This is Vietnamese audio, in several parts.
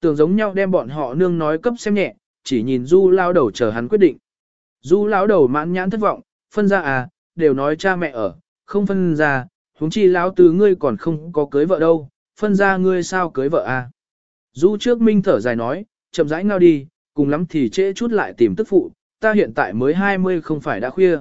Tưởng giống nhau đem bọn họ nương nói cấp xem nhẹ, chỉ nhìn du lao đầu chờ hắn quyết định. Du lão đầu mãn nhãn thất vọng, phân ra à, đều nói cha mẹ ở, không phân ra, huống chi lão tứ ngươi còn không có cưới vợ đâu, phân ra ngươi sao cưới vợ à. Du trước minh thở dài nói, chậm rãi ngao đi, cùng lắm thì trễ chút lại tìm tức phụ, ta hiện tại mới 20 không phải đã khuya.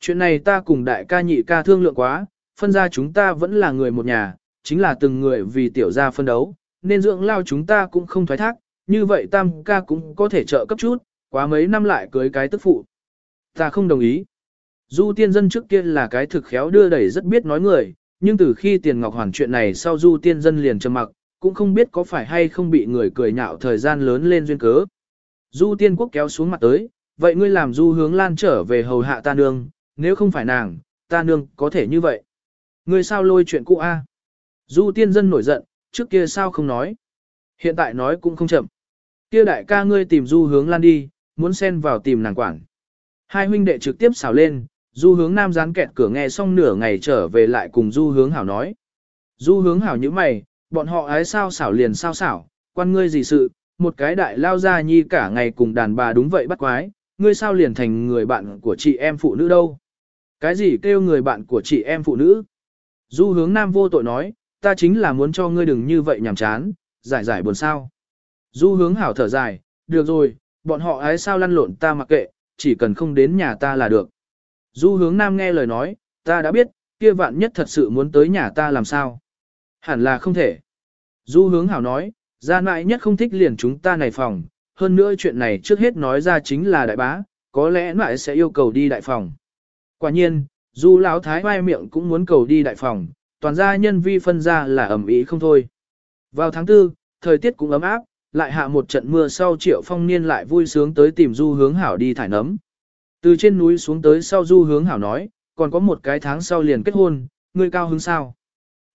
Chuyện này ta cùng đại ca nhị ca thương lượng quá, phân ra chúng ta vẫn là người một nhà, chính là từng người vì tiểu gia phân đấu, nên dưỡng lao chúng ta cũng không thoái thác, như vậy tam ca cũng có thể trợ cấp chút, quá mấy năm lại cưới cái tức phụ. Ta không đồng ý. Du tiên dân trước kia là cái thực khéo đưa đẩy rất biết nói người, nhưng từ khi tiền ngọc hoàn chuyện này sau du tiên dân liền trầm mặc, cũng không biết có phải hay không bị người cười nhạo thời gian lớn lên duyên cớ. Du tiên quốc kéo xuống mặt tới, vậy ngươi làm du hướng lan trở về hầu hạ ta nương, nếu không phải nàng, ta nương có thể như vậy. Ngươi sao lôi chuyện cũ a? Du tiên dân nổi giận, trước kia sao không nói. Hiện tại nói cũng không chậm. Kia đại ca ngươi tìm du hướng lan đi, muốn xen vào tìm nàng quản. Hai huynh đệ trực tiếp xào lên, du hướng nam dán kẹt cửa nghe xong nửa ngày trở về lại cùng du hướng hảo nói. Du hướng hảo như mày, bọn họ ái sao xảo liền sao xảo, quan ngươi gì sự, một cái đại lao ra nhi cả ngày cùng đàn bà đúng vậy bắt quái, ngươi sao liền thành người bạn của chị em phụ nữ đâu. Cái gì kêu người bạn của chị em phụ nữ? Du hướng nam vô tội nói, ta chính là muốn cho ngươi đừng như vậy nhảm chán, giải giải buồn sao. Du hướng hảo thở dài, được rồi, bọn họ ái sao lăn lộn ta mặc kệ, chỉ cần không đến nhà ta là được. Du hướng nam nghe lời nói, ta đã biết, kia vạn nhất thật sự muốn tới nhà ta làm sao. Hẳn là không thể. Du hướng hảo nói, gia mãi nhất không thích liền chúng ta này phòng, hơn nữa chuyện này trước hết nói ra chính là đại bá, có lẽ mãi sẽ yêu cầu đi đại phòng. Quả nhiên, du lão thái vai miệng cũng muốn cầu đi đại phòng, toàn gia nhân vi phân ra là ẩm ý không thôi. Vào tháng 4, thời tiết cũng ấm áp, lại hạ một trận mưa sau triệu phong niên lại vui sướng tới tìm du hướng hảo đi thải nấm. Từ trên núi xuống tới sau du hướng hảo nói, còn có một cái tháng sau liền kết hôn, ngươi cao hứng sao.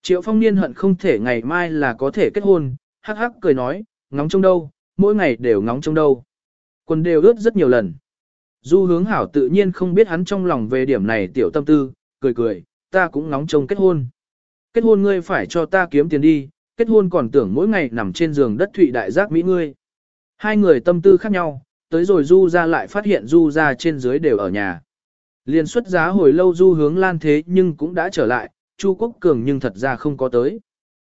Triệu phong niên hận không thể ngày mai là có thể kết hôn, hắc hắc cười nói, ngóng trông đâu, mỗi ngày đều ngóng trông đâu. Quần đều ướt rất nhiều lần. Du hướng hảo tự nhiên không biết hắn trong lòng về điểm này tiểu tâm tư, cười cười, ta cũng ngóng trông kết hôn. Kết hôn ngươi phải cho ta kiếm tiền đi, kết hôn còn tưởng mỗi ngày nằm trên giường đất thụy đại giác mỹ ngươi. Hai người tâm tư khác nhau, tới rồi Du ra lại phát hiện Du ra trên dưới đều ở nhà. Liên xuất giá hồi lâu Du hướng lan thế nhưng cũng đã trở lại, Chu Quốc Cường nhưng thật ra không có tới.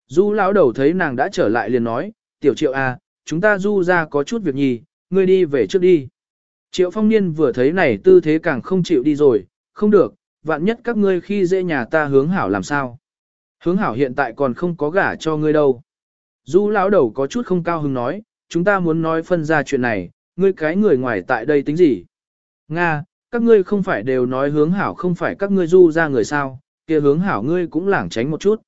Du lão đầu thấy nàng đã trở lại liền nói, tiểu triệu à, chúng ta Du ra có chút việc nhì, ngươi đi về trước đi. Triệu phong niên vừa thấy này tư thế càng không chịu đi rồi, không được, vạn nhất các ngươi khi dễ nhà ta hướng hảo làm sao. Hướng hảo hiện tại còn không có gả cho ngươi đâu. Du lão đầu có chút không cao hứng nói, chúng ta muốn nói phân ra chuyện này, ngươi cái người ngoài tại đây tính gì? Nga, các ngươi không phải đều nói hướng hảo không phải các ngươi du ra người sao, kia hướng hảo ngươi cũng lảng tránh một chút.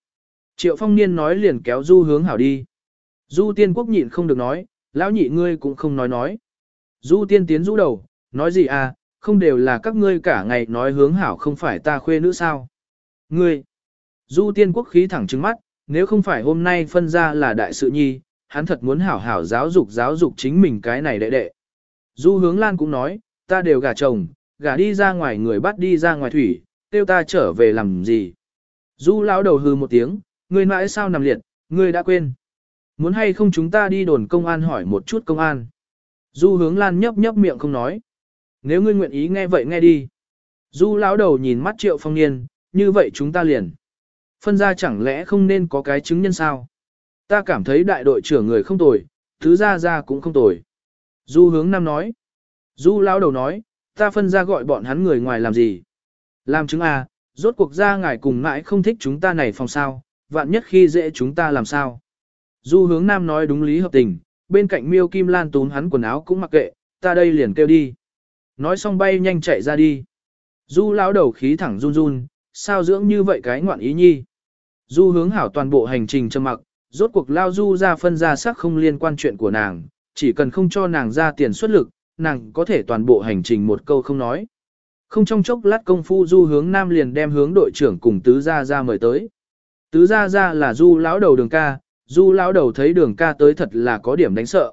Triệu phong niên nói liền kéo du hướng hảo đi. Du tiên quốc nhịn không được nói, lão nhị ngươi cũng không nói nói. Du tiên tiến du đầu, nói gì à, không đều là các ngươi cả ngày nói hướng hảo không phải ta khuê nữ sao. Ngươi, Du tiên quốc khí thẳng trứng mắt, nếu không phải hôm nay phân ra là đại sự nhi, hắn thật muốn hảo hảo giáo dục giáo dục chính mình cái này đệ đệ. Du hướng lan cũng nói, ta đều gả chồng, gả đi ra ngoài người bắt đi ra ngoài thủy, tiêu ta trở về làm gì. Du lão đầu hư một tiếng, ngươi mãi sao nằm liệt, ngươi đã quên. Muốn hay không chúng ta đi đồn công an hỏi một chút công an. Du hướng lan nhấp nhấp miệng không nói. Nếu ngươi nguyện ý nghe vậy nghe đi. Du lão đầu nhìn mắt triệu phong niên, như vậy chúng ta liền phân ra chẳng lẽ không nên có cái chứng nhân sao? Ta cảm thấy đại đội trưởng người không tồi, thứ ra ra cũng không tồi. Du hướng nam nói. Du lao đầu nói, ta phân ra gọi bọn hắn người ngoài làm gì? Làm chứng à, rốt cuộc ra ngài cùng mãi không thích chúng ta này phòng sao, vạn nhất khi dễ chúng ta làm sao? Du hướng nam nói đúng lý hợp tình, bên cạnh miêu kim lan tún hắn quần áo cũng mặc kệ, ta đây liền kêu đi. Nói xong bay nhanh chạy ra đi. Du lão đầu khí thẳng run run, sao dưỡng như vậy cái ngoạn ý nhi. Du hướng hảo toàn bộ hành trình trầm mặc, rốt cuộc lao du ra phân ra sắc không liên quan chuyện của nàng, chỉ cần không cho nàng ra tiền xuất lực, nàng có thể toàn bộ hành trình một câu không nói. Không trong chốc lát công phu du hướng nam liền đem hướng đội trưởng cùng tứ gia ra mời tới. Tứ gia ra là du lão đầu đường ca, du lão đầu thấy đường ca tới thật là có điểm đánh sợ.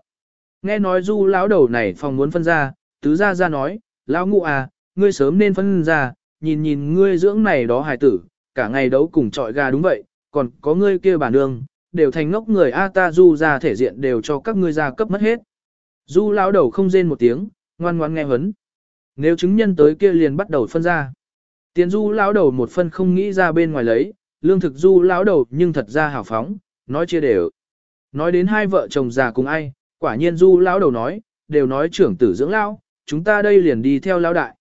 Nghe nói du lão đầu này phòng muốn phân ra, tứ gia ra nói, lão ngụ à, ngươi sớm nên phân ra, nhìn nhìn ngươi dưỡng này đó hài tử, cả ngày đấu cùng trọi gà đúng vậy, còn có ngươi kia bà nương, đều thành ngốc người A ta du ra thể diện đều cho các ngươi gia cấp mất hết. Du lão đầu không rên một tiếng, ngoan ngoan nghe hấn. Nếu chứng nhân tới kia liền bắt đầu phân ra. Tiền du lão đầu một phân không nghĩ ra bên ngoài lấy, lương thực du lão đầu nhưng thật ra hào phóng, nói chia đều. Nói đến hai vợ chồng già cùng ai, quả nhiên du lão đầu nói, đều nói trưởng tử dưỡng lão, chúng ta đây liền đi theo lão đại.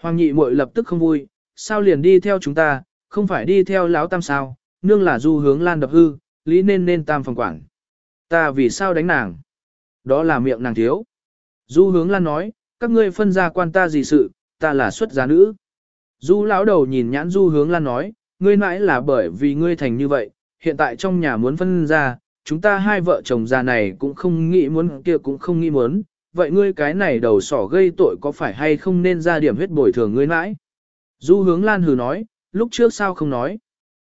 Hoàng nhị muội lập tức không vui, sao liền đi theo chúng ta, không phải đi theo lão tam sao, nương là du hướng lan đập hư, lý nên nên tam phòng quản. Ta vì sao đánh nàng? Đó là miệng nàng thiếu. Du hướng lan nói, các ngươi phân ra quan ta gì sự, ta là xuất gia nữ. Du lão đầu nhìn nhãn du hướng lan nói, ngươi mãi là bởi vì ngươi thành như vậy, hiện tại trong nhà muốn phân ra, chúng ta hai vợ chồng già này cũng không nghĩ muốn kia cũng không nghĩ muốn, vậy ngươi cái này đầu sỏ gây tội có phải hay không nên ra điểm huyết bồi thường ngươi mãi? Du hướng lan hừ nói, lúc trước sao không nói?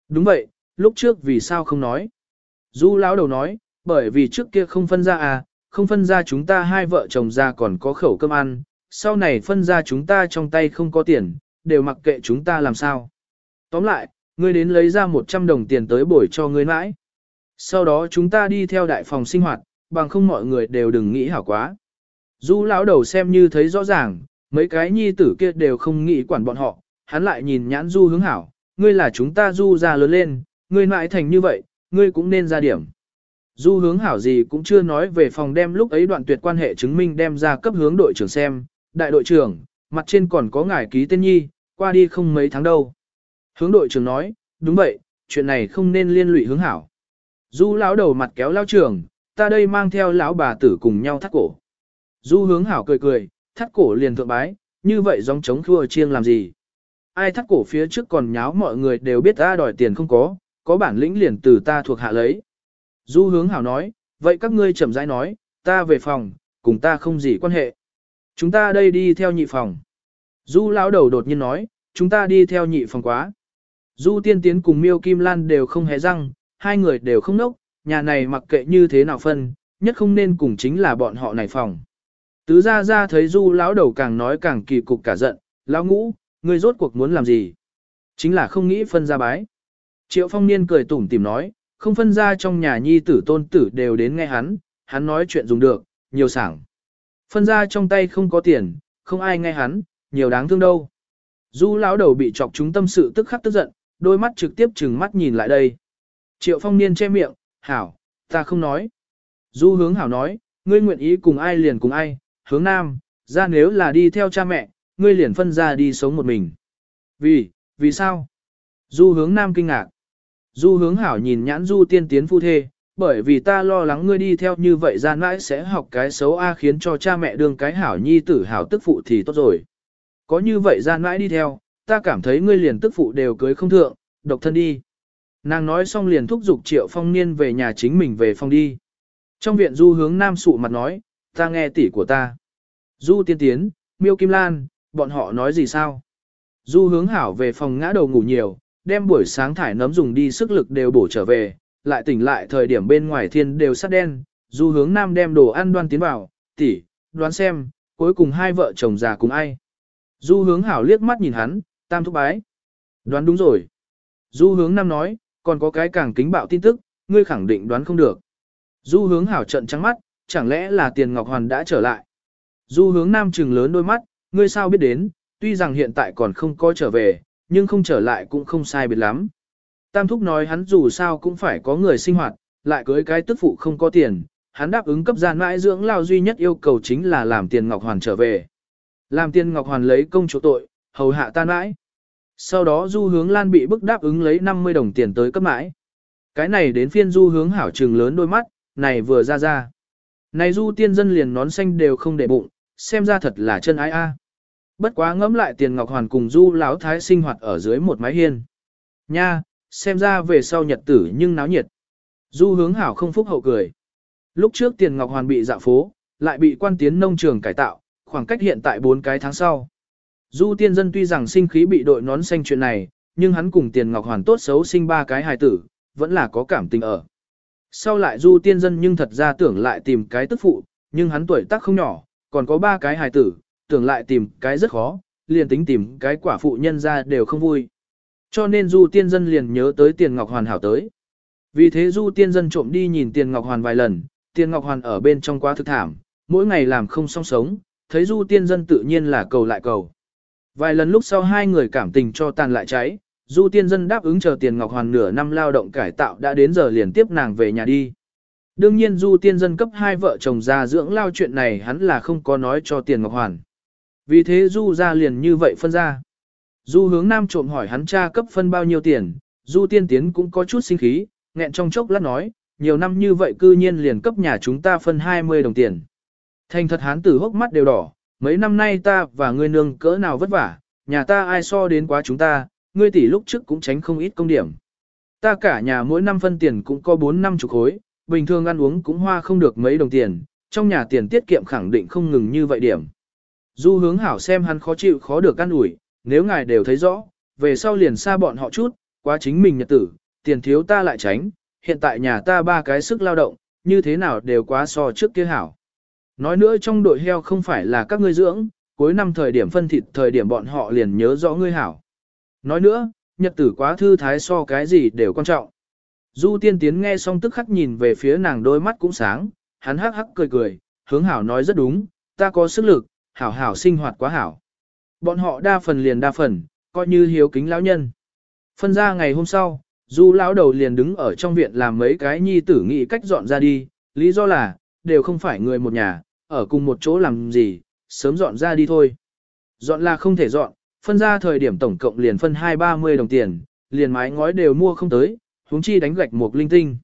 Đúng vậy, lúc trước vì sao không nói? Du lão đầu nói, bởi vì trước kia không phân ra à, không phân ra chúng ta hai vợ chồng ra còn có khẩu cơm ăn, sau này phân ra chúng ta trong tay không có tiền, đều mặc kệ chúng ta làm sao. Tóm lại, ngươi đến lấy ra 100 đồng tiền tới bồi cho ngươi mãi. Sau đó chúng ta đi theo đại phòng sinh hoạt, bằng không mọi người đều đừng nghĩ hảo quá. Du lão đầu xem như thấy rõ ràng, mấy cái nhi tử kia đều không nghĩ quản bọn họ, hắn lại nhìn nhãn du hướng hảo, ngươi là chúng ta du ra lớn lên, ngươi mãi thành như vậy, ngươi cũng nên ra điểm. Du hướng hảo gì cũng chưa nói về phòng đem lúc ấy đoạn tuyệt quan hệ chứng minh đem ra cấp hướng đội trưởng xem, đại đội trưởng, mặt trên còn có ngài ký tên nhi, qua đi không mấy tháng đâu. Hướng đội trưởng nói, đúng vậy, chuyện này không nên liên lụy hướng hảo. Du lão đầu mặt kéo lao trưởng, ta đây mang theo lão bà tử cùng nhau thắt cổ. Du hướng hảo cười cười, thắt cổ liền thượng bái, như vậy giống chống khua chiêng làm gì. Ai thắt cổ phía trước còn nháo mọi người đều biết ta đòi tiền không có, có bản lĩnh liền từ ta thuộc hạ lấy. Du hướng hảo nói, vậy các ngươi chậm rãi nói, ta về phòng, cùng ta không gì quan hệ. Chúng ta đây đi theo nhị phòng. Du lão đầu đột nhiên nói, chúng ta đi theo nhị phòng quá. Du tiên tiến cùng miêu kim lan đều không hề răng, hai người đều không nốc, nhà này mặc kệ như thế nào phân, nhất không nên cùng chính là bọn họ này phòng. Tứ ra ra thấy du lão đầu càng nói càng kỳ cục cả giận, lão ngũ, ngươi rốt cuộc muốn làm gì? Chính là không nghĩ phân ra bái. Triệu phong niên cười tủm tìm nói, không phân ra trong nhà nhi tử tôn tử đều đến nghe hắn, hắn nói chuyện dùng được, nhiều sảng. Phân ra trong tay không có tiền, không ai nghe hắn, nhiều đáng thương đâu. Du lão đầu bị chọc chúng tâm sự tức khắc tức giận, đôi mắt trực tiếp trừng mắt nhìn lại đây. Triệu phong niên che miệng, hảo, ta không nói. Du hướng hảo nói, ngươi nguyện ý cùng ai liền cùng ai, hướng nam, ra nếu là đi theo cha mẹ, ngươi liền phân ra đi sống một mình. Vì, vì sao? Du hướng nam kinh ngạc. Du hướng hảo nhìn nhãn du tiên tiến phu thê, bởi vì ta lo lắng ngươi đi theo như vậy gian mãi sẽ học cái xấu A khiến cho cha mẹ đương cái hảo nhi tử hảo tức phụ thì tốt rồi. Có như vậy gian mãi đi theo, ta cảm thấy ngươi liền tức phụ đều cưới không thượng, độc thân đi. Nàng nói xong liền thúc giục triệu phong niên về nhà chính mình về phòng đi. Trong viện du hướng nam sụ mặt nói, ta nghe tỷ của ta. Du tiên tiến, miêu kim lan, bọn họ nói gì sao? Du hướng hảo về phòng ngã đầu ngủ nhiều, đem buổi sáng thải nấm dùng đi sức lực đều bổ trở về, lại tỉnh lại thời điểm bên ngoài thiên đều sắt đen, du hướng nam đem đồ ăn đoan tiến vào, tỷ, đoán xem, cuối cùng hai vợ chồng già cùng ai. Du hướng hảo liếc mắt nhìn hắn, tam thúc bái. Đoán đúng rồi. Du hướng nam nói, còn có cái càng kính bạo tin tức, ngươi khẳng định đoán không được. Du hướng hảo trận trắng mắt, chẳng lẽ là tiền ngọc hoàn đã trở lại. Du hướng nam trừng lớn đôi mắt, ngươi sao biết đến, tuy rằng hiện tại còn không có trở về, nhưng không trở lại cũng không sai biệt lắm. Tam thúc nói hắn dù sao cũng phải có người sinh hoạt, lại cưới cái tức phụ không có tiền, hắn đáp ứng cấp gian mãi dưỡng lao duy nhất yêu cầu chính là làm tiền Ngọc Hoàn trở về. Làm tiền Ngọc Hoàn lấy công chỗ tội, hầu hạ tan mãi. Sau đó du hướng lan bị bức đáp ứng lấy 50 đồng tiền tới cấp mãi. Cái này đến phiên du hướng hảo trừng lớn đôi mắt, này vừa ra ra. Này du tiên dân liền nón xanh đều không để bụng, xem ra thật là chân ái a. Bất quá ngẫm lại tiền ngọc hoàn cùng du lão thái sinh hoạt ở dưới một mái hiên. Nha, xem ra về sau nhật tử nhưng náo nhiệt. Du hướng hảo không phúc hậu cười. Lúc trước tiền ngọc hoàn bị dạ phố, lại bị quan tiến nông trường cải tạo, khoảng cách hiện tại 4 cái tháng sau. Du tiên dân tuy rằng sinh khí bị đội nón xanh chuyện này, nhưng hắn cùng tiền ngọc hoàn tốt xấu sinh ba cái hài tử, vẫn là có cảm tình ở. Sau lại du tiên dân nhưng thật ra tưởng lại tìm cái tức phụ, nhưng hắn tuổi tác không nhỏ, còn có ba cái hài tử, tưởng lại tìm cái rất khó, liền tính tìm cái quả phụ nhân ra đều không vui. Cho nên du tiên dân liền nhớ tới tiền ngọc hoàn hảo tới. Vì thế du tiên dân trộm đi nhìn tiền ngọc hoàn vài lần, tiền ngọc hoàn ở bên trong quá thực thảm, mỗi ngày làm không song sống, thấy du tiên dân tự nhiên là cầu lại cầu. Vài lần lúc sau hai người cảm tình cho tàn lại cháy, du tiên dân đáp ứng chờ tiền ngọc hoàn nửa năm lao động cải tạo đã đến giờ liền tiếp nàng về nhà đi. Đương nhiên du tiên dân cấp hai vợ chồng ra dưỡng lao chuyện này hắn là không có nói cho tiền ngọc hoàn. Vì thế du ra liền như vậy phân ra. Du hướng nam trộm hỏi hắn cha cấp phân bao nhiêu tiền, du tiên tiến cũng có chút sinh khí, nghẹn trong chốc lát nói, nhiều năm như vậy cư nhiên liền cấp nhà chúng ta phân 20 đồng tiền. Thành thật hán tử hốc mắt đều đỏ, mấy năm nay ta và ngươi nương cỡ nào vất vả, nhà ta ai so đến quá chúng ta, ngươi tỷ lúc trước cũng tránh không ít công điểm. Ta cả nhà mỗi năm phân tiền cũng có 4 năm chục khối, bình thường ăn uống cũng hoa không được mấy đồng tiền, trong nhà tiền tiết kiệm khẳng định không ngừng như vậy điểm. Du hướng hảo xem hắn khó chịu khó được ăn ủi, nếu ngài đều thấy rõ, về sau liền xa bọn họ chút, quá chính mình nhật tử, tiền thiếu ta lại tránh, hiện tại nhà ta ba cái sức lao động, như thế nào đều quá so trước kia hảo. Nói nữa trong đội heo không phải là các ngươi dưỡng, cuối năm thời điểm phân thịt thời điểm bọn họ liền nhớ rõ ngươi hảo. Nói nữa, nhật tử quá thư thái so cái gì đều quan trọng. Du tiên tiến nghe xong tức khắc nhìn về phía nàng đôi mắt cũng sáng, hắn hắc hắc cười cười, hướng hảo nói rất đúng, ta có sức lực, hảo hảo sinh hoạt quá hảo. Bọn họ đa phần liền đa phần, coi như hiếu kính lão nhân. Phân ra ngày hôm sau, du lão đầu liền đứng ở trong viện làm mấy cái nhi tử nghĩ cách dọn ra đi, lý do là, đều không phải người một nhà, ở cùng một chỗ làm gì, sớm dọn ra đi thôi. Dọn là không thể dọn, phân ra thời điểm tổng cộng liền phân 2-30 đồng tiền, liền mái ngói đều mua không tới, huống chi đánh gạch một linh tinh.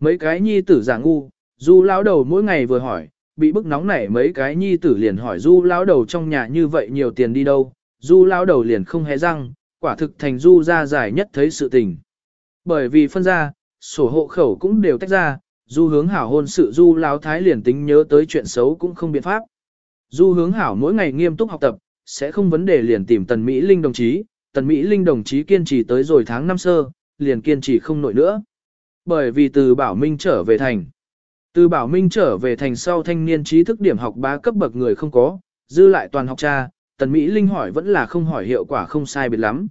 Mấy cái nhi tử giả ngu, du lão đầu mỗi ngày vừa hỏi, bị bức nóng nảy mấy cái nhi tử liền hỏi du lão đầu trong nhà như vậy nhiều tiền đi đâu, du lão đầu liền không hé răng, quả thực thành du ra giải nhất thấy sự tình. Bởi vì phân ra, sổ hộ khẩu cũng đều tách ra, du hướng hảo hôn sự du lão thái liền tính nhớ tới chuyện xấu cũng không biện pháp. Du hướng hảo mỗi ngày nghiêm túc học tập, sẽ không vấn đề liền tìm tần Mỹ Linh đồng chí, tần Mỹ Linh đồng chí kiên trì tới rồi tháng năm sơ, liền kiên trì không nổi nữa. Bởi vì từ Bảo Minh trở về thành. Từ Bảo Minh trở về thành sau thanh niên trí thức điểm học bá cấp bậc người không có, dư lại toàn học cha, tần Mỹ Linh hỏi vẫn là không hỏi hiệu quả không sai biệt lắm.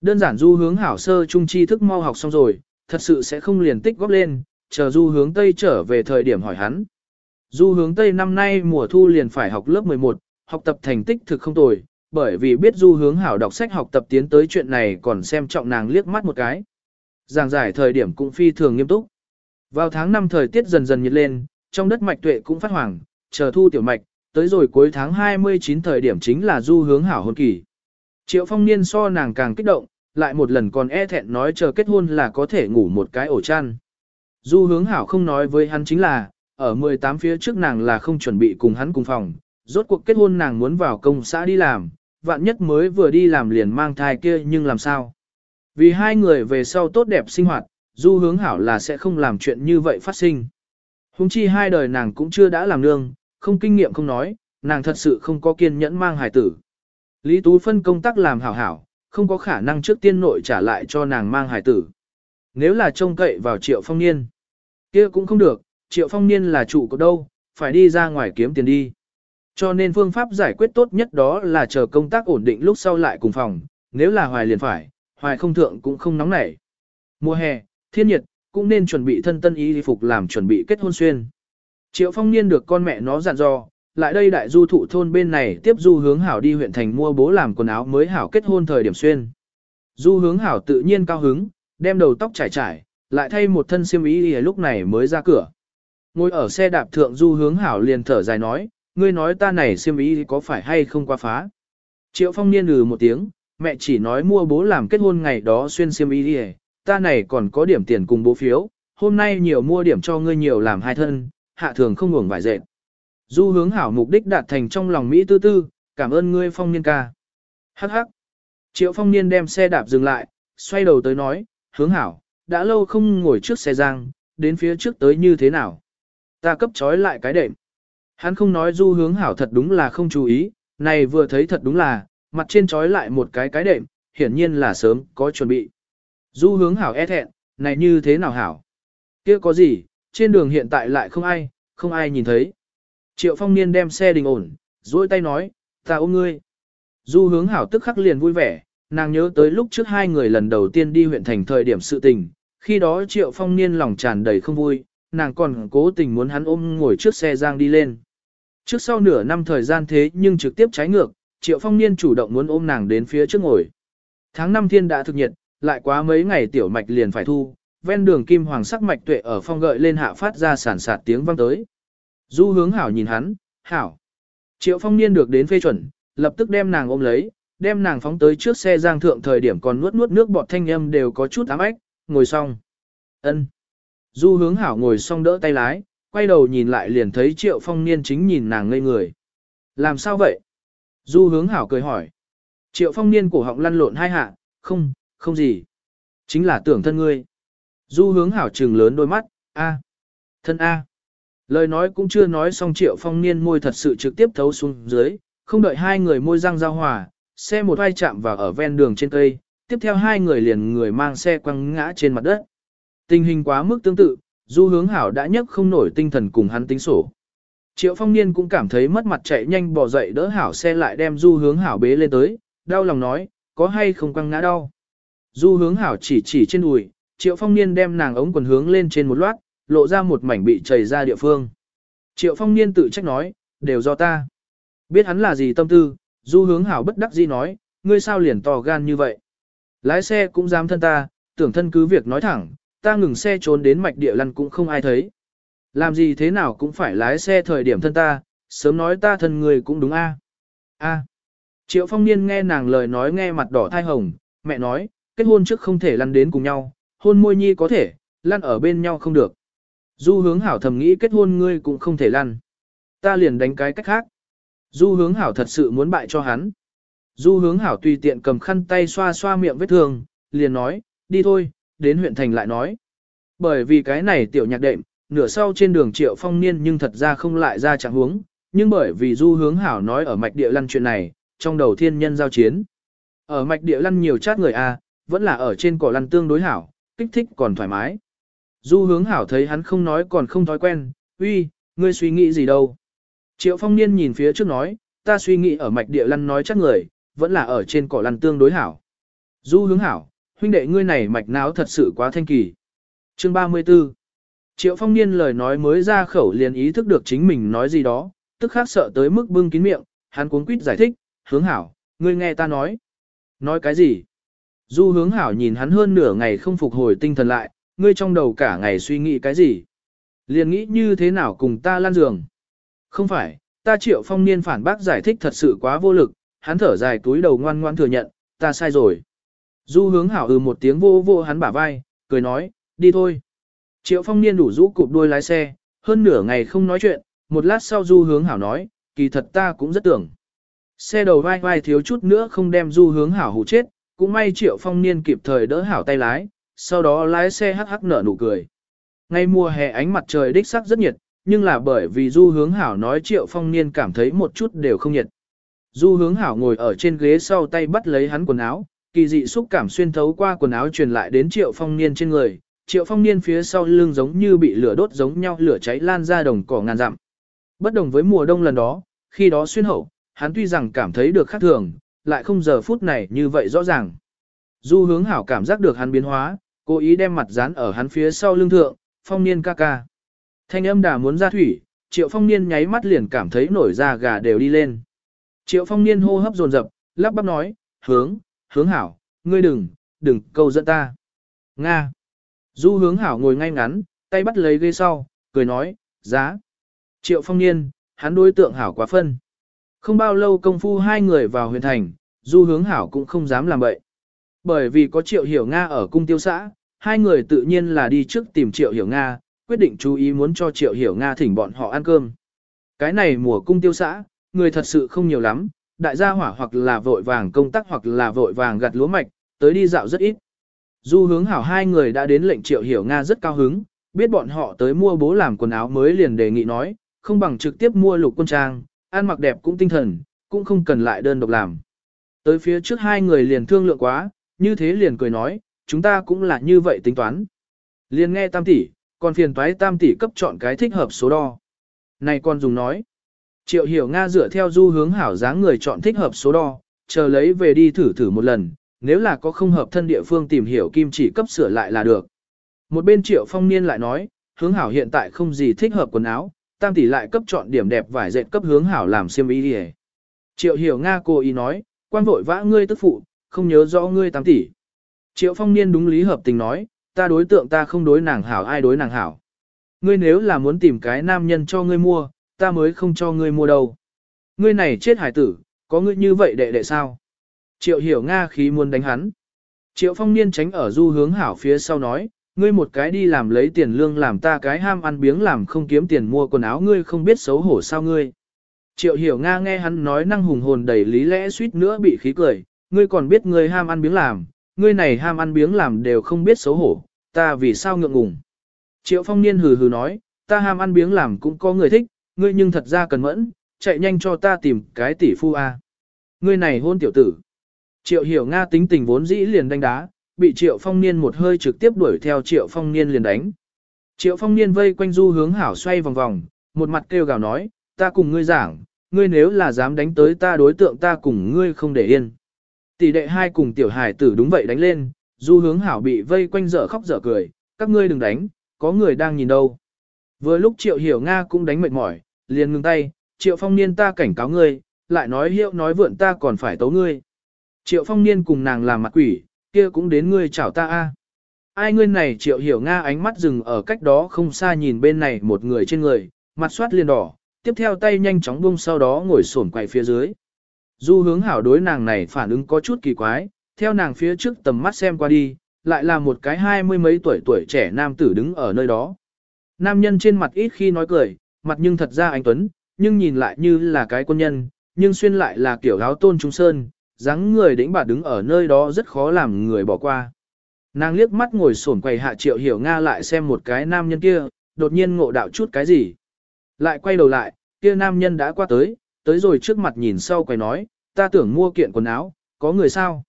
Đơn giản du hướng hảo sơ trung tri thức mau học xong rồi, thật sự sẽ không liền tích góp lên, chờ du hướng Tây trở về thời điểm hỏi hắn. Du hướng Tây năm nay mùa thu liền phải học lớp 11, học tập thành tích thực không tồi, bởi vì biết du hướng hảo đọc sách học tập tiến tới chuyện này còn xem trọng nàng liếc mắt một cái. Giảng giải thời điểm cũng phi thường nghiêm túc. Vào tháng 5 thời tiết dần dần nhiệt lên, trong đất mạch tuệ cũng phát hoàng, chờ thu tiểu mạch, tới rồi cuối tháng 29 thời điểm chính là du hướng hảo hôn kỳ. Triệu phong niên so nàng càng kích động, lại một lần còn e thẹn nói chờ kết hôn là có thể ngủ một cái ổ chăn. Du hướng hảo không nói với hắn chính là, ở 18 phía trước nàng là không chuẩn bị cùng hắn cùng phòng, rốt cuộc kết hôn nàng muốn vào công xã đi làm, vạn nhất mới vừa đi làm liền mang thai kia nhưng làm sao. Vì hai người về sau tốt đẹp sinh hoạt, du hướng hảo là sẽ không làm chuyện như vậy phát sinh. Hùng chi hai đời nàng cũng chưa đã làm nương, không kinh nghiệm không nói, nàng thật sự không có kiên nhẫn mang hài tử. Lý Tú phân công tác làm hảo hảo, không có khả năng trước tiên nội trả lại cho nàng mang hài tử. Nếu là trông cậy vào triệu phong niên, kia cũng không được, triệu phong niên là chủ của đâu, phải đi ra ngoài kiếm tiền đi. Cho nên phương pháp giải quyết tốt nhất đó là chờ công tác ổn định lúc sau lại cùng phòng, nếu là hoài liền phải, hoài không thượng cũng không nóng nảy. Mùa hè, thiên nhiệt, cũng nên chuẩn bị thân tân y phục làm chuẩn bị kết hôn xuyên. Triệu phong niên được con mẹ nó dặn dò, lại đây đại du thụ thôn bên này tiếp du hướng hảo đi huyện thành mua bố làm quần áo mới hảo kết hôn thời điểm xuyên. Du hướng hảo tự nhiên cao hứng, đem đầu tóc trải trải, lại thay một thân xiêm y lúc này mới ra cửa. Ngồi ở xe đạp thượng du hướng hảo liền thở dài nói, ngươi nói ta này xiêm y có phải hay không quá phá. Triệu phong niên lừ một tiếng, mẹ chỉ nói mua bố làm kết hôn ngày đó xuyên xiêm y đi ta này còn có điểm tiền cùng bố phiếu, hôm nay nhiều mua điểm cho ngươi nhiều làm hai thân, hạ thường không ngủng vải dệt. Du hướng hảo mục đích đạt thành trong lòng Mỹ tư tư, cảm ơn ngươi phong niên ca. Hắc hắc. Triệu phong niên đem xe đạp dừng lại, xoay đầu tới nói, hướng hảo, đã lâu không ngồi trước xe giang, đến phía trước tới như thế nào. Ta cấp trói lại cái đệm. Hắn không nói du hướng hảo thật đúng là không chú ý, này vừa thấy thật đúng là, mặt trên trói lại một cái cái đệm, hiển nhiên là sớm có chuẩn bị. Du hướng hảo e thẹn, này như thế nào hảo? kia có gì, trên đường hiện tại lại không ai, không ai nhìn thấy. Triệu phong niên đem xe đình ổn, duỗi tay nói, ta ôm ngươi. Du hướng hảo tức khắc liền vui vẻ, nàng nhớ tới lúc trước hai người lần đầu tiên đi huyện thành thời điểm sự tình, khi đó Triệu Phong Niên lòng tràn đầy không vui, nàng còn cố tình muốn hắn ôm ngồi trước xe giang đi lên. Trước sau nửa năm thời gian thế nhưng trực tiếp trái ngược, Triệu Phong Niên chủ động muốn ôm nàng đến phía trước ngồi. Tháng năm thiên đã thực nhiệt, lại quá mấy ngày tiểu mạch liền phải thu, ven đường kim hoàng sắc mạch tuệ ở phong gợi lên hạ phát ra sản sạt tiếng vang tới. Du hướng hảo nhìn hắn, hảo. Triệu Phong Niên được đến phê chuẩn, lập tức đem nàng ôm lấy, đem nàng phóng tới trước xe giang thượng thời điểm còn nuốt nuốt nước bọt thanh âm đều có chút ám ếch, ngồi xong. ân Du hướng hảo ngồi xong đỡ tay lái, quay đầu nhìn lại liền thấy triệu phong niên chính nhìn nàng ngây người. Làm sao vậy? Du hướng hảo cười hỏi. Triệu phong niên cổ họng lăn lộn hai hạ, không, không gì. Chính là tưởng thân ngươi. Du hướng hảo trừng lớn đôi mắt, a, thân a. Lời nói cũng chưa nói xong triệu phong niên môi thật sự trực tiếp thấu xuống dưới, không đợi hai người môi răng giao hòa, xe một vai chạm vào ở ven đường trên cây, tiếp theo hai người liền người mang xe quăng ngã trên mặt đất. Tình hình quá mức tương tự, du hướng hảo đã nhấc không nổi tinh thần cùng hắn tính sổ. Triệu phong niên cũng cảm thấy mất mặt chạy nhanh bỏ dậy đỡ hảo xe lại đem du hướng hảo bế lên tới, đau lòng nói, có hay không quăng ngã đau. Du hướng hảo chỉ chỉ trên đùi, triệu phong niên đem nàng ống quần hướng lên trên một loát, lộ ra một mảnh bị chảy ra địa phương. Triệu phong niên tự trách nói, đều do ta. Biết hắn là gì tâm tư, du hướng hảo bất đắc dĩ nói, ngươi sao liền to gan như vậy. Lái xe cũng dám thân ta, tưởng thân cứ việc nói thẳng, ta ngừng xe trốn đến mạch địa lăn cũng không ai thấy. Làm gì thế nào cũng phải lái xe thời điểm thân ta, sớm nói ta thân người cũng đúng a. A. Triệu phong niên nghe nàng lời nói nghe mặt đỏ thai hồng, mẹ nói, kết hôn trước không thể lăn đến cùng nhau, hôn môi nhi có thể, lăn ở bên nhau không được. Du hướng hảo thầm nghĩ kết hôn ngươi cũng không thể lăn. Ta liền đánh cái cách khác. Du hướng hảo thật sự muốn bại cho hắn. Du hướng hảo tùy tiện cầm khăn tay xoa xoa miệng vết thương, liền nói, đi thôi, đến huyện thành lại nói. Bởi vì cái này tiểu nhạc đệm, nửa sau trên đường triệu phong niên nhưng thật ra không lại ra trạng huống, nhưng bởi vì du hướng hảo nói ở mạch địa lăn chuyện này, trong đầu thiên nhân giao chiến. Ở mạch địa lăn nhiều chát người A, vẫn là ở trên cỏ lăn tương đối hảo, kích thích còn thoải mái. Du hướng hảo thấy hắn không nói còn không thói quen, uy, ngươi suy nghĩ gì đâu. Triệu phong niên nhìn phía trước nói, ta suy nghĩ ở mạch địa lăn nói chắc người, vẫn là ở trên cỏ lăn tương đối hảo. Du hướng hảo, huynh đệ ngươi này mạch não thật sự quá thanh kỳ. Chương 34 Triệu phong niên lời nói mới ra khẩu liền ý thức được chính mình nói gì đó, tức khác sợ tới mức bưng kín miệng, hắn cuốn quýt giải thích, hướng hảo, ngươi nghe ta nói. Nói cái gì? Du hướng hảo nhìn hắn hơn nửa ngày không phục hồi tinh thần lại, ngươi trong đầu cả ngày suy nghĩ cái gì? Liền nghĩ như thế nào cùng ta lan giường? Không phải, ta triệu phong niên phản bác giải thích thật sự quá vô lực, hắn thở dài túi đầu ngoan ngoan thừa nhận, ta sai rồi. Du hướng hảo ừ một tiếng vô vô hắn bả vai, cười nói, đi thôi. Triệu phong niên đủ rũ cụp đuôi lái xe, hơn nửa ngày không nói chuyện, một lát sau du hướng hảo nói, kỳ thật ta cũng rất tưởng. Xe đầu vai vai thiếu chút nữa không đem du hướng hảo hụ chết, cũng may triệu phong niên kịp thời đỡ hảo tay lái, sau đó lái xe hắc hắc nở nụ cười. Ngay mùa hè ánh mặt trời đích sắc rất nhiệt, nhưng là bởi vì du hướng hảo nói triệu phong niên cảm thấy một chút đều không nhiệt. Du hướng hảo ngồi ở trên ghế sau tay bắt lấy hắn quần áo, kỳ dị xúc cảm xuyên thấu qua quần áo truyền lại đến triệu phong niên trên người, triệu phong niên phía sau lưng giống như bị lửa đốt giống nhau lửa cháy lan ra đồng cỏ ngàn dặm. Bất đồng với mùa đông lần đó, khi đó xuyên hậu, hắn tuy rằng cảm thấy được khác thường, lại không giờ phút này như vậy rõ ràng. Du hướng hảo cảm giác được hắn biến hóa, cố ý đem mặt dán ở hắn phía sau lưng thượng, phong niên ca ca. Thanh âm đà muốn ra thủy, triệu phong niên nháy mắt liền cảm thấy nổi da gà đều đi lên. Triệu phong niên hô hấp dồn dập, lắp bắp nói, hướng, hướng hảo, ngươi đừng, đừng câu dẫn ta. Nga. Du hướng hảo ngồi ngay ngắn, tay bắt lấy ghế sau, cười nói, giá. Triệu phong niên, hắn đối tượng hảo quá phân. Không bao lâu công phu hai người vào huyền thành, du hướng hảo cũng không dám làm bậy, Bởi vì có triệu hiểu Nga ở cung tiêu xã, hai người tự nhiên là đi trước tìm triệu hiểu Nga, quyết định chú ý muốn cho triệu hiểu Nga thỉnh bọn họ ăn cơm. Cái này mùa cung tiêu xã, người thật sự không nhiều lắm, đại gia hỏa hoặc là vội vàng công tác hoặc là vội vàng gặt lúa mạch, tới đi dạo rất ít. Du hướng hảo hai người đã đến lệnh triệu hiểu Nga rất cao hứng, biết bọn họ tới mua bố làm quần áo mới liền đề nghị nói, không bằng trực tiếp mua lục quân trang, ăn mặc đẹp cũng tinh thần, cũng không cần lại đơn độc làm. Tới phía trước hai người liền thương lượng quá, như thế liền cười nói, chúng ta cũng là như vậy tính toán. Liền nghe tam tỷ, còn phiền toái tam tỷ cấp chọn cái thích hợp số đo. Này con dùng nói, triệu hiểu Nga dựa theo du hướng hảo dáng người chọn thích hợp số đo, chờ lấy về đi thử thử một lần, nếu là có không hợp thân địa phương tìm hiểu kim chỉ cấp sửa lại là được. Một bên triệu phong niên lại nói, hướng hảo hiện tại không gì thích hợp quần áo, tam tỷ lại cấp chọn điểm đẹp vải dệt cấp hướng hảo làm xiêm y đi Triệu hiểu Nga cô ý nói, quan vội vã ngươi tức phụ, không nhớ rõ ngươi tam tỷ. Triệu phong niên đúng lý hợp tình nói, ta đối tượng ta không đối nàng hảo ai đối nàng hảo. Ngươi nếu là muốn tìm cái nam nhân cho ngươi mua, ta mới không cho ngươi mua đâu. Ngươi này chết hải tử, có ngươi như vậy đệ đệ sao? Triệu hiểu Nga khí muốn đánh hắn. Triệu phong niên tránh ở du hướng hảo phía sau nói, ngươi một cái đi làm lấy tiền lương làm ta cái ham ăn biếng làm không kiếm tiền mua quần áo ngươi không biết xấu hổ sao ngươi. Triệu hiểu Nga nghe hắn nói năng hùng hồn đầy lý lẽ suýt nữa bị khí cười, ngươi còn biết ngươi ham ăn biếng làm, ngươi này ham ăn biếng làm đều không biết xấu hổ, ta vì sao ngượng ngùng. Triệu phong niên hừ hừ nói, ta ham ăn biếng làm cũng có người thích, ngươi nhưng thật ra cần mẫn, chạy nhanh cho ta tìm cái tỷ phu a. Ngươi này hôn tiểu tử. Triệu hiểu Nga tính tình vốn dĩ liền đánh đá, bị triệu phong niên một hơi trực tiếp đuổi theo triệu phong niên liền đánh. Triệu phong niên vây quanh du hướng hảo xoay vòng vòng, một mặt kêu gào nói, ta cùng ngươi giảng, ngươi nếu là dám đánh tới ta đối tượng ta cùng ngươi không để yên. Tỷ đệ hai cùng tiểu hải tử đúng vậy đánh lên, du hướng hảo bị vây quanh dở khóc dở cười, các ngươi đừng đánh, có người đang nhìn đâu. Vừa lúc triệu hiểu Nga cũng đánh mệt mỏi, liền ngừng tay, triệu phong niên ta cảnh cáo ngươi, lại nói hiệu nói vượn ta còn phải tấu ngươi. Triệu phong niên cùng nàng làm mặt quỷ, kia cũng đến ngươi chào ta a. Ai ngươi này triệu hiểu Nga ánh mắt dừng ở cách đó không xa nhìn bên này một người trên người, mặt soát liền đỏ, tiếp theo tay nhanh chóng bung sau đó ngồi sổn quay phía dưới. Du hướng hảo đối nàng này phản ứng có chút kỳ quái, theo nàng phía trước tầm mắt xem qua đi, lại là một cái hai mươi mấy tuổi tuổi trẻ nam tử đứng ở nơi đó. Nam nhân trên mặt ít khi nói cười, mặt nhưng thật ra anh Tuấn, nhưng nhìn lại như là cái quân nhân, nhưng xuyên lại là kiểu áo tôn trung sơn, dáng người đĩnh bà đứng ở nơi đó rất khó làm người bỏ qua. Nàng liếc mắt ngồi sổn quầy hạ triệu hiểu Nga lại xem một cái nam nhân kia, đột nhiên ngộ đạo chút cái gì. Lại quay đầu lại, kia nam nhân đã qua tới, tới rồi trước mặt nhìn sau quầy nói, ta tưởng mua kiện quần áo, có người sao?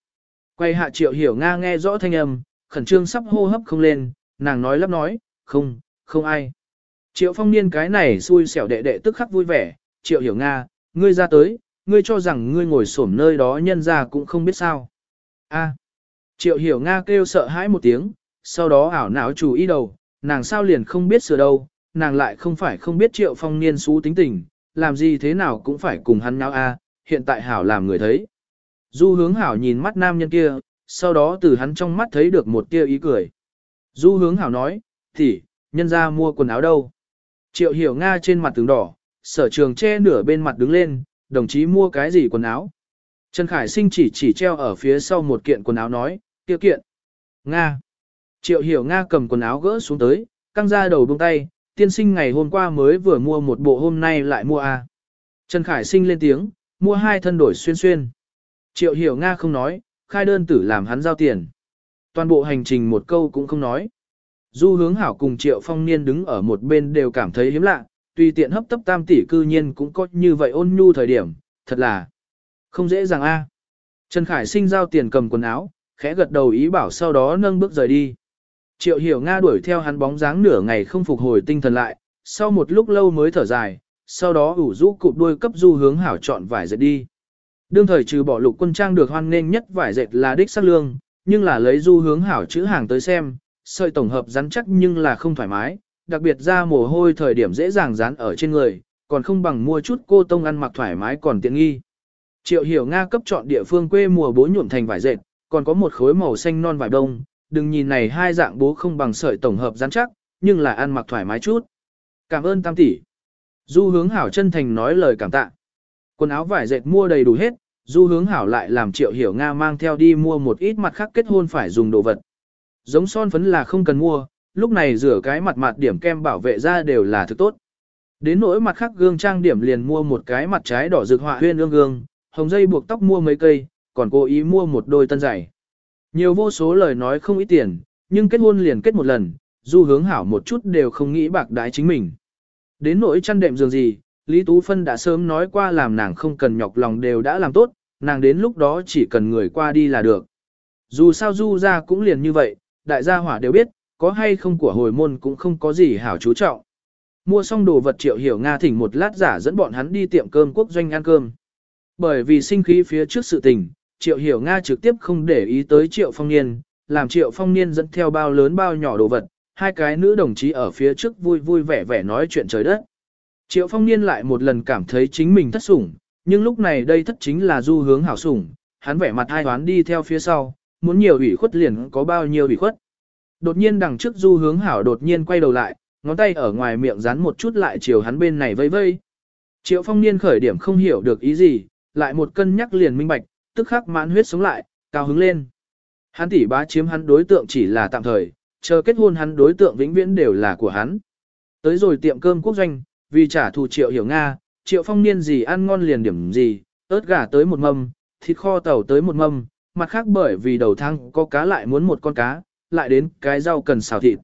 Quay hạ triệu hiểu Nga nghe rõ thanh âm, khẩn trương sắp hô hấp không lên, nàng nói lắp nói, không, không ai. Triệu phong niên cái này xui xẻo đệ đệ tức khắc vui vẻ, triệu hiểu Nga, ngươi ra tới, ngươi cho rằng ngươi ngồi xổm nơi đó nhân ra cũng không biết sao. A. Triệu hiểu Nga kêu sợ hãi một tiếng, sau đó ảo não chủ ý đầu, nàng sao liền không biết sửa đâu, nàng lại không phải không biết triệu phong niên xú tính tình, làm gì thế nào cũng phải cùng hắn nhau a, hiện tại hảo làm người thấy. Du hướng hảo nhìn mắt nam nhân kia, sau đó từ hắn trong mắt thấy được một tia ý cười. Du hướng hảo nói, thì, nhân ra mua quần áo đâu. Triệu hiểu Nga trên mặt tướng đỏ, sở trường che nửa bên mặt đứng lên, đồng chí mua cái gì quần áo. Trần Khải Sinh chỉ chỉ treo ở phía sau một kiện quần áo nói, kia kiện. Nga. Triệu hiểu Nga cầm quần áo gỡ xuống tới, căng ra đầu buông tay, tiên sinh ngày hôm qua mới vừa mua một bộ hôm nay lại mua à? Trần Khải Sinh lên tiếng, mua hai thân đổi xuyên xuyên. Triệu hiểu Nga không nói, khai đơn tử làm hắn giao tiền. Toàn bộ hành trình một câu cũng không nói. Du hướng hảo cùng Triệu Phong Niên đứng ở một bên đều cảm thấy hiếm lạ, tùy tiện hấp tấp tam tỷ cư nhiên cũng có như vậy ôn nhu thời điểm, thật là không dễ dàng a. À. Trần Khải sinh giao tiền cầm quần áo, khẽ gật đầu ý bảo sau đó nâng bước rời đi. Triệu hiểu Nga đuổi theo hắn bóng dáng nửa ngày không phục hồi tinh thần lại, sau một lúc lâu mới thở dài, sau đó ủ rũ cụp đuôi cấp du hướng hảo chọn vải dệt đi. Đương thời trừ bỏ lục quân trang được hoan nghênh nhất vải dệt là đích sắc lương, nhưng là lấy du hướng hảo chữ hàng tới xem, sợi tổng hợp rắn chắc nhưng là không thoải mái, đặc biệt ra mồ hôi thời điểm dễ dàng dán ở trên người, còn không bằng mua chút cô tông ăn mặc thoải mái còn tiện nghi. Triệu hiểu Nga cấp chọn địa phương quê mùa bố nhuộm thành vải dệt, còn có một khối màu xanh non vải đông, đừng nhìn này hai dạng bố không bằng sợi tổng hợp rắn chắc, nhưng là ăn mặc thoải mái chút. Cảm ơn tam tỷ. Du hướng hảo chân thành nói lời cảm tạ. Quần áo vải dệt mua đầy đủ hết, du hướng hảo lại làm triệu hiểu Nga mang theo đi mua một ít mặt khác kết hôn phải dùng đồ vật. Giống son phấn là không cần mua, lúc này rửa cái mặt mặt điểm kem bảo vệ da đều là thứ tốt. Đến nỗi mặt khác gương trang điểm liền mua một cái mặt trái đỏ rực họa huyên ương gương, hồng dây buộc tóc mua mấy cây, còn cố ý mua một đôi tân giày. Nhiều vô số lời nói không ít tiền, nhưng kết hôn liền kết một lần, du hướng hảo một chút đều không nghĩ bạc đái chính mình. Đến nỗi chăn đệm giường gì, Lý Tú Phân đã sớm nói qua làm nàng không cần nhọc lòng đều đã làm tốt, nàng đến lúc đó chỉ cần người qua đi là được. Dù sao du ra cũng liền như vậy, đại gia hỏa đều biết, có hay không của hồi môn cũng không có gì hảo chú trọng. Mua xong đồ vật triệu hiểu Nga thỉnh một lát giả dẫn bọn hắn đi tiệm cơm quốc doanh ăn cơm. Bởi vì sinh khí phía trước sự tình, triệu hiểu Nga trực tiếp không để ý tới triệu phong niên, làm triệu phong niên dẫn theo bao lớn bao nhỏ đồ vật, hai cái nữ đồng chí ở phía trước vui vui vẻ vẻ nói chuyện trời đất. Triệu phong niên lại một lần cảm thấy chính mình thất sủng, nhưng lúc này đây thất chính là du hướng hảo sủng, hắn vẻ mặt hai đoán đi theo phía sau, muốn nhiều ủy khuất liền có bao nhiêu ủy khuất. Đột nhiên đằng trước du hướng hảo đột nhiên quay đầu lại, ngón tay ở ngoài miệng dán một chút lại chiều hắn bên này vây vây. Triệu phong niên khởi điểm không hiểu được ý gì, lại một cân nhắc liền minh bạch, tức khắc mãn huyết sống lại, cao hứng lên. Hắn tỷ bá chiếm hắn đối tượng chỉ là tạm thời, chờ kết hôn hắn đối tượng vĩnh viễn đều là của hắn. Tới rồi tiệm cơm quốc doanh, vì trả thù triệu hiểu Nga, triệu phong niên gì ăn ngon liền điểm gì, ớt gà tới một mâm, thịt kho tàu tới một mâm, mặt khác bởi vì đầu thang có cá lại muốn một con cá, lại đến cái rau cần xào thịt.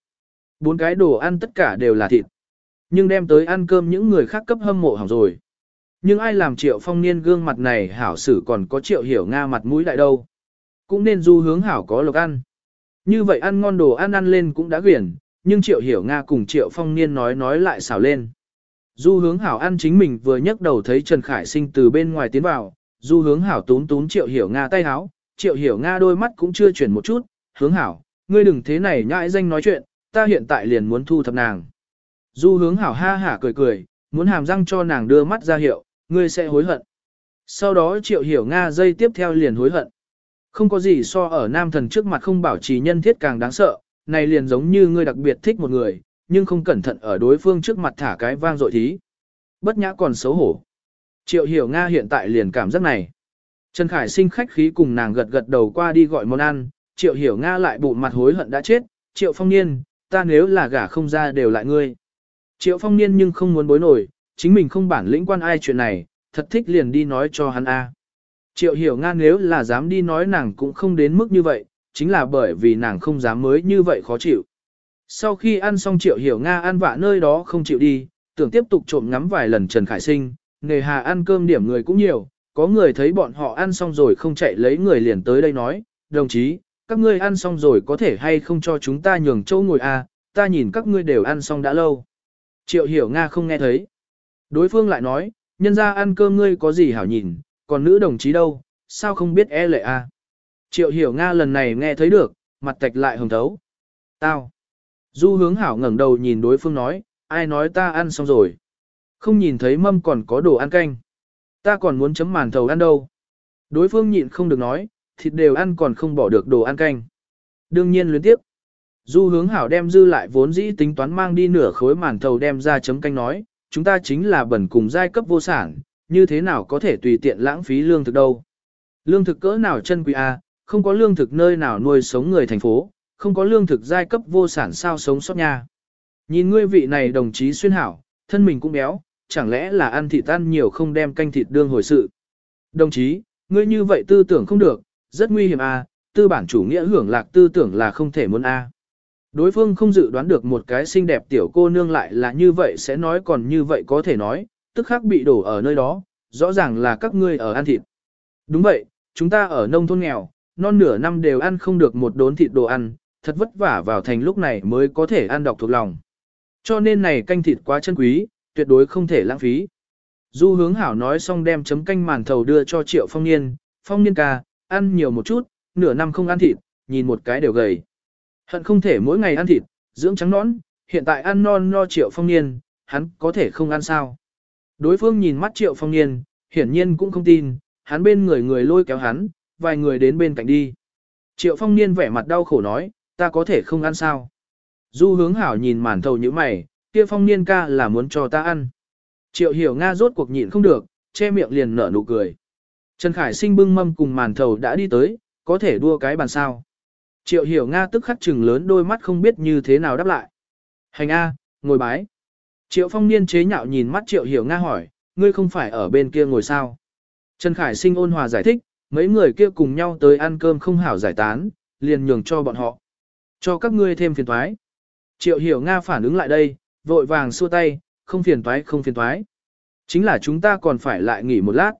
Bốn cái đồ ăn tất cả đều là thịt. Nhưng đem tới ăn cơm những người khác cấp hâm mộ hỏng rồi. Nhưng ai làm triệu phong niên gương mặt này hảo xử còn có triệu hiểu Nga mặt mũi lại đâu. Cũng nên du hướng hảo có lộc ăn. Như vậy ăn ngon đồ ăn ăn lên cũng đã quyển, nhưng triệu hiểu Nga cùng triệu phong niên nói nói lại xào lên. Du hướng hảo ăn chính mình vừa nhấc đầu thấy Trần Khải Sinh từ bên ngoài tiến vào, du hướng hảo tún tún triệu hiểu Nga tay háo, triệu hiểu Nga đôi mắt cũng chưa chuyển một chút, hướng hảo, ngươi đừng thế này nhãi danh nói chuyện, ta hiện tại liền muốn thu thập nàng. Du hướng hảo ha hả cười cười, muốn hàm răng cho nàng đưa mắt ra hiệu, ngươi sẽ hối hận. Sau đó triệu hiểu Nga dây tiếp theo liền hối hận. Không có gì so ở nam thần trước mặt không bảo trì nhân thiết càng đáng sợ, này liền giống như ngươi đặc biệt thích một người, nhưng không cẩn thận ở đối phương trước mặt thả cái vang dội thí. Bất nhã còn xấu hổ. Triệu hiểu Nga hiện tại liền cảm giác này. Trần Khải sinh khách khí cùng nàng gật gật đầu qua đi gọi món ăn, triệu hiểu Nga lại bụng mặt hối hận đã chết, triệu phong niên, ta nếu là gả không ra đều lại ngươi. Triệu phong niên nhưng không muốn bối nổi, chính mình không bản lĩnh quan ai chuyện này, thật thích liền đi nói cho hắn a. Triệu hiểu Nga nếu là dám đi nói nàng cũng không đến mức như vậy, chính là bởi vì nàng không dám mới như vậy khó chịu. Sau khi ăn xong Triệu hiểu Nga ăn vạ nơi đó không chịu đi, tưởng tiếp tục trộm ngắm vài lần Trần Khải Sinh, nghề hà ăn cơm điểm người cũng nhiều, có người thấy bọn họ ăn xong rồi không chạy lấy người liền tới đây nói, đồng chí, các ngươi ăn xong rồi có thể hay không cho chúng ta nhường chỗ ngồi à, ta nhìn các ngươi đều ăn xong đã lâu. Triệu hiểu Nga không nghe thấy. Đối phương lại nói, nhân ra ăn cơm ngươi có gì hảo nhìn, còn nữ đồng chí đâu, sao không biết e lệ à. Triệu hiểu Nga lần này nghe thấy được, mặt tạch lại hồng thấu. Tao. Du hướng hảo ngẩng đầu nhìn đối phương nói, ai nói ta ăn xong rồi. Không nhìn thấy mâm còn có đồ ăn canh. Ta còn muốn chấm màn thầu ăn đâu. Đối phương nhịn không được nói, thịt đều ăn còn không bỏ được đồ ăn canh. Đương nhiên luyến tiếp. Du hướng hảo đem dư lại vốn dĩ tính toán mang đi nửa khối màn thầu đem ra chấm canh nói, chúng ta chính là bẩn cùng giai cấp vô sản, như thế nào có thể tùy tiện lãng phí lương thực đâu. Lương thực cỡ nào chân quý a, không có lương thực nơi nào nuôi sống người thành phố, không có lương thực giai cấp vô sản sao sống sót nha. Nhìn ngươi vị này đồng chí xuyên hảo, thân mình cũng béo, chẳng lẽ là ăn thịt ăn nhiều không đem canh thịt đương hồi sự. Đồng chí, ngươi như vậy tư tưởng không được, rất nguy hiểm a, tư bản chủ nghĩa hưởng lạc tư tưởng là không thể muốn a. Đối phương không dự đoán được một cái xinh đẹp tiểu cô nương lại là như vậy sẽ nói còn như vậy có thể nói, tức khắc bị đổ ở nơi đó, rõ ràng là các ngươi ở ăn thịt. Đúng vậy, chúng ta ở nông thôn nghèo, non nửa năm đều ăn không được một đốn thịt đồ ăn, thật vất vả vào thành lúc này mới có thể ăn đọc thuộc lòng. Cho nên này canh thịt quá chân quý, tuyệt đối không thể lãng phí. Du hướng hảo nói xong đem chấm canh màn thầu đưa cho triệu phong niên, phong niên ca, ăn nhiều một chút, nửa năm không ăn thịt, nhìn một cái đều gầy. Hận không thể mỗi ngày ăn thịt, dưỡng trắng nõn, hiện tại ăn non no triệu phong niên, hắn có thể không ăn sao. Đối phương nhìn mắt triệu phong niên, hiển nhiên cũng không tin, hắn bên người người lôi kéo hắn, vài người đến bên cạnh đi. Triệu phong niên vẻ mặt đau khổ nói, ta có thể không ăn sao. Du hướng hảo nhìn màn thầu như mày, kia phong niên ca là muốn cho ta ăn. Triệu hiểu Nga rốt cuộc nhịn không được, che miệng liền nở nụ cười. Trần Khải sinh bưng mâm cùng màn thầu đã đi tới, có thể đua cái bàn sao. Triệu hiểu Nga tức khắc trừng lớn đôi mắt không biết như thế nào đáp lại. Hành A, ngồi bái. Triệu phong niên chế nhạo nhìn mắt triệu hiểu Nga hỏi, ngươi không phải ở bên kia ngồi sao. Trần Khải sinh ôn hòa giải thích, mấy người kia cùng nhau tới ăn cơm không hảo giải tán, liền nhường cho bọn họ. Cho các ngươi thêm phiền toái. Triệu hiểu Nga phản ứng lại đây, vội vàng xua tay, không phiền toái không phiền toái. Chính là chúng ta còn phải lại nghỉ một lát.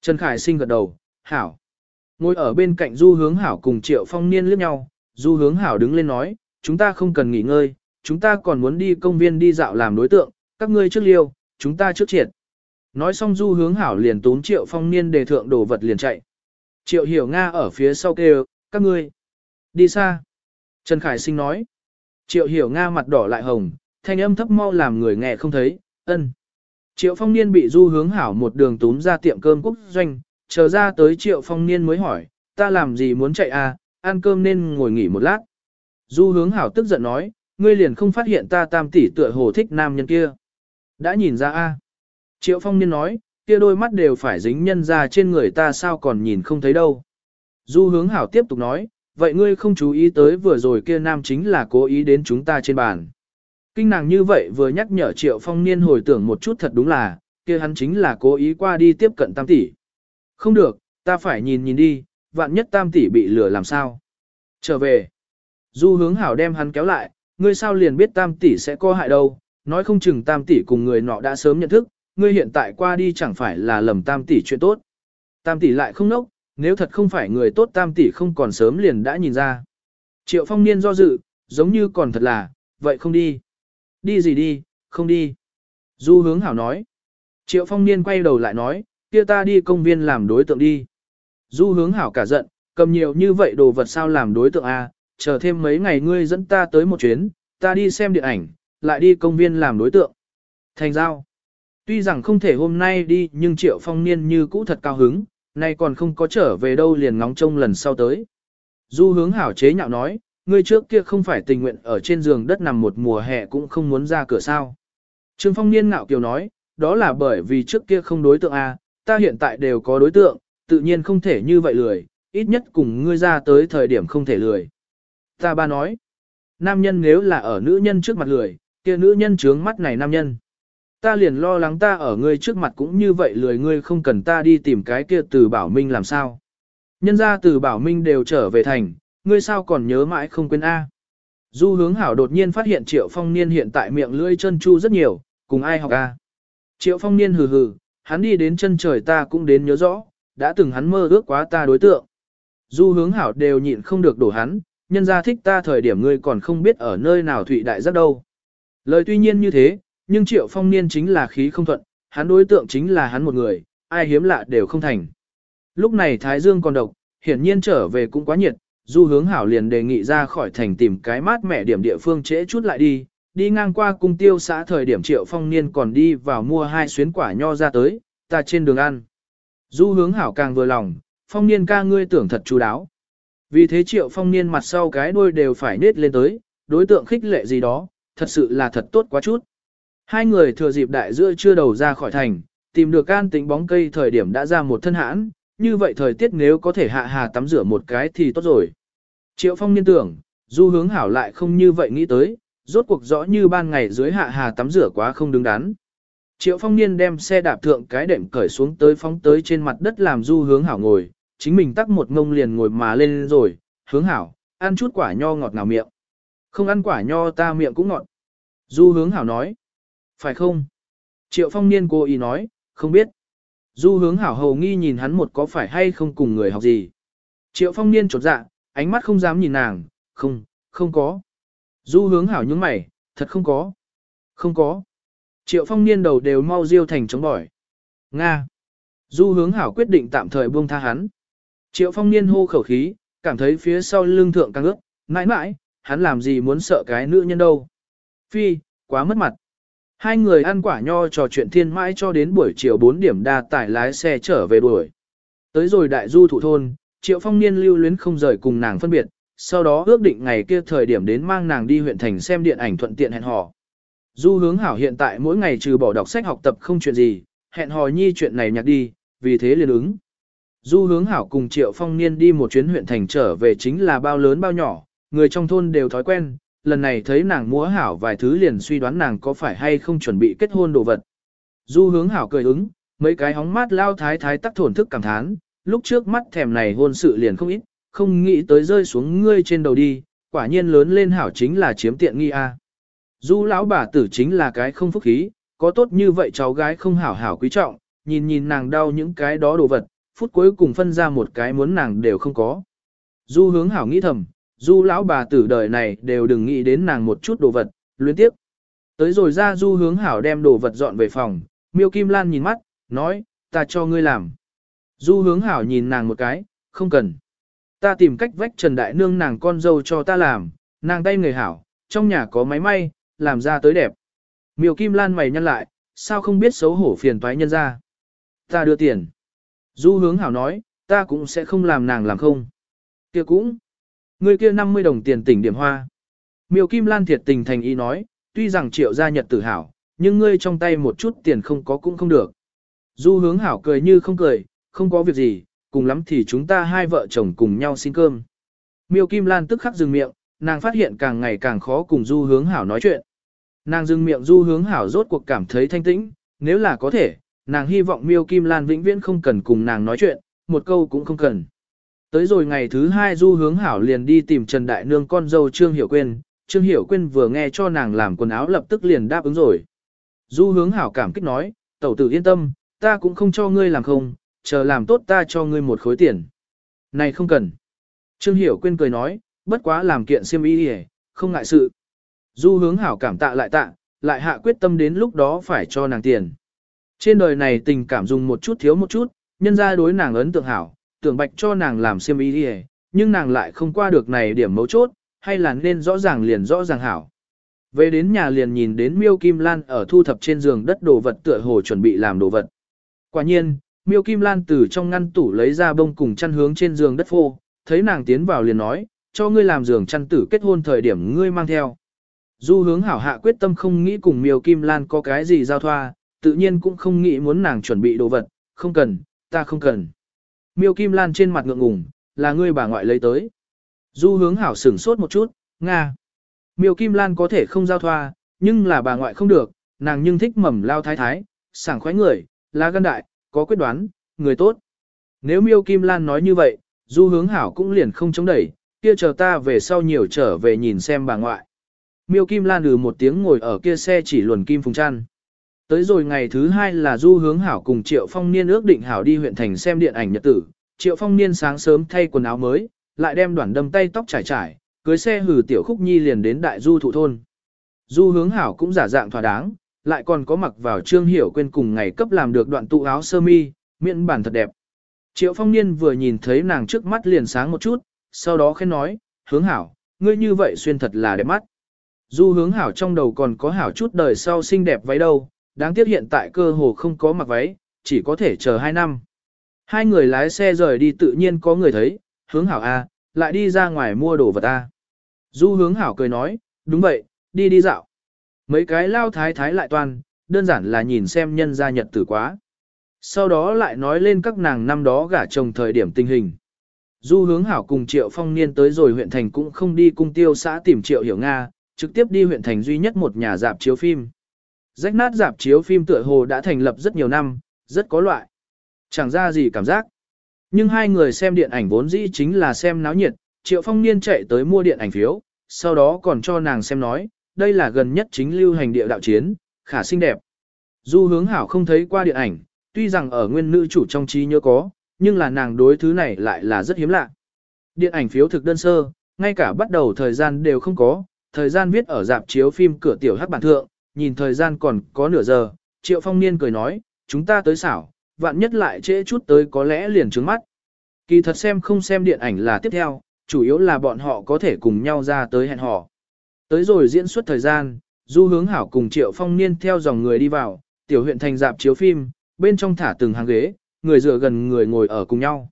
Trần Khải sinh gật đầu, hảo. Ngồi ở bên cạnh Du Hướng Hảo cùng Triệu Phong Niên liếc nhau, Du Hướng Hảo đứng lên nói, chúng ta không cần nghỉ ngơi, chúng ta còn muốn đi công viên đi dạo làm đối tượng, các ngươi trước liêu, chúng ta trước triệt. Nói xong Du Hướng Hảo liền tốn Triệu Phong Niên đề thượng đồ vật liền chạy. Triệu Hiểu Nga ở phía sau kêu, các ngươi, đi xa. Trần Khải Sinh nói, Triệu hiểu Nga mặt đỏ lại hồng, thanh âm thấp mau làm người nghe không thấy, ân. Triệu phong niên bị du hướng hảo một đường túm ra tiệm cơm quốc doanh, chờ ra tới triệu phong niên mới hỏi, ta làm gì muốn chạy à, ăn cơm nên ngồi nghỉ một lát. Du hướng hảo tức giận nói, ngươi liền không phát hiện ta tam tỷ tựa hồ thích nam nhân kia. Đã nhìn ra a Triệu phong niên nói, kia đôi mắt đều phải dính nhân ra trên người ta sao còn nhìn không thấy đâu. Du hướng hảo tiếp tục nói, vậy ngươi không chú ý tới vừa rồi kia nam chính là cố ý đến chúng ta trên bàn. Kinh nàng như vậy vừa nhắc nhở triệu phong niên hồi tưởng một chút thật đúng là, kia hắn chính là cố ý qua đi tiếp cận tam tỷ. Không được, ta phải nhìn nhìn đi, vạn nhất tam tỷ bị lừa làm sao. Trở về. Du hướng hảo đem hắn kéo lại, ngươi sao liền biết tam tỷ sẽ có hại đâu, nói không chừng tam tỷ cùng người nọ đã sớm nhận thức, ngươi hiện tại qua đi chẳng phải là lầm tam tỷ chuyện tốt. Tam tỷ lại không nốc, nếu thật không phải người tốt tam tỷ không còn sớm liền đã nhìn ra. Triệu phong niên do dự, giống như còn thật là, vậy không đi. Đi gì đi, không đi. Du hướng hảo nói. Triệu phong niên quay đầu lại nói, kia ta đi công viên làm đối tượng đi. Du hướng hảo cả giận, cầm nhiều như vậy đồ vật sao làm đối tượng A, chờ thêm mấy ngày ngươi dẫn ta tới một chuyến, ta đi xem điện ảnh, lại đi công viên làm đối tượng. Thành giao. Tuy rằng không thể hôm nay đi nhưng triệu phong niên như cũ thật cao hứng, nay còn không có trở về đâu liền ngóng trông lần sau tới. Du hướng hảo chế nhạo nói, ngươi trước kia không phải tình nguyện ở trên giường đất nằm một mùa hè cũng không muốn ra cửa sao. Trương phong niên ngạo kiều nói, đó là bởi vì trước kia không đối tượng A, ta hiện tại đều có đối tượng, tự nhiên không thể như vậy lười, ít nhất cùng ngươi ra tới thời điểm không thể lười. Ta ba nói, nam nhân nếu là ở nữ nhân trước mặt lười, kia nữ nhân trướng mắt này nam nhân. Ta liền lo lắng ta ở ngươi trước mặt cũng như vậy lười ngươi không cần ta đi tìm cái kia từ bảo minh làm sao. Nhân ra từ bảo minh đều trở về thành, ngươi sao còn nhớ mãi không quên A. Du hướng hảo đột nhiên phát hiện triệu phong niên hiện tại miệng lưỡi chân chu rất nhiều, cùng ai học A. Triệu phong niên hừ hừ, hắn đi đến chân trời ta cũng đến nhớ rõ, đã từng hắn mơ ước quá ta đối tượng. Du hướng hảo đều nhịn không được đổ hắn, nhân ra thích ta thời điểm ngươi còn không biết ở nơi nào thụy đại rất đâu. Lời tuy nhiên như thế, nhưng triệu phong niên chính là khí không thuận, hắn đối tượng chính là hắn một người, ai hiếm lạ đều không thành. Lúc này Thái Dương còn độc, hiển nhiên trở về cũng quá nhiệt, du hướng hảo liền đề nghị ra khỏi thành tìm cái mát mẻ điểm địa phương trễ chút lại đi, đi ngang qua cung tiêu xã thời điểm triệu phong niên còn đi vào mua hai xuyến quả nho ra tới, ta trên đường ăn. Du hướng hảo càng vừa lòng, phong niên ca ngươi tưởng thật chú đáo. Vì thế triệu phong niên mặt sau cái đuôi đều phải nết lên tới, đối tượng khích lệ gì đó, thật sự là thật tốt quá chút. Hai người thừa dịp đại giữa chưa đầu ra khỏi thành, tìm được can tính bóng cây thời điểm đã ra một thân hãn, như vậy thời tiết nếu có thể hạ hà tắm rửa một cái thì tốt rồi. Triệu phong niên tưởng, du hướng hảo lại không như vậy nghĩ tới, rốt cuộc rõ như ban ngày dưới hạ hà tắm rửa quá không đứng đắn. Triệu phong niên đem xe đạp thượng cái đệm cởi xuống tới phóng tới trên mặt đất làm du hướng hảo ngồi, chính mình tắc một ngông liền ngồi mà lên rồi, hướng hảo, ăn chút quả nho ngọt ngào miệng. Không ăn quả nho ta miệng cũng ngọt. Du hướng hảo nói. Phải không? Triệu phong niên cô ý nói, không biết. Du hướng hảo hầu nghi nhìn hắn một có phải hay không cùng người học gì. Triệu phong niên chột dạ, ánh mắt không dám nhìn nàng, không, không có. Du hướng hảo những mày, thật không có. Không có. Triệu phong niên đầu đều mau diêu thành chống bỏi. Nga. Du hướng hảo quyết định tạm thời buông tha hắn. Triệu phong niên hô khẩu khí, cảm thấy phía sau lưng thượng căng ước, mãi mãi, hắn làm gì muốn sợ cái nữ nhân đâu. Phi, quá mất mặt. Hai người ăn quả nho trò chuyện thiên mãi cho đến buổi chiều 4 điểm đa tải lái xe trở về đuổi. Tới rồi đại du thủ thôn, triệu phong niên lưu luyến không rời cùng nàng phân biệt, sau đó ước định ngày kia thời điểm đến mang nàng đi huyện thành xem điện ảnh thuận tiện hẹn hò. Du hướng hảo hiện tại mỗi ngày trừ bỏ đọc sách học tập không chuyện gì, hẹn hò nhi chuyện này nhạc đi, vì thế liền ứng. Du hướng hảo cùng triệu phong niên đi một chuyến huyện thành trở về chính là bao lớn bao nhỏ, người trong thôn đều thói quen, lần này thấy nàng múa hảo vài thứ liền suy đoán nàng có phải hay không chuẩn bị kết hôn đồ vật. Du hướng hảo cười ứng, mấy cái hóng mát lao thái thái tắc thổn thức cảm thán, lúc trước mắt thèm này hôn sự liền không ít, không nghĩ tới rơi xuống ngươi trên đầu đi, quả nhiên lớn lên hảo chính là chiếm tiện nghi a. Du lão bà tử chính là cái không phúc khí, có tốt như vậy cháu gái không hảo hảo quý trọng, nhìn nhìn nàng đau những cái đó đồ vật, phút cuối cùng phân ra một cái muốn nàng đều không có. Du hướng hảo nghĩ thầm, du lão bà tử đời này đều đừng nghĩ đến nàng một chút đồ vật, luyến tiếp. Tới rồi ra du hướng hảo đem đồ vật dọn về phòng, miêu kim lan nhìn mắt, nói, ta cho ngươi làm. Du hướng hảo nhìn nàng một cái, không cần. Ta tìm cách vách Trần Đại Nương nàng con dâu cho ta làm, nàng tay người hảo, trong nhà có máy may, làm ra tới đẹp. Miều Kim Lan mày nhăn lại, sao không biết xấu hổ phiền toái nhân ra. Ta đưa tiền. Du hướng hảo nói, ta cũng sẽ không làm nàng làm không. Kia cũng. Người kia 50 đồng tiền tỉnh điểm hoa. Miều Kim Lan thiệt tình thành ý nói, tuy rằng triệu gia nhật tử hảo, nhưng ngươi trong tay một chút tiền không có cũng không được. Du hướng hảo cười như không cười, không có việc gì, cùng lắm thì chúng ta hai vợ chồng cùng nhau xin cơm. Miêu Kim Lan tức khắc dừng miệng, nàng phát hiện càng ngày càng khó cùng du hướng hảo nói chuyện. Nàng dừng miệng du hướng hảo rốt cuộc cảm thấy thanh tĩnh, nếu là có thể, nàng hy vọng Miêu Kim Lan vĩnh viễn không cần cùng nàng nói chuyện, một câu cũng không cần. Tới rồi ngày thứ hai du hướng hảo liền đi tìm Trần Đại Nương con dâu Trương Hiểu Quyên, Trương Hiểu Quyên vừa nghe cho nàng làm quần áo lập tức liền đáp ứng rồi. Du hướng hảo cảm kích nói, tẩu tử yên tâm, ta cũng không cho ngươi làm không, chờ làm tốt ta cho ngươi một khối tiền. Này không cần. Trương Hiểu Quyên cười nói, bất quá làm kiện siêm y hề, không ngại sự. Du hướng hảo cảm tạ lại tạ, lại hạ quyết tâm đến lúc đó phải cho nàng tiền. Trên đời này tình cảm dùng một chút thiếu một chút, nhân ra đối nàng ấn tượng hảo, tưởng bạch cho nàng làm siêm y hề, nhưng nàng lại không qua được này điểm mấu chốt, hay là nên rõ ràng liền rõ ràng hảo. Về đến nhà liền nhìn đến Miêu Kim Lan ở thu thập trên giường đất đồ vật tựa hồ chuẩn bị làm đồ vật. Quả nhiên, Miêu Kim Lan từ trong ngăn tủ lấy ra bông cùng chăn hướng trên giường đất phô, thấy nàng tiến vào liền nói, cho ngươi làm giường chăn tử kết hôn thời điểm ngươi mang theo. Du hướng hảo hạ quyết tâm không nghĩ cùng Miêu Kim Lan có cái gì giao thoa, tự nhiên cũng không nghĩ muốn nàng chuẩn bị đồ vật, không cần, ta không cần. Miêu Kim Lan trên mặt ngượng ngùng, là ngươi bà ngoại lấy tới. Du hướng hảo sửng sốt một chút, Nga. Miêu Kim Lan có thể không giao thoa, nhưng là bà ngoại không được, nàng nhưng thích mầm lao thái thái, sảng khoái người, lá gan đại, có quyết đoán, người tốt. Nếu Miêu Kim Lan nói như vậy, Du hướng hảo cũng liền không chống đẩy, kia chờ ta về sau nhiều trở về nhìn xem bà ngoại. Miêu Kim Lan ừ một tiếng ngồi ở kia xe chỉ luồn kim phùng chăn. Tới rồi ngày thứ hai là Du hướng hảo cùng Triệu Phong Niên ước định hảo đi huyện thành xem điện ảnh nhật tử. Triệu Phong Niên sáng sớm thay quần áo mới, lại đem đoạn đâm tay tóc trải trải, cưới xe hử tiểu khúc nhi liền đến đại du thụ thôn. Du hướng hảo cũng giả dạng thỏa đáng, lại còn có mặc vào trương hiểu quên cùng ngày cấp làm được đoạn tụ áo sơ mi, miễn bản thật đẹp. Triệu phong niên vừa nhìn thấy nàng trước mắt liền sáng một chút, sau đó khen nói, hướng hảo, ngươi như vậy xuyên thật là đẹp mắt. Du hướng hảo trong đầu còn có hảo chút đời sau xinh đẹp váy đâu, đáng tiếc hiện tại cơ hồ không có mặc váy, chỉ có thể chờ 2 năm. Hai người lái xe rời đi tự nhiên có người thấy, hướng hảo A, lại đi ra ngoài mua đồ vật à. A. Du hướng hảo cười nói, đúng vậy, đi đi dạo. Mấy cái lao thái thái lại toàn, đơn giản là nhìn xem nhân gia nhật tử quá. Sau đó lại nói lên các nàng năm đó gả chồng thời điểm tình hình. Du hướng hảo cùng Triệu Phong Niên tới rồi huyện thành cũng không đi cung tiêu xã tìm Triệu Hiểu Nga, trực tiếp đi huyện thành duy nhất một nhà dạp chiếu phim. Rách nát dạp chiếu phim tựa hồ đã thành lập rất nhiều năm, rất có loại. Chẳng ra gì cảm giác. Nhưng hai người xem điện ảnh vốn dĩ chính là xem náo nhiệt, Triệu Phong Niên chạy tới mua điện ảnh phiếu, sau đó còn cho nàng xem nói, đây là gần nhất chính lưu hành địa đạo chiến, khả xinh đẹp. Du hướng hảo không thấy qua điện ảnh, tuy rằng ở nguyên nữ chủ trong trí nhớ có, nhưng là nàng đối thứ này lại là rất hiếm lạ. Điện ảnh phiếu thực đơn sơ, ngay cả bắt đầu thời gian đều không có, thời gian viết ở dạp chiếu phim cửa tiểu hắc bản thượng, nhìn thời gian còn có nửa giờ, Triệu Phong Niên cười nói, chúng ta tới xảo, vạn nhất lại trễ chút tới có lẽ liền trứng mắt. Kỳ thật xem không xem điện ảnh là tiếp theo, chủ yếu là bọn họ có thể cùng nhau ra tới hẹn hò. Tới rồi diễn xuất thời gian, Du Hướng Hảo cùng Triệu Phong Niên theo dòng người đi vào, tiểu huyện thành dạp chiếu phim, bên trong thả từng hàng ghế, người dựa gần người ngồi ở cùng nhau.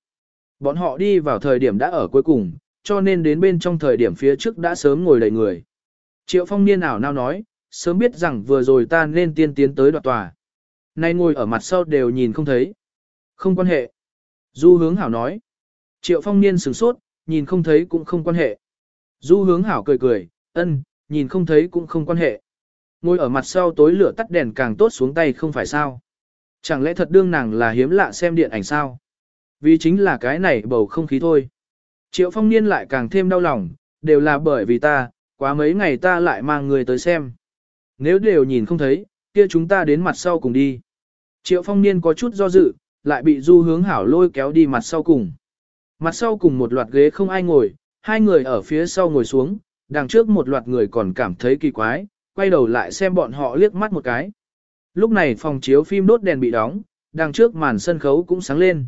Bọn họ đi vào thời điểm đã ở cuối cùng, cho nên đến bên trong thời điểm phía trước đã sớm ngồi đầy người. Triệu Phong Niên ảo nào nói, sớm biết rằng vừa rồi ta nên tiên tiến tới đoạt tòa. Nay ngồi ở mặt sau đều nhìn không thấy. Không quan hệ. Du hướng hảo nói. Triệu Phong Niên sửng sốt, nhìn không thấy cũng không quan hệ. Du hướng hảo cười cười, ân, nhìn không thấy cũng không quan hệ. Ngồi ở mặt sau tối lửa tắt đèn càng tốt xuống tay không phải sao. Chẳng lẽ thật đương nàng là hiếm lạ xem điện ảnh sao? Vì chính là cái này bầu không khí thôi. Triệu phong niên lại càng thêm đau lòng, đều là bởi vì ta, quá mấy ngày ta lại mang người tới xem. Nếu đều nhìn không thấy, kia chúng ta đến mặt sau cùng đi. Triệu phong niên có chút do dự, lại bị du hướng hảo lôi kéo đi mặt sau cùng. Mặt sau cùng một loạt ghế không ai ngồi, hai người ở phía sau ngồi xuống, đằng trước một loạt người còn cảm thấy kỳ quái, quay đầu lại xem bọn họ liếc mắt một cái. Lúc này phòng chiếu phim đốt đèn bị đóng, đằng trước màn sân khấu cũng sáng lên.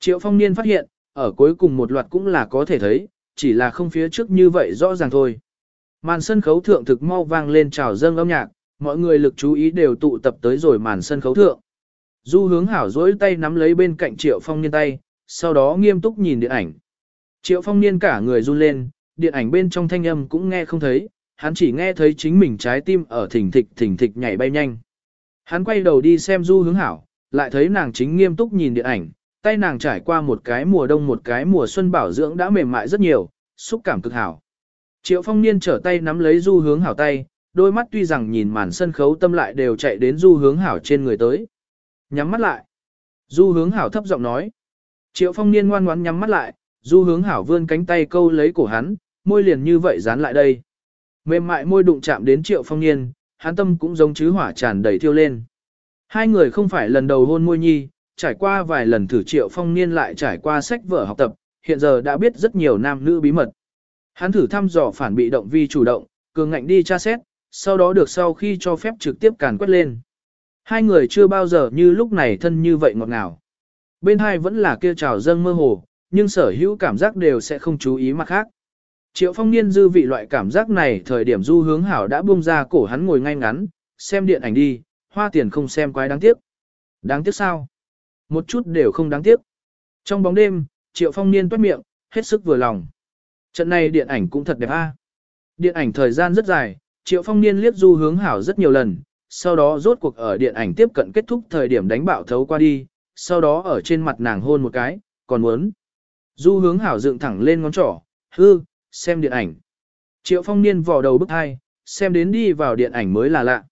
Triệu phong niên phát hiện, ở cuối cùng một loạt cũng là có thể thấy, chỉ là không phía trước như vậy rõ ràng thôi. Màn sân khấu thượng thực mau vang lên trào dâng âm nhạc, mọi người lực chú ý đều tụ tập tới rồi màn sân khấu thượng. Du hướng hảo dối tay nắm lấy bên cạnh triệu phong niên tay, sau đó nghiêm túc nhìn điện ảnh. Triệu phong niên cả người run lên, điện ảnh bên trong thanh âm cũng nghe không thấy, hắn chỉ nghe thấy chính mình trái tim ở thỉnh thịch thỉnh thịch nhảy bay nhanh. Hắn quay đầu đi xem du hướng hảo, lại thấy nàng chính nghiêm túc nhìn điện ảnh, tay nàng trải qua một cái mùa đông một cái mùa xuân bảo dưỡng đã mềm mại rất nhiều, xúc cảm cực hảo. Triệu phong niên trở tay nắm lấy du hướng hảo tay, đôi mắt tuy rằng nhìn màn sân khấu tâm lại đều chạy đến du hướng hảo trên người tới. Nhắm mắt lại. Du hướng hảo thấp giọng nói. Triệu phong niên ngoan ngoãn nhắm mắt lại, du hướng hảo vươn cánh tay câu lấy cổ hắn, môi liền như vậy dán lại đây. Mềm mại môi đụng chạm đến triệu phong niên, hắn tâm cũng giống chứ hỏa tràn đầy thiêu lên. Hai người không phải lần đầu hôn môi nhi, trải qua vài lần thử triệu phong niên lại trải qua sách vở học tập, hiện giờ đã biết rất nhiều nam nữ bí mật. Hắn thử thăm dò phản bị động vi chủ động, cường ngạnh đi tra xét, sau đó được sau khi cho phép trực tiếp càn quét lên. Hai người chưa bao giờ như lúc này thân như vậy ngọt ngào. Bên hai vẫn là kia trào dâng mơ hồ, nhưng sở hữu cảm giác đều sẽ không chú ý mặt khác. Triệu phong niên dư vị loại cảm giác này thời điểm du hướng hảo đã buông ra cổ hắn ngồi ngay ngắn, xem điện ảnh đi, hoa tiền không xem quái đáng tiếc. Đáng tiếc sao? Một chút đều không đáng tiếc. Trong bóng đêm, triệu phong niên toát miệng, hết sức vừa lòng. Trận này điện ảnh cũng thật đẹp a. Điện ảnh thời gian rất dài, triệu phong niên liếc du hướng hảo rất nhiều lần, sau đó rốt cuộc ở điện ảnh tiếp cận kết thúc thời điểm đánh bạo thấu qua đi, sau đó ở trên mặt nàng hôn một cái, còn muốn. Du hướng hảo dựng thẳng lên ngón trỏ, hư, xem điện ảnh. Triệu phong niên vò đầu bức hai, xem đến đi vào điện ảnh mới là lạ.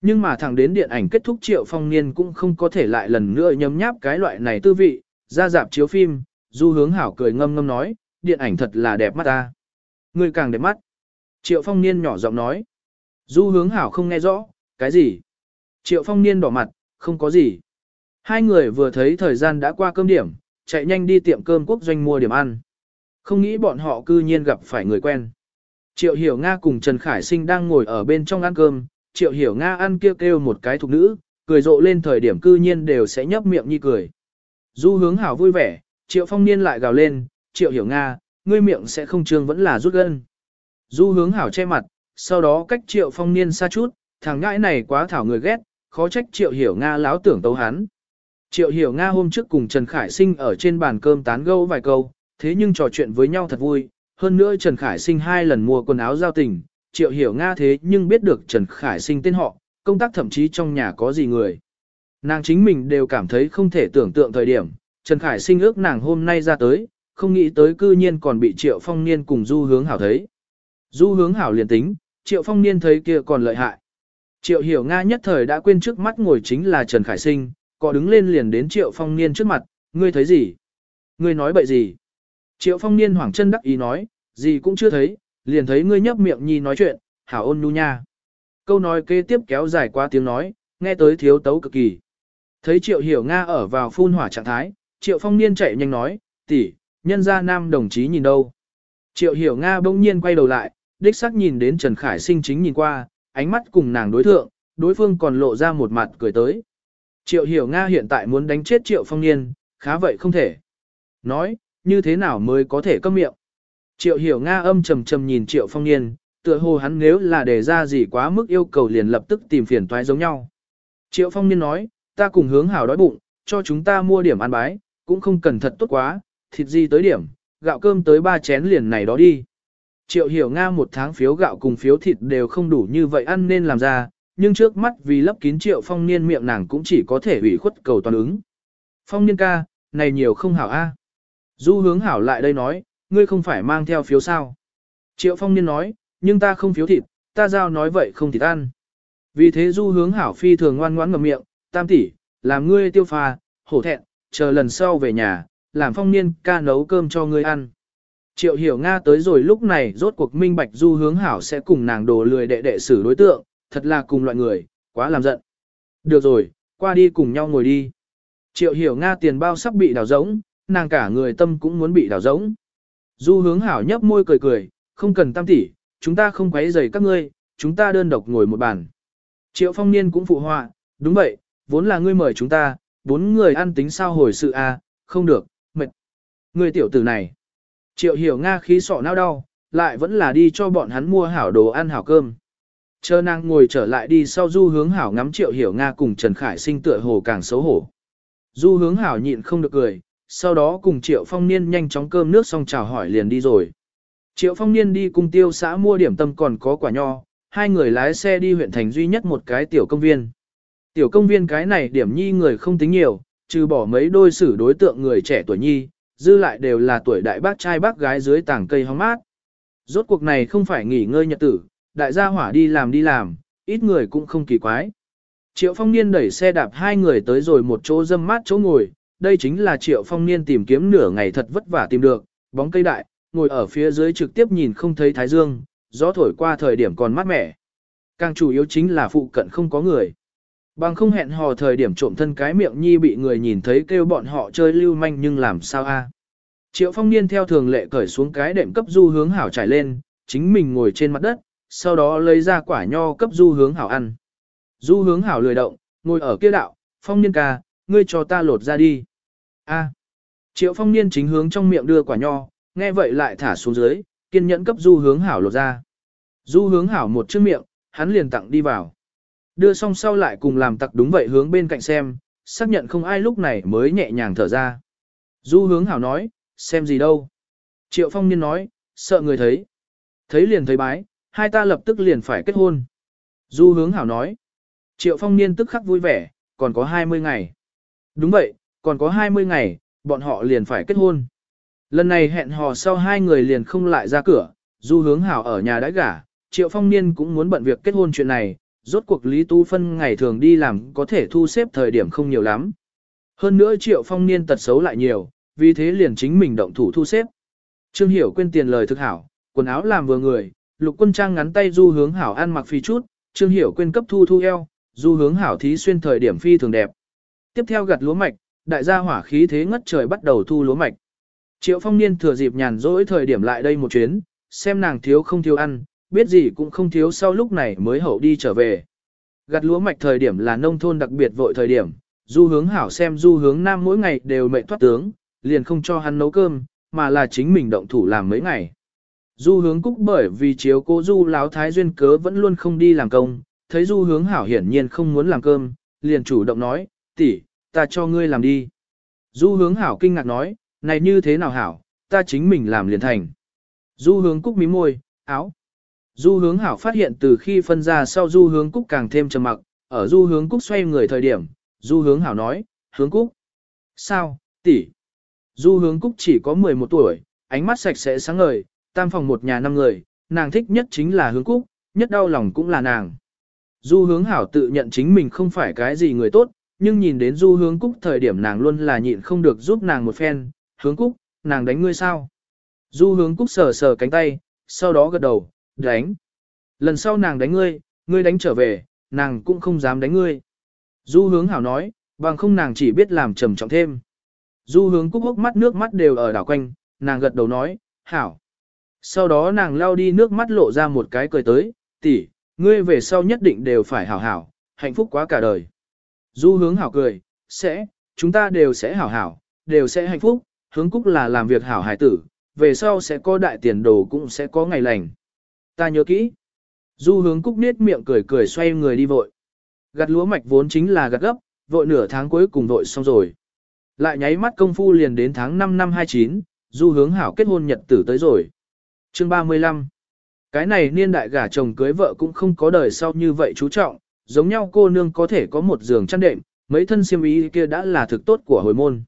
Nhưng mà thẳng đến điện ảnh kết thúc triệu phong niên cũng không có thể lại lần nữa nhấm nháp cái loại này tư vị, ra dạp chiếu phim, du hướng hảo cười ngâm ngâm nói, điện ảnh thật là đẹp mắt ta. Người càng đẹp mắt. Triệu phong niên nhỏ giọng nói. Du hướng hảo không nghe rõ, cái gì? Triệu phong niên đỏ mặt, không có gì. Hai người vừa thấy thời gian đã qua cơm điểm, chạy nhanh đi tiệm cơm quốc doanh mua điểm ăn. Không nghĩ bọn họ cư nhiên gặp phải người quen. Triệu Hiểu Nga cùng Trần Khải Sinh đang ngồi ở bên trong ăn cơm, Triệu Hiểu Nga ăn kêu kêu một cái thục nữ, cười rộ lên thời điểm cư nhiên đều sẽ nhấp miệng như cười. Du hướng hảo vui vẻ, Triệu Phong Niên lại gào lên, Triệu Hiểu Nga, ngươi miệng sẽ không trương vẫn là rút gân. Du hướng hảo che mặt, sau đó cách Triệu Phong Niên xa chút, thằng ngãi này quá thảo người ghét, khó trách Triệu Hiểu Nga láo tưởng tấu hắn. Triệu Hiểu Nga hôm trước cùng Trần Khải Sinh ở trên bàn cơm tán gẫu vài câu, thế nhưng trò chuyện với nhau thật vui, hơn nữa Trần Khải Sinh hai lần mua quần áo giao tình, Triệu Hiểu Nga thế nhưng biết được Trần Khải Sinh tên họ, công tác thậm chí trong nhà có gì người. Nàng chính mình đều cảm thấy không thể tưởng tượng thời điểm, Trần Khải Sinh ước nàng hôm nay ra tới, không nghĩ tới cư nhiên còn bị Triệu Phong Niên cùng Du Hướng Hảo thấy. Du Hướng Hảo liền tính, Triệu Phong Niên thấy kia còn lợi hại. Triệu Hiểu Nga nhất thời đã quên trước mắt ngồi chính là Trần Khải Sinh, có đứng lên liền đến Triệu Phong Niên trước mặt, ngươi thấy gì? Ngươi nói bậy gì? Triệu Phong Niên hoảng chân đắc ý nói, gì cũng chưa thấy, liền thấy ngươi nhấp miệng nhi nói chuyện, hảo ôn nhu nha. Câu nói kế tiếp kéo dài qua tiếng nói, nghe tới thiếu tấu cực kỳ. Thấy Triệu Hiểu Nga ở vào phun hỏa trạng thái, Triệu Phong Niên chạy nhanh nói, tỷ, nhân gia nam đồng chí nhìn đâu. Triệu Hiểu Nga bỗng nhiên quay đầu lại, đích sắc nhìn đến Trần Khải Sinh chính nhìn qua, ánh mắt cùng nàng đối thượng, đối phương còn lộ ra một mặt cười tới. Triệu Hiểu Nga hiện tại muốn đánh chết Triệu Phong Niên, khá vậy không thể. Nói, như thế nào mới có thể câm miệng. Triệu Hiểu Nga âm trầm trầm nhìn Triệu Phong Niên, tựa hồ hắn nếu là đề ra gì quá mức yêu cầu liền lập tức tìm phiền toái giống nhau. Triệu Phong Niên nói, ta cùng hướng hảo đói bụng, cho chúng ta mua điểm ăn bái, cũng không cần thật tốt quá, thịt gì tới điểm, gạo cơm tới ba chén liền này đó đi. Triệu hiểu Nga một tháng phiếu gạo cùng phiếu thịt đều không đủ như vậy ăn nên làm ra, nhưng trước mắt vì lấp kín triệu phong niên miệng nàng cũng chỉ có thể ủy khuất cầu toàn ứng. Phong niên ca, này nhiều không hảo a. Du hướng hảo lại đây nói, ngươi không phải mang theo phiếu sao. Triệu phong niên nói, nhưng ta không phiếu thịt, ta giao nói vậy không thịt ăn. Vì thế du hướng hảo phi thường ngoan ngoãn ngậm miệng, tam tỷ, làm ngươi tiêu pha, hổ thẹn, chờ lần sau về nhà, làm phong niên ca nấu cơm cho ngươi ăn. Triệu hiểu Nga tới rồi lúc này rốt cuộc minh bạch du hướng hảo sẽ cùng nàng đồ lười đệ đệ xử đối tượng, thật là cùng loại người, quá làm giận. Được rồi, qua đi cùng nhau ngồi đi. Triệu hiểu Nga tiền bao sắp bị đào rỗng, nàng cả người tâm cũng muốn bị đảo rỗng. Du hướng hảo nhấp môi cười cười, không cần tam tỷ, chúng ta không quấy rầy các ngươi, chúng ta đơn độc ngồi một bàn. Triệu phong niên cũng phụ họa, đúng vậy, vốn là ngươi mời chúng ta, bốn người ăn tính sao hồi sự a, à, không được, mệt. người tiểu tử này. Triệu hiểu Nga khí sọ não đau, lại vẫn là đi cho bọn hắn mua hảo đồ ăn hảo cơm. Chờ nàng ngồi trở lại đi sau du hướng hảo ngắm triệu hiểu Nga cùng Trần Khải sinh tựa hồ càng xấu hổ. Du hướng hảo nhịn không được cười, sau đó cùng triệu phong niên nhanh chóng cơm nước xong chào hỏi liền đi rồi. Triệu phong niên đi cùng tiêu xã mua điểm tâm còn có quả nho, hai người lái xe đi huyện thành duy nhất một cái tiểu công viên. Tiểu công viên cái này điểm nhi người không tính nhiều, trừ bỏ mấy đôi xử đối tượng người trẻ tuổi nhi, dư lại đều là tuổi đại bác trai bác gái dưới tảng cây hóng mát. Rốt cuộc này không phải nghỉ ngơi nhật tử, đại gia hỏa đi làm đi làm, ít người cũng không kỳ quái. Triệu phong niên đẩy xe đạp hai người tới rồi một chỗ dâm mát chỗ ngồi, đây chính là triệu phong niên tìm kiếm nửa ngày thật vất vả tìm được, bóng cây đại, ngồi ở phía dưới trực tiếp nhìn không thấy thái dương, gió thổi qua thời điểm còn mát mẻ. Càng chủ yếu chính là phụ cận không có người. Bằng không hẹn hò thời điểm trộm thân cái miệng nhi bị người nhìn thấy kêu bọn họ chơi lưu manh nhưng làm sao a? Triệu phong niên theo thường lệ cởi xuống cái đệm cấp du hướng hảo trải lên, chính mình ngồi trên mặt đất, sau đó lấy ra quả nho cấp du hướng hảo ăn. Du hướng hảo lười động, ngồi ở kia đạo, phong niên ca, ngươi cho ta lột ra đi. A. Triệu phong niên chính hướng trong miệng đưa quả nho, nghe vậy lại thả xuống dưới, kiên nhẫn cấp du hướng hảo lột ra. Du hướng hảo một chiếc miệng, hắn liền tặng đi vào. Đưa xong sau lại cùng làm tặc đúng vậy hướng bên cạnh xem, xác nhận không ai lúc này mới nhẹ nhàng thở ra. Du hướng hảo nói, xem gì đâu. Triệu phong niên nói, sợ người thấy. Thấy liền thấy bái, hai ta lập tức liền phải kết hôn. Du hướng hảo nói. Triệu phong niên tức khắc vui vẻ, còn có 20 ngày. Đúng vậy, còn có 20 ngày, bọn họ liền phải kết hôn. Lần này hẹn hò sau hai người liền không lại ra cửa, du hướng hảo ở nhà đãi gả, triệu phong niên cũng muốn bận việc kết hôn chuyện này, rốt cuộc Lý Tu Phân ngày thường đi làm có thể thu xếp thời điểm không nhiều lắm. Hơn nữa triệu phong niên tật xấu lại nhiều, vì thế liền chính mình động thủ thu xếp. Trương Hiểu quên tiền lời thực hảo, quần áo làm vừa người, lục quân trang ngắn tay du hướng hảo ăn mặc phi chút, Trương Hiểu quên cấp thu thu eo, du hướng hảo thí xuyên thời điểm phi thường đẹp. Tiếp theo gặt lúa mạch, đại gia hỏa khí thế ngất trời bắt đầu thu lúa mạch. Triệu phong niên thừa dịp nhàn rỗi thời điểm lại đây một chuyến, xem nàng thiếu không thiếu ăn, biết gì cũng không thiếu sau lúc này mới hậu đi trở về. Gặt lúa mạch thời điểm là nông thôn đặc biệt vội thời điểm, du hướng hảo xem du hướng nam mỗi ngày đều mệnh thoát tướng, liền không cho hắn nấu cơm, mà là chính mình động thủ làm mấy ngày. Du hướng cúc bởi vì chiếu cô du láo thái duyên cớ vẫn luôn không đi làm công, thấy du hướng hảo hiển nhiên không muốn làm cơm, liền chủ động nói, tỷ, ta cho ngươi làm đi. Du hướng hảo kinh ngạc nói, này như thế nào hảo, ta chính mình làm liền thành. Du hướng cúc mí môi, áo. Du hướng hảo phát hiện từ khi phân ra sau du hướng cúc càng thêm trầm mặc, ở du hướng cúc xoay người thời điểm, du hướng hảo nói, hướng cúc. Sao, tỷ? Du hướng cúc chỉ có 11 tuổi, ánh mắt sạch sẽ sáng ngời, tam phòng một nhà năm người, nàng thích nhất chính là hướng cúc, nhất đau lòng cũng là nàng. Du hướng hảo tự nhận chính mình không phải cái gì người tốt, nhưng nhìn đến du hướng cúc thời điểm nàng luôn là nhịn không được giúp nàng một phen, hướng cúc, nàng đánh ngươi sao? Du hướng cúc sờ sờ cánh tay, sau đó gật đầu, đánh. Lần sau nàng đánh ngươi, ngươi đánh trở về, nàng cũng không dám đánh ngươi. Du hướng hảo nói, bằng không nàng chỉ biết làm trầm trọng thêm. Du hướng cúc hốc mắt nước mắt đều ở đảo quanh, nàng gật đầu nói, hảo. Sau đó nàng lao đi nước mắt lộ ra một cái cười tới, tỷ, ngươi về sau nhất định đều phải hảo hảo, hạnh phúc quá cả đời. Du hướng hảo cười, sẽ, chúng ta đều sẽ hảo hảo, đều sẽ hạnh phúc, hướng cúc là làm việc hảo hải tử, về sau sẽ có đại tiền đồ cũng sẽ có ngày lành. Ta nhớ kỹ. Du hướng cúc nết miệng cười cười xoay người đi vội. Gặt lúa mạch vốn chính là gặt gấp, vội nửa tháng cuối cùng vội xong rồi. Lại nháy mắt công phu liền đến tháng 5 năm 29, du hướng hảo kết hôn nhật tử tới rồi. Chương 35 Cái này niên đại gả chồng cưới vợ cũng không có đời sau như vậy chú trọng, giống nhau cô nương có thể có một giường chăn đệm, mấy thân siêm ý kia đã là thực tốt của hồi môn.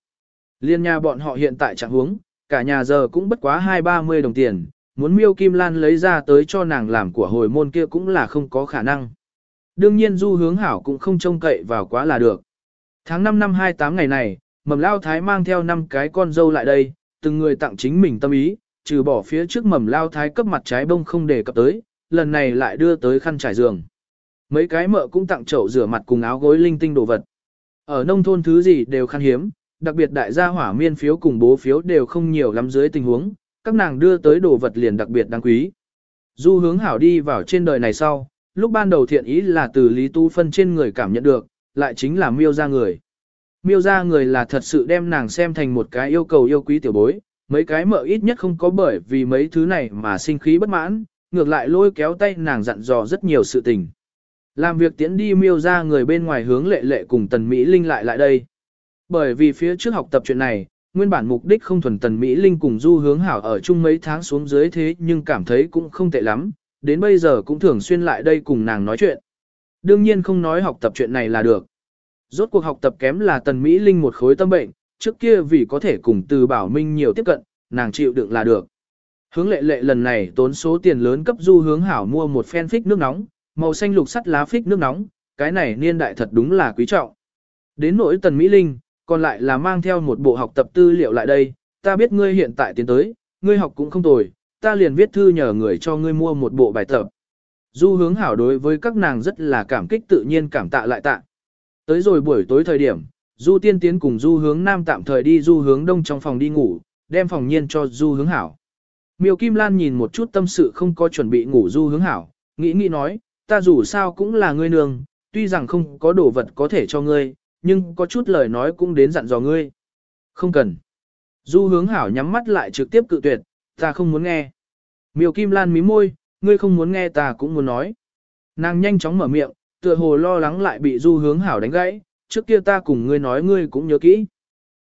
Liên nhà bọn họ hiện tại trạng huống, cả nhà giờ cũng bất quá hai ba mươi đồng tiền, muốn miêu kim lan lấy ra tới cho nàng làm của hồi môn kia cũng là không có khả năng. Đương nhiên du hướng hảo cũng không trông cậy vào quá là được. Tháng 5 năm 28 ngày này, mầm lao thái mang theo năm cái con dâu lại đây, từng người tặng chính mình tâm ý, trừ bỏ phía trước mầm lao thái cấp mặt trái bông không để cập tới, lần này lại đưa tới khăn trải giường. Mấy cái mợ cũng tặng chậu rửa mặt cùng áo gối linh tinh đồ vật. Ở nông thôn thứ gì đều khan hiếm, đặc biệt đại gia hỏa miên phiếu cùng bố phiếu đều không nhiều lắm dưới tình huống, các nàng đưa tới đồ vật liền đặc biệt đáng quý. Du hướng hảo đi vào trên đời này sau, lúc ban đầu thiện ý là từ Lý Tu Phân trên người cảm nhận được, lại chính là miêu ra người. Miêu ra người là thật sự đem nàng xem thành một cái yêu cầu yêu quý tiểu bối, Mấy cái mợ ít nhất không có bởi vì mấy thứ này mà sinh khí bất mãn, ngược lại lôi kéo tay nàng dặn dò rất nhiều sự tình. Làm việc tiễn đi miêu ra người bên ngoài hướng lệ lệ cùng tần Mỹ Linh lại lại đây. Bởi vì phía trước học tập chuyện này, nguyên bản mục đích không thuần tần Mỹ Linh cùng du hướng hảo ở chung mấy tháng xuống dưới thế nhưng cảm thấy cũng không tệ lắm, đến bây giờ cũng thường xuyên lại đây cùng nàng nói chuyện. Đương nhiên không nói học tập chuyện này là được. Rốt cuộc học tập kém là tần Mỹ Linh một khối tâm bệnh, trước kia vì có thể cùng từ bảo minh nhiều tiếp cận, nàng chịu đựng là được. Hướng lệ lệ lần này tốn số tiền lớn cấp du hướng hảo mua một phen phích nước nóng, màu xanh lục sắt lá phích nước nóng, cái này niên đại thật đúng là quý trọng. Đến nỗi tần Mỹ Linh, còn lại là mang theo một bộ học tập tư liệu lại đây, ta biết ngươi hiện tại tiến tới, ngươi học cũng không tồi, ta liền viết thư nhờ người cho ngươi mua một bộ bài tập. Du hướng hảo đối với các nàng rất là cảm kích tự nhiên cảm tạ lại tạ. Tới rồi buổi tối thời điểm, Du tiên tiến cùng Du hướng nam tạm thời đi Du hướng đông trong phòng đi ngủ, đem phòng nhiên cho Du hướng hảo. Miêu Kim Lan nhìn một chút tâm sự không có chuẩn bị ngủ Du hướng hảo, nghĩ nghĩ nói, ta dù sao cũng là ngươi nương, tuy rằng không có đồ vật có thể cho ngươi, nhưng có chút lời nói cũng đến dặn dò ngươi. Không cần. Du hướng hảo nhắm mắt lại trực tiếp cự tuyệt, ta không muốn nghe. Miêu Kim Lan mí môi, ngươi không muốn nghe ta cũng muốn nói. Nàng nhanh chóng mở miệng, tựa hồ lo lắng lại bị du hướng hảo đánh gãy, trước kia ta cùng ngươi nói ngươi cũng nhớ kỹ.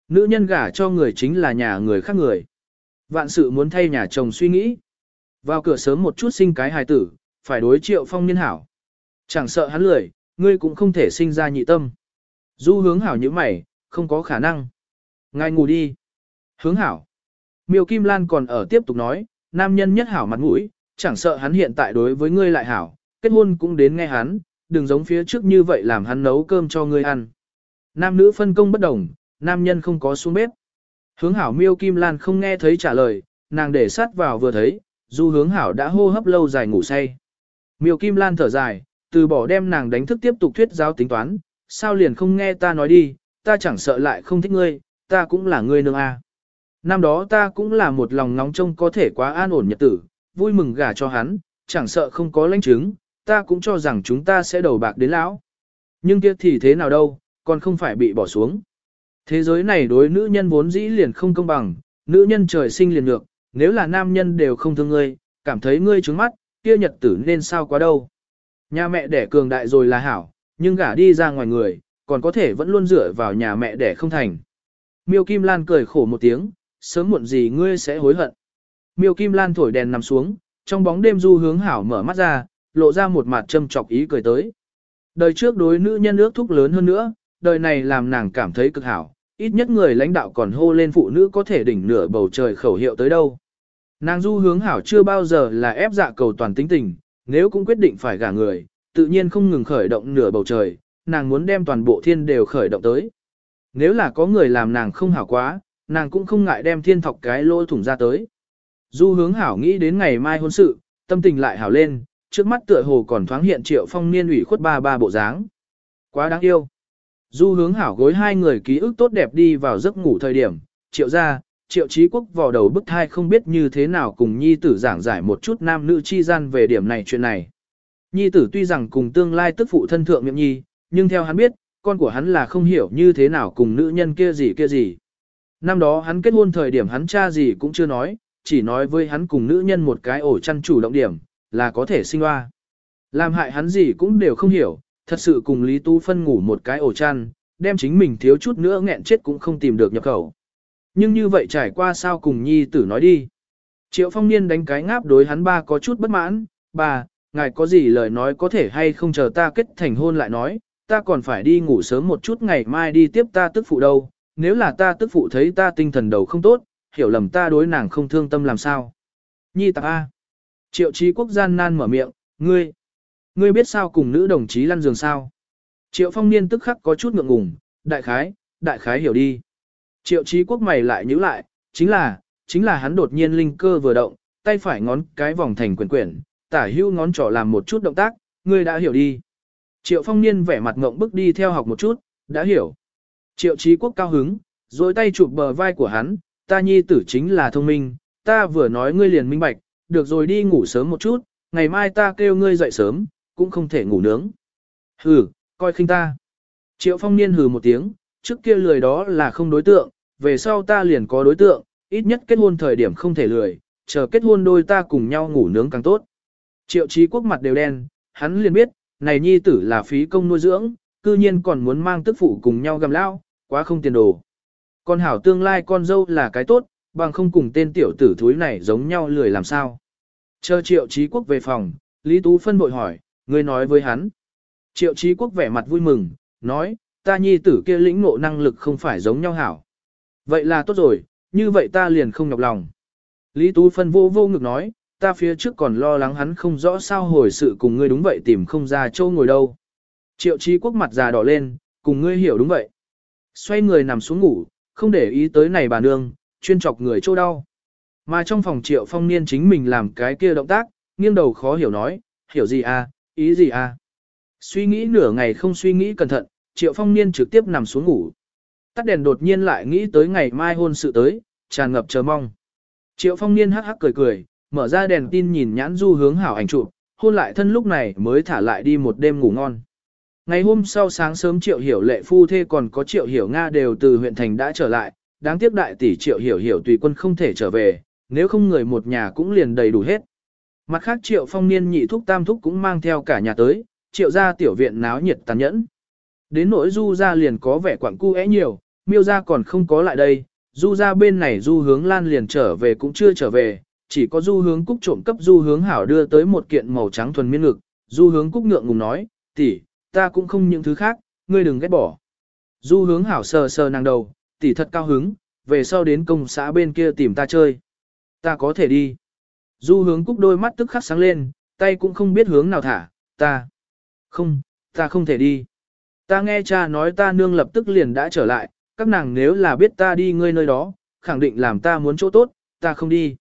Nữ nhân gả cho người chính là nhà người khác người. Vạn sự muốn thay nhà chồng suy nghĩ. Vào cửa sớm một chút sinh cái hài tử, phải đối triệu phong niên hảo. Chẳng sợ hắn lười, ngươi cũng không thể sinh ra nhị tâm. Du hướng hảo như mày, không có khả năng. Ngài ngủ đi. Hướng hảo. Miêu Kim Lan còn ở tiếp tục nói, nam nhân nhất hảo mặt mũi, chẳng sợ hắn hiện tại đối với ngươi lại hảo, kết hôn cũng đến nghe hắn, đừng giống phía trước như vậy làm hắn nấu cơm cho ngươi ăn. Nam nữ phân công bất đồng, nam nhân không có xuống bếp. Hướng hảo miêu Kim Lan không nghe thấy trả lời, nàng để sát vào vừa thấy, du hướng hảo đã hô hấp lâu dài ngủ say. Miêu Kim Lan thở dài, từ bỏ đem nàng đánh thức tiếp tục thuyết giáo tính toán, sao liền không nghe ta nói đi, ta chẳng sợ lại không thích ngươi, ta cũng là ngươi nương a. Năm đó ta cũng là một lòng nóng trông có thể quá an ổn nhật tử, vui mừng gả cho hắn, chẳng sợ không có lãnh chứng, ta cũng cho rằng chúng ta sẽ đầu bạc đến lão. Nhưng kia thì thế nào đâu, còn không phải bị bỏ xuống. Thế giới này đối nữ nhân vốn dĩ liền không công bằng, nữ nhân trời sinh liền được, nếu là nam nhân đều không thương ngươi, cảm thấy ngươi trướng mắt, kia nhật tử nên sao quá đâu. Nhà mẹ đẻ cường đại rồi là hảo, nhưng gả đi ra ngoài người, còn có thể vẫn luôn dựa vào nhà mẹ đẻ không thành. Miêu Kim Lan cười khổ một tiếng, sớm muộn gì ngươi sẽ hối hận. Miêu Kim Lan thổi đèn nằm xuống, trong bóng đêm du hướng hảo mở mắt ra, lộ ra một mặt châm chọc ý cười tới. Đời trước đối nữ nhân ước thúc lớn hơn nữa, đời này làm nàng cảm thấy cực hảo, ít nhất người lãnh đạo còn hô lên phụ nữ có thể đỉnh nửa bầu trời khẩu hiệu tới đâu. Nàng du hướng hảo chưa bao giờ là ép dạ cầu toàn tính tình, nếu cũng quyết định phải gả người, tự nhiên không ngừng khởi động nửa bầu trời, nàng muốn đem toàn bộ thiên đều khởi động tới. Nếu là có người làm nàng không hảo quá, nàng cũng không ngại đem thiên thọc cái lỗ thủng ra tới. Du hướng hảo nghĩ đến ngày mai hôn sự, tâm tình lại hảo lên, trước mắt tựa hồ còn thoáng hiện triệu phong niên ủy khuất ba ba bộ dáng. Quá đáng yêu. Du hướng hảo gối hai người ký ức tốt đẹp đi vào giấc ngủ thời điểm, triệu ra, triệu trí quốc vò đầu bức thai không biết như thế nào cùng nhi tử giảng giải một chút nam nữ chi gian về điểm này chuyện này. Nhi tử tuy rằng cùng tương lai tức phụ thân thượng miệng nhi, nhưng theo hắn biết, con của hắn là không hiểu như thế nào cùng nữ nhân kia gì kia gì. Năm đó hắn kết hôn thời điểm hắn cha gì cũng chưa nói, chỉ nói với hắn cùng nữ nhân một cái ổ chăn chủ động điểm, là có thể sinh hoa. Làm hại hắn gì cũng đều không hiểu, thật sự cùng Lý Tu Phân ngủ một cái ổ chăn, đem chính mình thiếu chút nữa nghẹn chết cũng không tìm được nhập khẩu. Nhưng như vậy trải qua sao cùng nhi tử nói đi. Triệu phong niên đánh cái ngáp đối hắn ba có chút bất mãn, bà, ngài có gì lời nói có thể hay không chờ ta kết thành hôn lại nói, ta còn phải đi ngủ sớm một chút ngày mai đi tiếp ta tức phụ đâu, nếu là ta tức phụ thấy ta tinh thần đầu không tốt, hiểu lầm ta đối nàng không thương tâm làm sao. Nhi tạc A. Triệu trí quốc gian nan mở miệng, ngươi, ngươi biết sao cùng nữ đồng chí lăn giường sao. Triệu phong niên tức khắc có chút ngượng ngùng, đại khái, đại khái hiểu đi. Triệu trí quốc mày lại nhíu lại, chính là, chính là hắn đột nhiên linh cơ vừa động, tay phải ngón cái vòng thành quyển quyển, tả hưu ngón trỏ làm một chút động tác, ngươi đã hiểu đi. Triệu phong niên vẻ mặt ngộng bức đi theo học một chút, đã hiểu. Triệu trí quốc cao hứng, rồi tay chụp bờ vai của hắn, ta nhi tử chính là thông minh, ta vừa nói ngươi liền minh bạch, được rồi đi ngủ sớm một chút, ngày mai ta kêu ngươi dậy sớm, cũng không thể ngủ nướng. Hừ, coi khinh ta. Triệu phong niên hừ một tiếng, trước kia lười đó là không đối tượng, về sau ta liền có đối tượng, ít nhất kết hôn thời điểm không thể lười, chờ kết hôn đôi ta cùng nhau ngủ nướng càng tốt. Triệu trí quốc mặt đều đen, hắn liền biết, này nhi tử là phí công nuôi dưỡng, cư nhiên còn muốn mang tức phụ cùng nhau gầm lao, quá không tiền đồ. Con hảo tương lai con dâu là cái tốt, bằng không cùng tên tiểu tử thúi này giống nhau lười làm sao. Chờ triệu trí quốc về phòng, Lý Tú phân bội hỏi, người nói với hắn. Triệu trí quốc vẻ mặt vui mừng, nói, ta nhi tử kia lĩnh ngộ năng lực không phải giống nhau hảo. Vậy là tốt rồi, như vậy ta liền không nhọc lòng. Lý Tú phân vô vô ngực nói, ta phía trước còn lo lắng hắn không rõ sao hồi sự cùng ngươi đúng vậy tìm không ra châu ngồi đâu. Triệu trí quốc mặt già đỏ lên, cùng ngươi hiểu đúng vậy. Xoay người nằm xuống ngủ, không để ý tới này bà nương, chuyên chọc người chỗ đau. Mà trong phòng triệu phong niên chính mình làm cái kia động tác, nghiêng đầu khó hiểu nói, hiểu gì à, ý gì à. Suy nghĩ nửa ngày không suy nghĩ cẩn thận, triệu phong niên trực tiếp nằm xuống ngủ. Tắt đèn đột nhiên lại nghĩ tới ngày mai hôn sự tới, tràn ngập chờ mong. Triệu phong niên hắc hắc cười cười, mở ra đèn tin nhìn nhãn du hướng hảo ảnh chụp, hôn lại thân lúc này mới thả lại đi một đêm ngủ ngon. Ngày hôm sau sáng sớm Triệu Hiểu Lệ phu thê còn có Triệu Hiểu Nga đều từ huyện thành đã trở lại, đáng tiếc đại tỷ Triệu Hiểu Hiểu tùy quân không thể trở về, nếu không người một nhà cũng liền đầy đủ hết. Mặt khác Triệu Phong Niên nhị thúc tam thúc cũng mang theo cả nhà tới, Triệu gia tiểu viện náo nhiệt tàn nhẫn. Đến nỗi Du gia liền có vẻ quặng cu é nhiều, Miêu gia còn không có lại đây, Du gia bên này Du hướng Lan liền trở về cũng chưa trở về, chỉ có Du hướng Cúc trộm cấp Du hướng Hảo đưa tới một kiện màu trắng thuần miên ngực, Du hướng Cúc ngượng ngùng nói, tỷ, ta cũng không những thứ khác, ngươi đừng ghét bỏ. Du hướng Hảo sờ sờ nàng đầu, tỷ thật cao hứng, về sau đến công xã bên kia tìm ta chơi. Ta có thể đi. Du hướng Cúc đôi mắt tức khắc sáng lên, tay cũng không biết hướng nào thả, ta. Không, ta không thể đi. Ta nghe cha nói ta nương lập tức liền đã trở lại, các nàng nếu là biết ta đi ngươi nơi đó, khẳng định làm ta muốn chỗ tốt, ta không đi.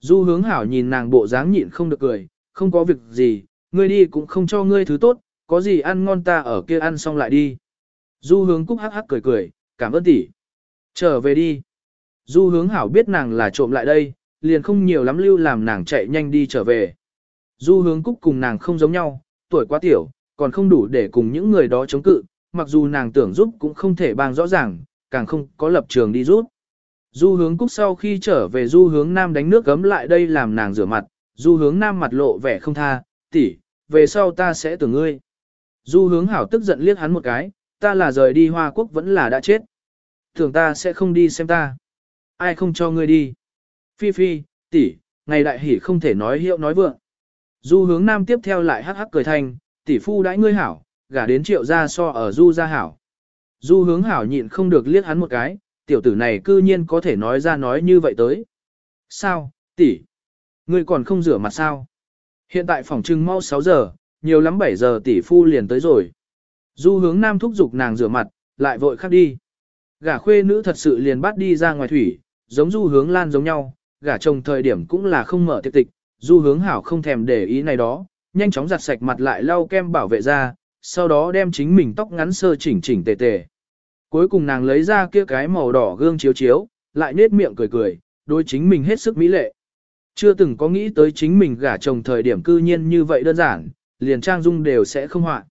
Du hướng hảo nhìn nàng bộ dáng nhịn không được cười, không có việc gì, ngươi đi cũng không cho ngươi thứ tốt, có gì ăn ngon ta ở kia ăn xong lại đi. Du hướng cúc hắc hắc cười cười, cảm ơn tỷ. Trở về đi. Du hướng hảo biết nàng là trộm lại đây, liền không nhiều lắm lưu làm nàng chạy nhanh đi trở về. Du hướng cúc cùng nàng không giống nhau, tuổi quá tiểu, còn không đủ để cùng những người đó chống cự, mặc dù nàng tưởng giúp cũng không thể bang rõ ràng, càng không có lập trường đi rút. Du hướng cúc sau khi trở về du hướng nam đánh nước gấm lại đây làm nàng rửa mặt, du hướng nam mặt lộ vẻ không tha, tỷ, về sau ta sẽ tưởng ngươi. Du hướng hảo tức giận liếc hắn một cái, ta là rời đi Hoa Quốc vẫn là đã chết. thường ta sẽ không đi xem ta. Ai không cho ngươi đi. Phi phi, tỷ, ngày đại hỉ không thể nói hiệu nói vượng. Du hướng nam tiếp theo lại hắc hắc cười thành, tỷ phu đãi ngươi hảo, gả đến triệu gia so ở du gia hảo. Du hướng hảo nhịn không được liếc hắn một cái, tiểu tử này cư nhiên có thể nói ra nói như vậy tới. Sao, tỷ? Ngươi còn không rửa mặt sao? Hiện tại phòng trưng mau 6 giờ, nhiều lắm 7 giờ tỷ phu liền tới rồi. Du hướng nam thúc giục nàng rửa mặt, lại vội khắc đi. Gả khuê nữ thật sự liền bắt đi ra ngoài thủy, giống du hướng lan giống nhau, gả chồng thời điểm cũng là không mở tiệc tịch, du hướng hảo không thèm để ý này đó, nhanh chóng giặt sạch mặt lại lau kem bảo vệ ra, sau đó đem chính mình tóc ngắn sơ chỉnh chỉnh tề tề. Cuối cùng nàng lấy ra kia cái màu đỏ gương chiếu chiếu, lại nết miệng cười cười, đối chính mình hết sức mỹ lệ. Chưa từng có nghĩ tới chính mình gả chồng thời điểm cư nhiên như vậy đơn giản, liền trang dung đều sẽ không hoạn.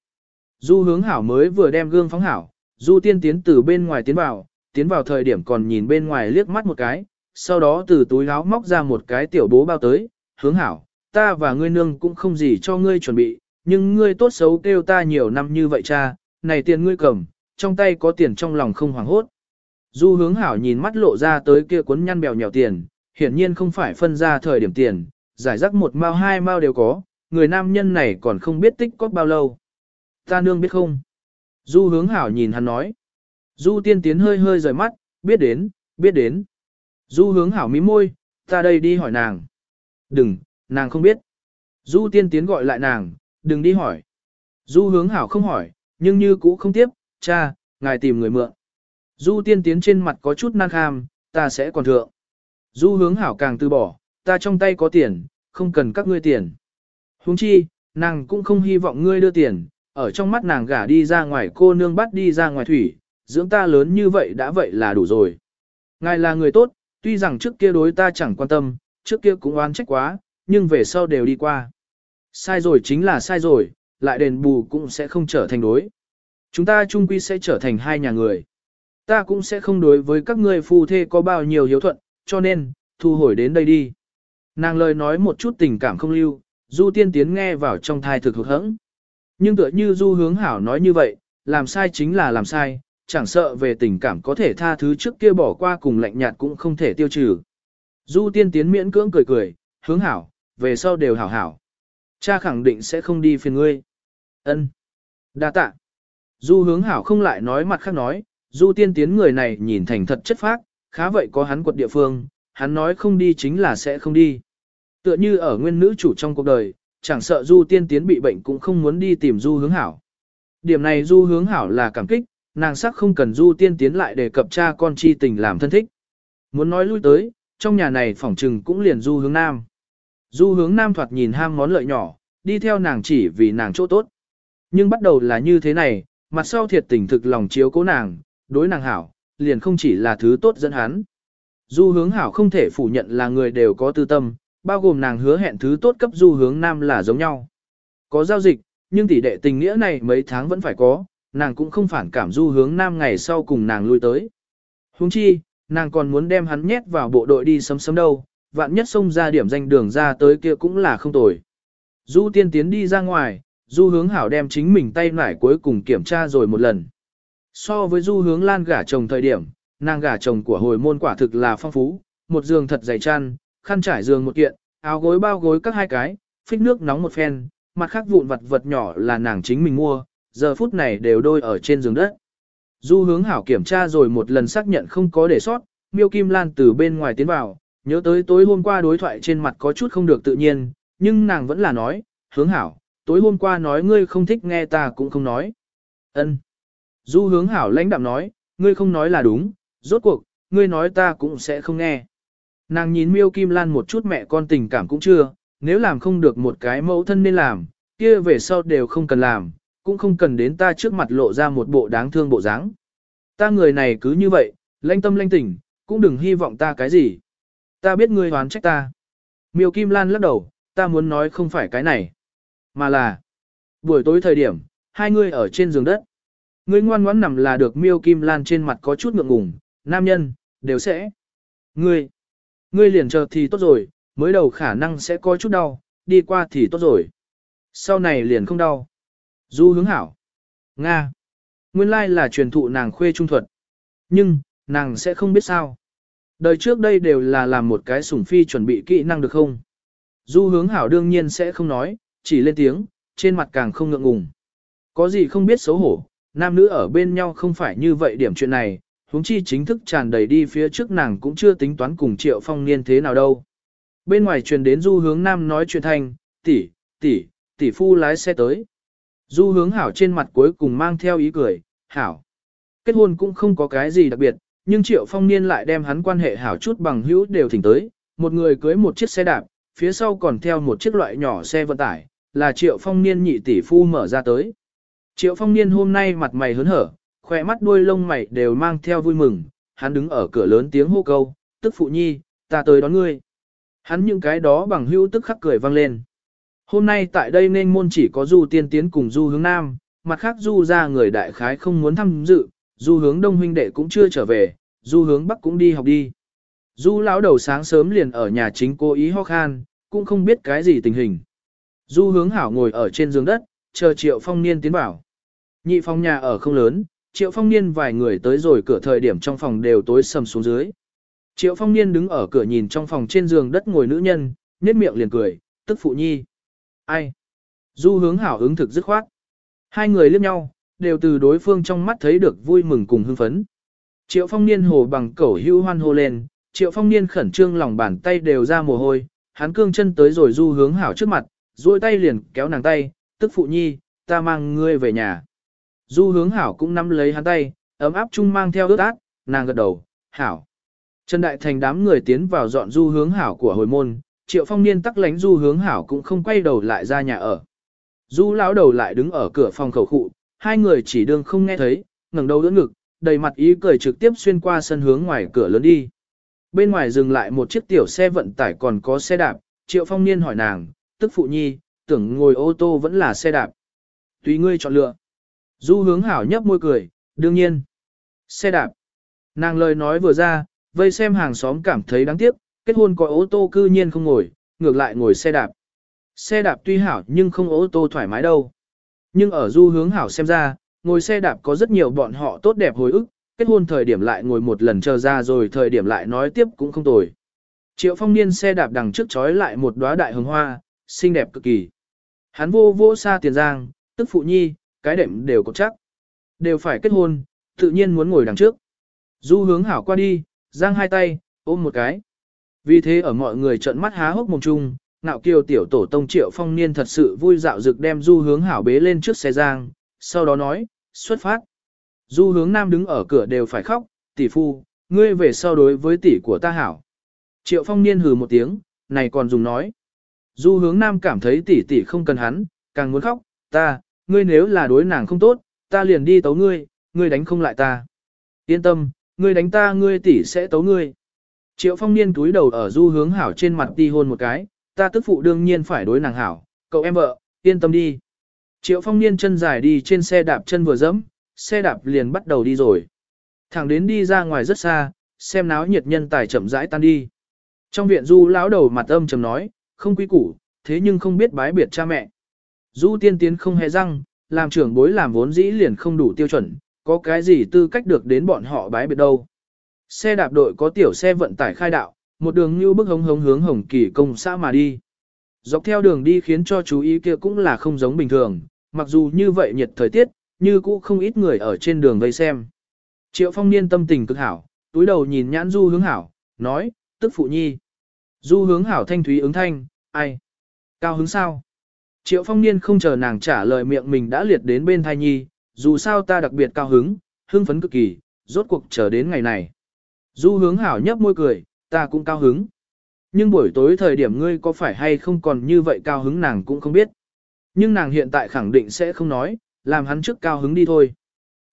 Du hướng hảo mới vừa đem gương phóng hảo, du tiên tiến từ bên ngoài tiến vào, tiến vào thời điểm còn nhìn bên ngoài liếc mắt một cái, sau đó từ túi áo móc ra một cái tiểu bố bao tới, hướng hảo, ta và ngươi nương cũng không gì cho ngươi chuẩn bị, nhưng ngươi tốt xấu kêu ta nhiều năm như vậy cha, này tiền ngươi cầm, trong tay có tiền trong lòng không hoảng hốt. Du hướng hảo nhìn mắt lộ ra tới kia cuốn nhăn bèo nhèo tiền, hiển nhiên không phải phân ra thời điểm tiền, giải rắc một mao hai mao đều có, người nam nhân này còn không biết tích có bao lâu. Ta nương biết không? Du hướng hảo nhìn hắn nói. Du tiên tiến hơi hơi rời mắt, biết đến, biết đến. Du hướng hảo mí môi, ta đây đi hỏi nàng. Đừng, nàng không biết. Du tiên tiến gọi lại nàng, đừng đi hỏi. Du hướng hảo không hỏi, nhưng như cũ không tiếp, cha, ngài tìm người mượn. Du tiên tiến trên mặt có chút năng kham, ta sẽ còn thượng. Du hướng hảo càng từ bỏ, ta trong tay có tiền, không cần các ngươi tiền. Huống chi, nàng cũng không hy vọng ngươi đưa tiền, ở trong mắt nàng gả đi ra ngoài cô nương bắt đi ra ngoài thủy, dưỡng ta lớn như vậy đã vậy là đủ rồi. Ngài là người tốt, tuy rằng trước kia đối ta chẳng quan tâm, trước kia cũng oan trách quá, nhưng về sau đều đi qua. Sai rồi chính là sai rồi, lại đền bù cũng sẽ không trở thành đối. Chúng ta chung quy sẽ trở thành hai nhà người. Ta cũng sẽ không đối với các ngươi phu thê có bao nhiêu hiếu thuận, cho nên, thu hồi đến đây đi. Nàng lời nói một chút tình cảm không lưu, Du Tiên Tiến nghe vào trong thai thực hụt hẫng. Nhưng tựa như Du Hướng Hảo nói như vậy, làm sai chính là làm sai, chẳng sợ về tình cảm có thể tha thứ trước kia bỏ qua cùng lạnh nhạt cũng không thể tiêu trừ. Du Tiên Tiến miễn cưỡng cười cười, hướng hảo, về sau đều hảo hảo. Cha khẳng định sẽ không đi phiền ngươi. Ân, đa tạ. Du hướng hảo không lại nói mặt khác nói, Du Tiên Tiến người này nhìn thành thật chất phác, khá vậy có hắn quật địa phương, hắn nói không đi chính là sẽ không đi. Tựa như ở nguyên nữ chủ trong cuộc đời, chẳng sợ Du Tiên Tiến bị bệnh cũng không muốn đi tìm Du hướng hảo. Điểm này Du hướng hảo là cảm kích, nàng sắc không cần Du Tiên Tiến lại để cập cha con chi tình làm thân thích. Muốn nói lui tới, trong nhà này phỏng trừng cũng liền Du hướng nam. Du hướng nam thoạt nhìn ham món lợi nhỏ, đi theo nàng chỉ vì nàng chỗ tốt. Nhưng bắt đầu là như thế này, mặt sau thiệt tình thực lòng chiếu cố nàng, đối nàng hảo, liền không chỉ là thứ tốt dẫn hắn. Du hướng hảo không thể phủ nhận là người đều có tư tâm, bao gồm nàng hứa hẹn thứ tốt cấp du hướng nam là giống nhau. Có giao dịch, nhưng tỷ đệ tình nghĩa này mấy tháng vẫn phải có, nàng cũng không phản cảm du hướng nam ngày sau cùng nàng lui tới. Huống chi, nàng còn muốn đem hắn nhét vào bộ đội đi sấm sấm đâu, vạn nhất xông ra điểm danh đường ra tới kia cũng là không tồi. Du tiên tiến đi ra ngoài, du hướng hảo đem chính mình tay nải cuối cùng kiểm tra rồi một lần. So với du hướng lan gả chồng thời điểm, nàng gả chồng của hồi môn quả thực là phong phú, một giường thật dày chăn, khăn trải giường một kiện, áo gối bao gối các hai cái, phích nước nóng một phen, mặt khác vụn vật vật nhỏ là nàng chính mình mua, giờ phút này đều đôi ở trên giường đất. Du hướng hảo kiểm tra rồi một lần xác nhận không có để sót, miêu kim lan từ bên ngoài tiến vào, nhớ tới tối hôm qua đối thoại trên mặt có chút không được tự nhiên, nhưng nàng vẫn là nói, hướng hảo, tối hôm qua nói ngươi không thích nghe ta cũng không nói. ân Du hướng hảo lãnh đạm nói, ngươi không nói là đúng, rốt cuộc, ngươi nói ta cũng sẽ không nghe. Nàng nhìn miêu kim lan một chút mẹ con tình cảm cũng chưa, nếu làm không được một cái mẫu thân nên làm, kia về sau đều không cần làm, cũng không cần đến ta trước mặt lộ ra một bộ đáng thương bộ dáng. Ta người này cứ như vậy, lanh tâm lanh tỉnh, cũng đừng hy vọng ta cái gì. Ta biết ngươi hoán trách ta. Miêu Kim Lan lắc đầu, ta muốn nói không phải cái này, mà là buổi tối thời điểm, hai ngươi ở trên giường đất. Ngươi ngoan ngoãn nằm là được Miêu Kim Lan trên mặt có chút ngượng ngùng, nam nhân, đều sẽ. Ngươi, ngươi liền chờ thì tốt rồi, mới đầu khả năng sẽ có chút đau, đi qua thì tốt rồi. Sau này liền không đau. Du hướng hảo. Nga. Nguyên lai là truyền thụ nàng khuê trung thuật. Nhưng, nàng sẽ không biết sao. Đời trước đây đều là làm một cái sủng phi chuẩn bị kỹ năng được không? Du hướng hảo đương nhiên sẽ không nói, chỉ lên tiếng, trên mặt càng không ngượng ngùng. Có gì không biết xấu hổ, nam nữ ở bên nhau không phải như vậy điểm chuyện này, huống chi chính thức tràn đầy đi phía trước nàng cũng chưa tính toán cùng triệu phong niên thế nào đâu. Bên ngoài truyền đến du hướng nam nói chuyện thanh, tỷ, tỷ, tỷ phu lái xe tới. Du hướng hảo trên mặt cuối cùng mang theo ý cười, hảo. Kết hôn cũng không có cái gì đặc biệt, nhưng triệu phong niên lại đem hắn quan hệ hảo chút bằng hữu đều thỉnh tới, một người cưới một chiếc xe đạp, phía sau còn theo một chiếc loại nhỏ xe vận tải, là triệu phong niên nhị tỷ phu mở ra tới. Triệu phong niên hôm nay mặt mày hớn hở, khỏe mắt đuôi lông mày đều mang theo vui mừng, hắn đứng ở cửa lớn tiếng hô câu, tức phụ nhi, ta tới đón ngươi. Hắn những cái đó bằng hữu tức khắc cười vang lên. Hôm nay tại đây nên môn chỉ có du tiên tiến cùng du hướng nam, mặt khác du ra người đại khái không muốn tham dự, du hướng đông huynh đệ cũng chưa trở về, du hướng bắc cũng đi học đi. Du lão đầu sáng sớm liền ở nhà chính cố ý ho khan, cũng không biết cái gì tình hình. Du hướng hảo ngồi ở trên giường đất, chờ triệu phong niên tiến bảo. Nhị phong nhà ở không lớn, triệu phong niên vài người tới rồi cửa thời điểm trong phòng đều tối sầm xuống dưới. Triệu phong niên đứng ở cửa nhìn trong phòng trên giường đất ngồi nữ nhân, nhếch miệng liền cười, tức phụ nhi. Ai? Du hướng hảo ứng thực dứt khoát. Hai người liếc nhau, đều từ đối phương trong mắt thấy được vui mừng cùng hưng phấn. Triệu phong niên hồ bằng cẩu hưu hoan hô lên, triệu phong niên khẩn trương lòng bàn tay đều ra mồ hôi, hắn cương chân tới rồi du hướng hảo trước mặt, duỗi tay liền kéo nàng tay, tức phụ nhi, ta mang ngươi về nhà. Du hướng hảo cũng nắm lấy hắn tay, ấm áp chung mang theo ướt át, nàng gật đầu, hảo. Trần Đại Thành đám người tiến vào dọn du hướng hảo của hồi môn, triệu phong niên tắc lánh du hướng hảo cũng không quay đầu lại ra nhà ở. Du lão đầu lại đứng ở cửa phòng khẩu khụ, hai người chỉ đương không nghe thấy, ngẩng đầu đỡ ngực, đầy mặt ý cười trực tiếp xuyên qua sân hướng ngoài cửa lớn đi. Bên ngoài dừng lại một chiếc tiểu xe vận tải còn có xe đạp, triệu phong niên hỏi nàng, tức phụ nhi, tưởng ngồi ô tô vẫn là xe đạp. Tùy ngươi chọn lựa. Du hướng hảo nhấp môi cười, đương nhiên. Xe đạp. Nàng lời nói vừa ra, Vây xem hàng xóm cảm thấy đáng tiếc, kết hôn có ô tô cư nhiên không ngồi, ngược lại ngồi xe đạp. Xe đạp tuy hảo nhưng không ô tô thoải mái đâu. Nhưng ở du hướng hảo xem ra, ngồi xe đạp có rất nhiều bọn họ tốt đẹp hồi ức, kết hôn thời điểm lại ngồi một lần chờ ra rồi thời điểm lại nói tiếp cũng không tồi. Triệu phong niên xe đạp đằng trước trói lại một đóa đại hồng hoa, xinh đẹp cực kỳ. Hắn vô vô xa tiền giang, tức phụ nhi, cái đệm đều có chắc. Đều phải kết hôn, tự nhiên muốn ngồi đằng trước. Du hướng hảo qua đi, giang hai tay, ôm một cái. Vì thế ở mọi người trợn mắt há hốc mồm chung, nạo kiều tiểu tổ tông triệu phong niên thật sự vui dạo dực đem du hướng hảo bế lên trước xe giang, sau đó nói, xuất phát. Du hướng nam đứng ở cửa đều phải khóc, tỷ phu, ngươi về sau đối với tỷ của ta hảo. Triệu phong niên hừ một tiếng, này còn dùng nói. Du hướng nam cảm thấy tỷ tỷ không cần hắn, càng muốn khóc, ta, ngươi nếu là đối nàng không tốt, ta liền đi tấu ngươi, ngươi đánh không lại ta. Yên tâm, ngươi đánh ta ngươi tỷ sẽ tấu ngươi. Triệu phong niên túi đầu ở du hướng hảo trên mặt đi hôn một cái, ta tức phụ đương nhiên phải đối nàng hảo, cậu em vợ, yên tâm đi. Triệu phong niên chân dài đi trên xe đạp chân vừa dẫm, xe đạp liền bắt đầu đi rồi. Thẳng đến đi ra ngoài rất xa, xem náo nhiệt nhân tài chậm rãi tan đi. Trong viện du lão đầu mặt âm trầm nói, không quý củ, thế nhưng không biết bái biệt cha mẹ. Du tiên tiến không hề răng, làm trưởng bối làm vốn dĩ liền không đủ tiêu chuẩn, có cái gì tư cách được đến bọn họ bái biệt đâu. Xe đạp đội có tiểu xe vận tải khai đạo, một đường như bức hống hống hướng hồng kỳ công xã mà đi. Dọc theo đường đi khiến cho chú ý kia cũng là không giống bình thường, mặc dù như vậy nhiệt thời tiết, như cũ không ít người ở trên đường vây xem. Triệu phong niên tâm tình cực hảo, túi đầu nhìn nhãn du hướng hảo, nói, tức phụ nhi. Du hướng hảo thanh thúy ứng thanh, ai? Cao hứng sao? Triệu phong niên không chờ nàng trả lời miệng mình đã liệt đến bên thai nhi, dù sao ta đặc biệt cao hứng, hưng phấn cực kỳ, rốt cuộc chờ đến ngày này. Du hướng hảo nhấp môi cười, ta cũng cao hứng. Nhưng buổi tối thời điểm ngươi có phải hay không còn như vậy cao hứng nàng cũng không biết. Nhưng nàng hiện tại khẳng định sẽ không nói, làm hắn trước cao hứng đi thôi.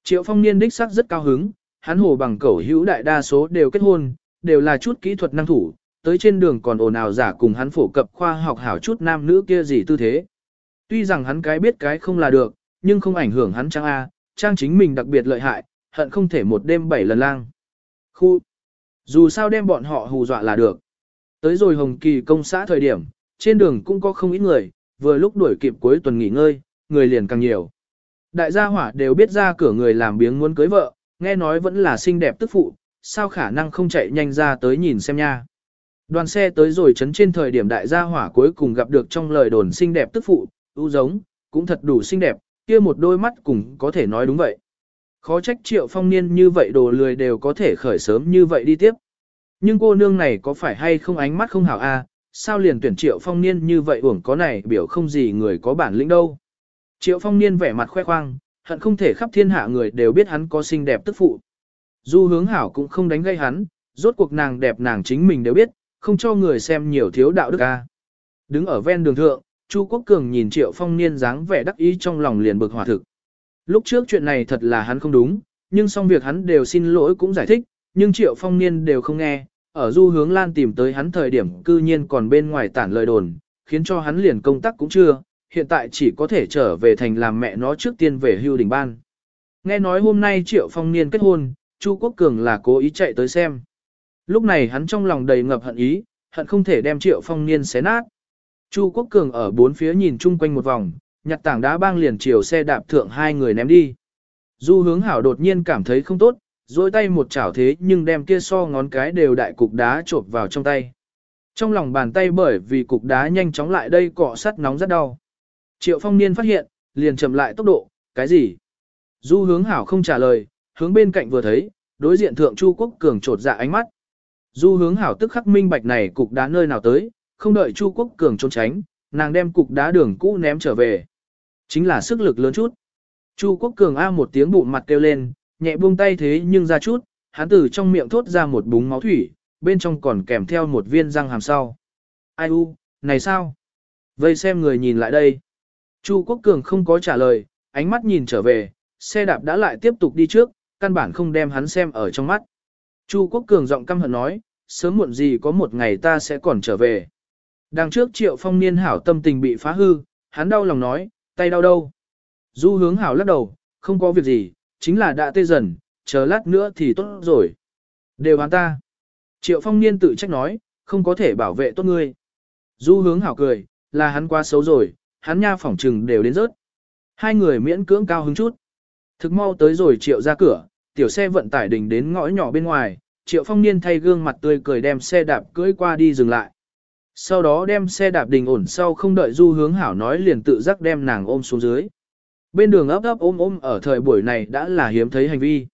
Triệu phong niên đích sắc rất cao hứng, hắn hồ bằng cẩu hữu đại đa số đều kết hôn, đều là chút kỹ thuật năng thủ, tới trên đường còn ồn ào giả cùng hắn phổ cập khoa học hảo chút nam nữ kia gì tư thế. Tuy rằng hắn cái biết cái không là được, nhưng không ảnh hưởng hắn trang A, trang chính mình đặc biệt lợi hại, hận không thể một đêm bảy lần lang. Khu, dù sao đem bọn họ hù dọa là được. Tới rồi Hồng Kỳ công xã thời điểm, trên đường cũng có không ít người, vừa lúc đuổi kịp cuối tuần nghỉ ngơi, người liền càng nhiều. Đại gia hỏa đều biết ra cửa người làm biếng muốn cưới vợ, nghe nói vẫn là xinh đẹp tức phụ, sao khả năng không chạy nhanh ra tới nhìn xem nha. Đoàn xe tới rồi chấn trên thời điểm đại gia hỏa cuối cùng gặp được trong lời đồn xinh đẹp tức phụ, ưu giống, cũng thật đủ xinh đẹp, kia một đôi mắt cùng có thể nói đúng vậy. Khó trách triệu phong niên như vậy đồ lười đều có thể khởi sớm như vậy đi tiếp. Nhưng cô nương này có phải hay không ánh mắt không hảo a? sao liền tuyển triệu phong niên như vậy uổng có này biểu không gì người có bản lĩnh đâu. Triệu phong niên vẻ mặt khoe khoang, hận không thể khắp thiên hạ người đều biết hắn có xinh đẹp tức phụ. Du hướng hảo cũng không đánh gây hắn, rốt cuộc nàng đẹp nàng chính mình đều biết, không cho người xem nhiều thiếu đạo đức a. Đứng ở ven đường thượng, Chu Quốc Cường nhìn Triệu Phong Niên dáng vẻ đắc ý trong lòng liền bực hòa thực. Lúc trước chuyện này thật là hắn không đúng, nhưng xong việc hắn đều xin lỗi cũng giải thích, nhưng Triệu Phong Niên đều không nghe, ở du hướng lan tìm tới hắn thời điểm cư nhiên còn bên ngoài tản lời đồn, khiến cho hắn liền công tác cũng chưa, hiện tại chỉ có thể trở về thành làm mẹ nó trước tiên về hưu đỉnh ban. Nghe nói hôm nay Triệu Phong Niên kết hôn, Chu Quốc Cường là cố ý chạy tới xem. Lúc này hắn trong lòng đầy ngập hận ý, hận không thể đem Triệu Phong Niên xé nát. Chu Quốc Cường ở bốn phía nhìn chung quanh một vòng, nhặt tảng đá bang liền chiều xe đạp thượng hai người ném đi. Du hướng hảo đột nhiên cảm thấy không tốt, dối tay một chảo thế nhưng đem kia so ngón cái đều đại cục đá trộp vào trong tay. Trong lòng bàn tay bởi vì cục đá nhanh chóng lại đây cọ sắt nóng rất đau. Triệu phong niên phát hiện, liền chậm lại tốc độ, cái gì? Du hướng hảo không trả lời, hướng bên cạnh vừa thấy, đối diện thượng Chu Quốc Cường trột dạ ánh mắt. Du hướng hảo tức khắc minh bạch này cục đá nơi nào tới, không đợi Chu Quốc Cường trốn tránh, nàng đem cục đá đường cũ ném trở về. Chính là sức lực lớn chút. Chu Quốc Cường a một tiếng bụng mặt kêu lên, nhẹ buông tay thế nhưng ra chút, hắn từ trong miệng thốt ra một búng máu thủy, bên trong còn kèm theo một viên răng hàm sau. Ai u, này sao? Vây xem người nhìn lại đây. Chu Quốc Cường không có trả lời, ánh mắt nhìn trở về, xe đạp đã lại tiếp tục đi trước, căn bản không đem hắn xem ở trong mắt. Chu Quốc Cường giọng căm hận nói, sớm muộn gì có một ngày ta sẽ còn trở về. Đằng trước triệu phong niên hảo tâm tình bị phá hư, hắn đau lòng nói, tay đau đâu. Du hướng hảo lắc đầu, không có việc gì, chính là đã tê dần, chờ lát nữa thì tốt rồi. Đều hắn ta. Triệu phong niên tự trách nói, không có thể bảo vệ tốt ngươi. Du hướng hảo cười, là hắn quá xấu rồi, hắn nha phỏng trừng đều đến rớt. Hai người miễn cưỡng cao hứng chút. Thực mau tới rồi triệu ra cửa, tiểu xe vận tải đình đến ngõ nhỏ bên ngoài, triệu phong niên thay gương mặt tươi cười đem xe đạp cưỡi qua đi dừng lại. Sau đó đem xe đạp đình ổn sau không đợi du hướng hảo nói liền tự giác đem nàng ôm xuống dưới. Bên đường ấp ấp ôm ôm ở thời buổi này đã là hiếm thấy hành vi.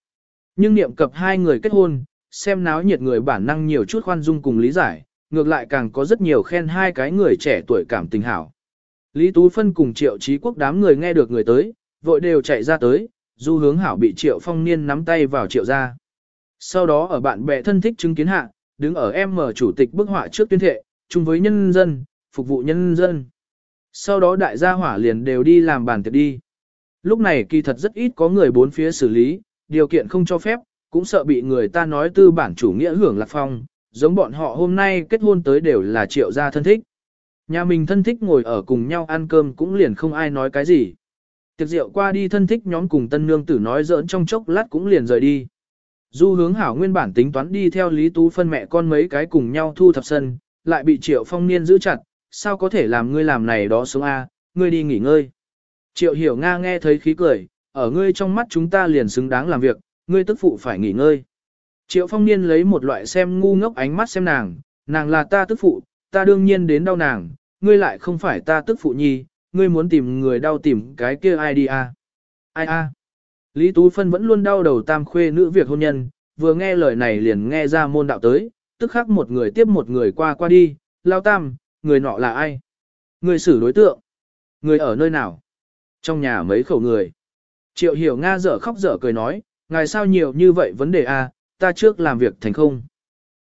Nhưng niệm cập hai người kết hôn, xem náo nhiệt người bản năng nhiều chút khoan dung cùng lý giải, ngược lại càng có rất nhiều khen hai cái người trẻ tuổi cảm tình hảo. Lý Tú Phân cùng triệu trí quốc đám người nghe được người tới, vội đều chạy ra tới, du hướng hảo bị triệu phong niên nắm tay vào triệu ra. Sau đó ở bạn bè thân thích chứng kiến hạ, đứng ở em mở chủ tịch bức họa trước tuyên thệ, chung với nhân dân, phục vụ nhân dân. Sau đó đại gia hỏa liền đều đi làm bàn tiệc đi. Lúc này kỳ thật rất ít có người bốn phía xử lý, điều kiện không cho phép, cũng sợ bị người ta nói tư bản chủ nghĩa hưởng lạc phong, giống bọn họ hôm nay kết hôn tới đều là triệu gia thân thích. Nhà mình thân thích ngồi ở cùng nhau ăn cơm cũng liền không ai nói cái gì. Tiệc rượu qua đi thân thích nhóm cùng tân nương tử nói giỡn trong chốc lát cũng liền rời đi. Du hướng hảo nguyên bản tính toán đi theo Lý Tú phân mẹ con mấy cái cùng nhau thu thập sân, lại bị triệu phong niên giữ chặt, sao có thể làm ngươi làm này đó sống A, ngươi đi nghỉ ngơi. Triệu hiểu Nga nghe thấy khí cười, ở ngươi trong mắt chúng ta liền xứng đáng làm việc, ngươi tức phụ phải nghỉ ngơi. Triệu phong niên lấy một loại xem ngu ngốc ánh mắt xem nàng, nàng là ta tức phụ, ta đương nhiên đến đau nàng, ngươi lại không phải ta tức phụ nhi, ngươi muốn tìm người đau tìm cái kia ai đi a? Ai a? Lý Tú Phân vẫn luôn đau đầu tam khuê nữ việc hôn nhân, vừa nghe lời này liền nghe ra môn đạo tới, tức khắc một người tiếp một người qua qua đi, lao tam, người nọ là ai? Người xử đối tượng? Người ở nơi nào? Trong nhà mấy khẩu người. Triệu hiểu Nga dở khóc dở cười nói, ngài sao nhiều như vậy vấn đề a? ta trước làm việc thành không.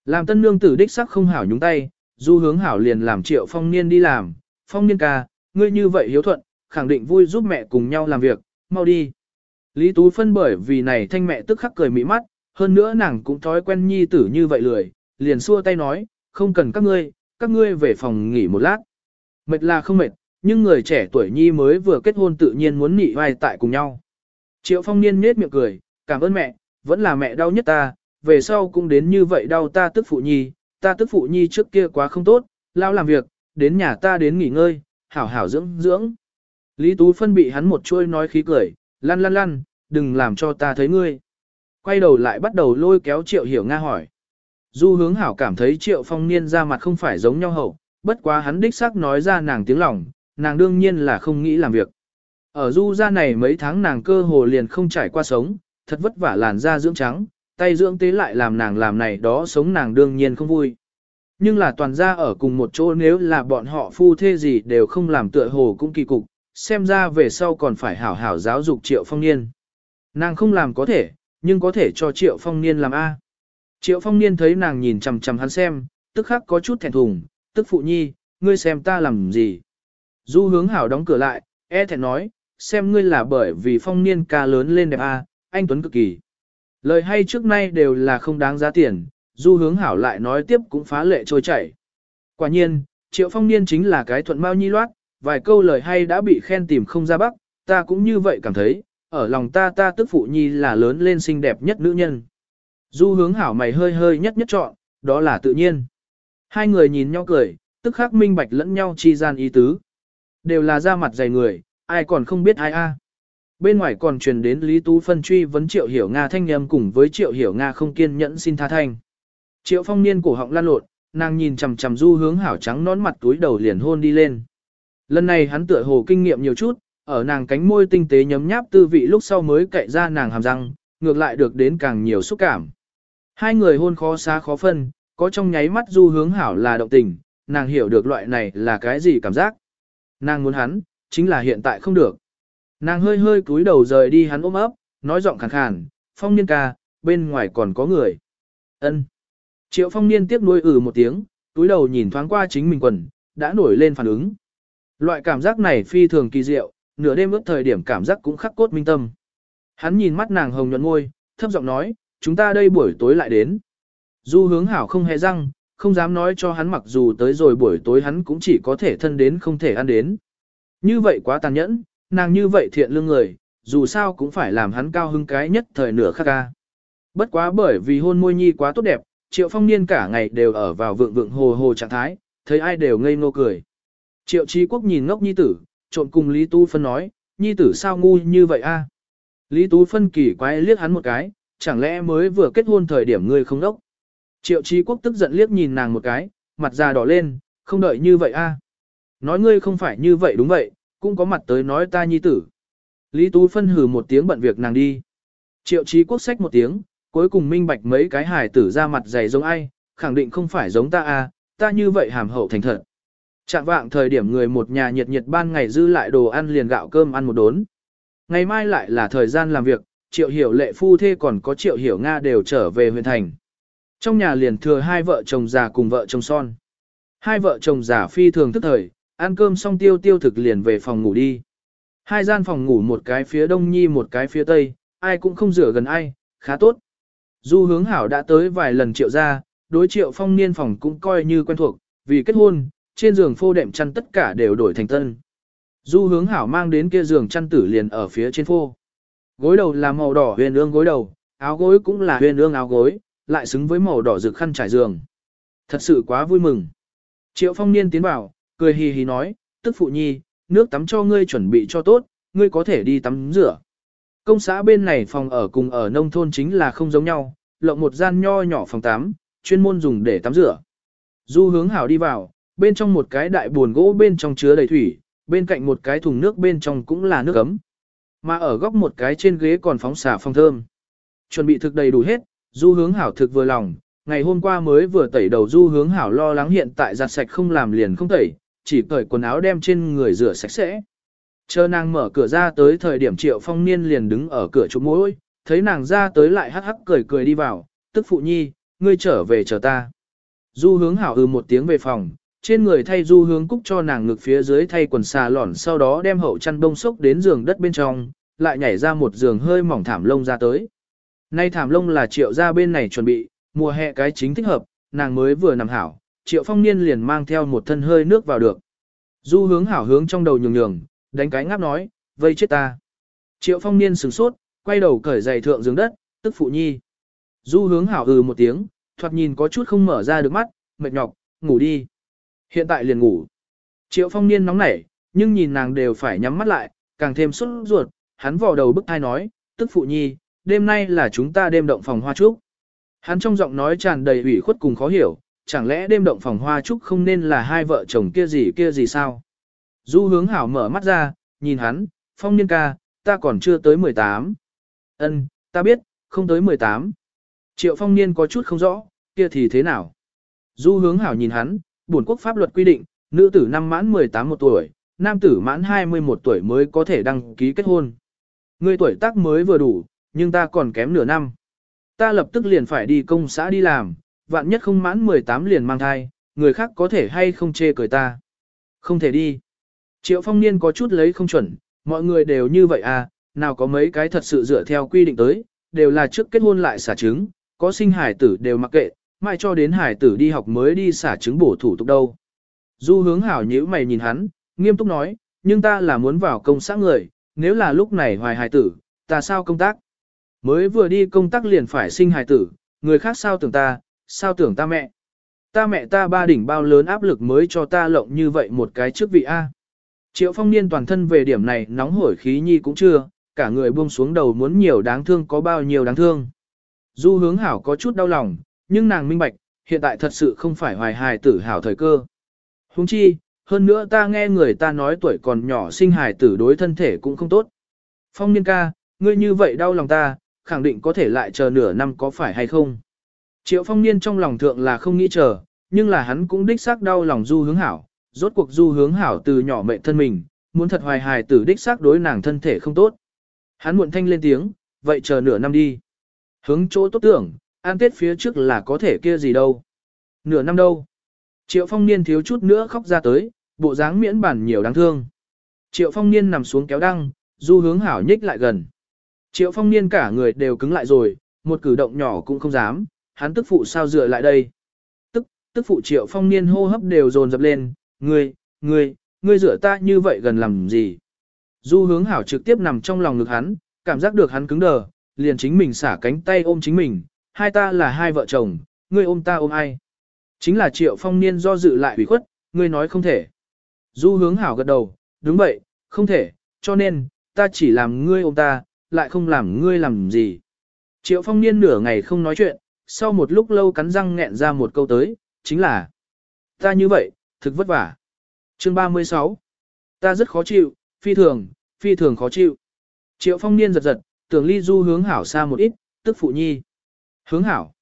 Làm tân nương tử đích sắc không hảo nhúng tay, du hướng hảo liền làm triệu phong niên đi làm, phong niên ca, ngươi như vậy hiếu thuận, khẳng định vui giúp mẹ cùng nhau làm việc, mau đi. Lý Tú phân bởi vì này thanh mẹ tức khắc cười mỹ mắt, hơn nữa nàng cũng thói quen nhi tử như vậy lười, liền xua tay nói, không cần các ngươi, các ngươi về phòng nghỉ một lát. Mệt là không mệt, nhưng người trẻ tuổi nhi mới vừa kết hôn tự nhiên muốn nghỉ vai tại cùng nhau. Triệu phong niên nết miệng cười, cảm ơn mẹ, vẫn là mẹ đau nhất ta, về sau cũng đến như vậy đau ta tức phụ nhi, ta tức phụ nhi trước kia quá không tốt, lao làm việc, đến nhà ta đến nghỉ ngơi, hảo hảo dưỡng dưỡng. Lý Tú phân bị hắn một chuôi nói khí cười, lăn lăn lăn, đừng làm cho ta thấy ngươi. Quay đầu lại bắt đầu lôi kéo Triệu Hiểu Nga hỏi. Du hướng hảo cảm thấy Triệu Phong Niên ra mặt không phải giống nhau hậu, bất quá hắn đích xác nói ra nàng tiếng lòng, nàng đương nhiên là không nghĩ làm việc. Ở du ra này mấy tháng nàng cơ hồ liền không trải qua sống, thật vất vả làn da dưỡng trắng, tay dưỡng tế lại làm nàng làm này đó sống nàng đương nhiên không vui. Nhưng là toàn ra ở cùng một chỗ nếu là bọn họ phu thê gì đều không làm tựa hồ cũng kỳ cục, xem ra về sau còn phải hảo hảo giáo dục triệu phong niên. Nàng không làm có thể, nhưng có thể cho triệu phong niên làm A. Triệu phong niên thấy nàng nhìn chằm chằm hắn xem, tức khắc có chút thẹn thùng, tức phụ nhi, ngươi xem ta làm gì. Du hướng hảo đóng cửa lại, e thẹn nói, xem ngươi là bởi vì phong niên ca lớn lên đẹp A, anh Tuấn cực kỳ. Lời hay trước nay đều là không đáng giá tiền, du hướng hảo lại nói tiếp cũng phá lệ trôi chảy. Quả nhiên, triệu phong niên chính là cái thuận mau nhi loát, vài câu lời hay đã bị khen tìm không ra bắc, ta cũng như vậy cảm thấy, ở lòng ta ta tức phụ nhi là lớn lên xinh đẹp nhất nữ nhân. Du hướng hảo mày hơi hơi nhất nhất chọn, đó là tự nhiên. Hai người nhìn nhau cười, tức khắc minh bạch lẫn nhau chi gian ý tứ. Đều là da mặt dày người, ai còn không biết ai a. Bên ngoài còn truyền đến Lý Tú phân truy vấn Triệu Hiểu Nga thanh âm cùng với Triệu Hiểu Nga không kiên nhẫn xin tha thanh. Triệu Phong niên cổ họng lan lột, nàng nhìn chằm chằm Du Hướng Hảo trắng nón mặt túi đầu liền hôn đi lên. Lần này hắn tựa hồ kinh nghiệm nhiều chút, ở nàng cánh môi tinh tế nhấm nháp tư vị lúc sau mới cậy ra nàng hàm răng, ngược lại được đến càng nhiều xúc cảm. Hai người hôn khó xa khó phân, có trong nháy mắt Du Hướng Hảo là động tình, nàng hiểu được loại này là cái gì cảm giác. Nàng muốn hắn, chính là hiện tại không được. Nàng hơi hơi cúi đầu rời đi hắn ôm ấp, nói giọng khàn khàn, phong niên ca, bên ngoài còn có người. ân Triệu phong niên tiếc nuôi ừ một tiếng, túi đầu nhìn thoáng qua chính mình quần, đã nổi lên phản ứng. Loại cảm giác này phi thường kỳ diệu, nửa đêm ước thời điểm cảm giác cũng khắc cốt minh tâm. Hắn nhìn mắt nàng hồng nhuận ngôi, thấp giọng nói, chúng ta đây buổi tối lại đến. Du hướng hảo không hề răng, không dám nói cho hắn mặc dù tới rồi buổi tối hắn cũng chỉ có thể thân đến không thể ăn đến. Như vậy quá tàn nhẫn, nàng như vậy thiện lương người, dù sao cũng phải làm hắn cao hứng cái nhất thời nửa khắc ca. Bất quá bởi vì hôn môi nhi quá tốt đẹp, triệu phong niên cả ngày đều ở vào vượng vượng hồ hồ trạng thái, thấy ai đều ngây ngô cười. Triệu trí quốc nhìn ngốc nhi tử, trộn cùng Lý Tu Phân nói, nhi tử sao ngu như vậy a? Lý Tú Phân kỳ quái liếc hắn một cái, chẳng lẽ mới vừa kết hôn thời điểm ngươi không đốc. Triệu chí quốc tức giận liếc nhìn nàng một cái, mặt già đỏ lên, không đợi như vậy a. À. Nói ngươi không phải như vậy đúng vậy, cũng có mặt tới nói ta nhi tử. Lý Tú Phân hừ một tiếng bận việc nàng đi. Triệu chí quốc sách một tiếng, cuối cùng minh bạch mấy cái hài tử ra mặt dày giống ai, khẳng định không phải giống ta a, à, ta như vậy hàm hậu thành thật. Trạng vạng thời điểm người một nhà nhiệt nhiệt ban ngày dư lại đồ ăn liền gạo cơm ăn một đốn. Ngày mai lại là thời gian làm việc, triệu hiểu lệ phu thê còn có triệu hiểu Nga đều trở về huyện thành. Trong nhà liền thừa hai vợ chồng già cùng vợ chồng son. Hai vợ chồng già phi thường thức thời, ăn cơm xong tiêu tiêu thực liền về phòng ngủ đi. Hai gian phòng ngủ một cái phía đông nhi một cái phía tây, ai cũng không rửa gần ai, khá tốt. Du hướng hảo đã tới vài lần triệu ra, đối triệu phong niên phòng cũng coi như quen thuộc, vì kết hôn, trên giường phô đệm chăn tất cả đều đổi thành tân. Du hướng hảo mang đến kia giường chăn tử liền ở phía trên phô. Gối đầu là màu đỏ huyền ương gối đầu, áo gối cũng là huyền ương áo gối, lại xứng với màu đỏ rực khăn trải giường. Thật sự quá vui mừng. Triệu phong niên tiến vào, cười hì hì nói, tức phụ nhi, nước tắm cho ngươi chuẩn bị cho tốt, ngươi có thể đi tắm rửa. Công xã bên này phòng ở cùng ở nông thôn chính là không giống nhau, lộng một gian nho nhỏ phòng tắm, chuyên môn dùng để tắm rửa. Du hướng hảo đi vào, bên trong một cái đại buồn gỗ bên trong chứa đầy thủy, bên cạnh một cái thùng nước bên trong cũng là nước ấm. Mà ở góc một cái trên ghế còn phóng xả phong thơm. Chuẩn bị thực đầy đủ hết, du hướng hảo thực vừa lòng, ngày hôm qua mới vừa tẩy đầu du hướng hảo lo lắng hiện tại giặt sạch không làm liền không tẩy, chỉ cởi quần áo đem trên người rửa sạch sẽ. Chờ nàng mở cửa ra tới thời điểm triệu phong niên liền đứng ở cửa chụp môi, thấy nàng ra tới lại hắc hắc cười cười đi vào, tức phụ nhi, ngươi trở về chờ ta. Du hướng hảo ư một tiếng về phòng, trên người thay du hướng cúc cho nàng ngực phía dưới thay quần xà lỏn sau đó đem hậu chăn bông sốc đến giường đất bên trong, lại nhảy ra một giường hơi mỏng thảm lông ra tới. Nay thảm lông là triệu ra bên này chuẩn bị, mùa hè cái chính thích hợp, nàng mới vừa nằm hảo, triệu phong niên liền mang theo một thân hơi nước vào được. Du hướng hảo hướng trong đầu nhường nhường, đánh cái ngáp nói, vây chết ta. Triệu phong niên sửng sốt, quay đầu cởi giày thượng giường đất, tức phụ nhi. Du hướng hảo ừ một tiếng, thoạt nhìn có chút không mở ra được mắt, mệt nhọc, ngủ đi. Hiện tại liền ngủ. Triệu phong niên nóng nảy, nhưng nhìn nàng đều phải nhắm mắt lại, càng thêm xuất ruột, hắn vò đầu bức thai nói, tức phụ nhi, đêm nay là chúng ta đêm động phòng hoa trúc. Hắn trong giọng nói tràn đầy ủy khuất cùng khó hiểu, chẳng lẽ đêm động phòng hoa trúc không nên là hai vợ chồng kia gì kia gì sao? Du hướng hảo mở mắt ra, nhìn hắn, phong niên ca, ta còn chưa tới 18. Ân, ta biết, không tới 18. Triệu phong niên có chút không rõ, kia thì thế nào? Du hướng hảo nhìn hắn, bổn quốc pháp luật quy định, nữ tử năm mãn 18 một tuổi, nam tử mãn 21 tuổi mới có thể đăng ký kết hôn. Ngươi tuổi tác mới vừa đủ, nhưng ta còn kém nửa năm. Ta lập tức liền phải đi công xã đi làm, vạn nhất không mãn 18 liền mang thai, người khác có thể hay không chê cười ta. Không thể đi. Triệu phong niên có chút lấy không chuẩn, mọi người đều như vậy à, nào có mấy cái thật sự dựa theo quy định tới, đều là trước kết hôn lại xả trứng, có sinh hải tử đều mặc kệ, mai cho đến hải tử đi học mới đi xả trứng bổ thủ tục đâu. Du hướng hảo nhíu mày nhìn hắn, nghiêm túc nói, nhưng ta là muốn vào công xã người, nếu là lúc này hoài hải tử, ta sao công tác? Mới vừa đi công tác liền phải sinh hải tử, người khác sao tưởng ta, sao tưởng ta mẹ? Ta mẹ ta ba đỉnh bao lớn áp lực mới cho ta lộng như vậy một cái trước vị A. Triệu phong niên toàn thân về điểm này nóng hổi khí nhi cũng chưa, cả người buông xuống đầu muốn nhiều đáng thương có bao nhiêu đáng thương. Du hướng hảo có chút đau lòng, nhưng nàng minh bạch, hiện tại thật sự không phải hoài hài tử hảo thời cơ. Huống chi, hơn nữa ta nghe người ta nói tuổi còn nhỏ sinh hài tử đối thân thể cũng không tốt. Phong niên ca, ngươi như vậy đau lòng ta, khẳng định có thể lại chờ nửa năm có phải hay không. Triệu phong niên trong lòng thượng là không nghĩ chờ, nhưng là hắn cũng đích xác đau lòng du hướng hảo, rốt cuộc du hướng hảo từ nhỏ mệnh thân mình, muốn thật hoài hài tử đích xác đối nàng thân thể không tốt. Hắn muộn thanh lên tiếng, vậy chờ nửa năm đi. Hướng chỗ tốt tưởng, an tết phía trước là có thể kia gì đâu. Nửa năm đâu. Triệu phong niên thiếu chút nữa khóc ra tới, bộ dáng miễn bản nhiều đáng thương. Triệu phong niên nằm xuống kéo đăng, du hướng hảo nhích lại gần. Triệu phong niên cả người đều cứng lại rồi, một cử động nhỏ cũng không dám, hắn tức phụ sao dựa lại đây. Tức, tức phụ triệu phong niên hô hấp đều dồn dập lên, ngươi, ngươi, ngươi dựa ta như vậy gần làm gì. Du hướng hảo trực tiếp nằm trong lòng ngực hắn, cảm giác được hắn cứng đờ, liền chính mình xả cánh tay ôm chính mình, hai ta là hai vợ chồng, ngươi ôm ta ôm ai. Chính là triệu phong niên do dự lại ủy khuất, ngươi nói không thể. Du hướng hảo gật đầu, đúng vậy, không thể, cho nên, ta chỉ làm ngươi ôm ta, lại không làm ngươi làm gì. Triệu phong niên nửa ngày không nói chuyện, sau một lúc lâu cắn răng nghẹn ra một câu tới, chính là Ta như vậy, thực vất vả. Chương 36 Ta rất khó chịu, phi thường, phi thường khó chịu. Triệu phong niên giật giật, tưởng ly du hướng hảo xa một ít, tức phụ nhi. Hướng hảo.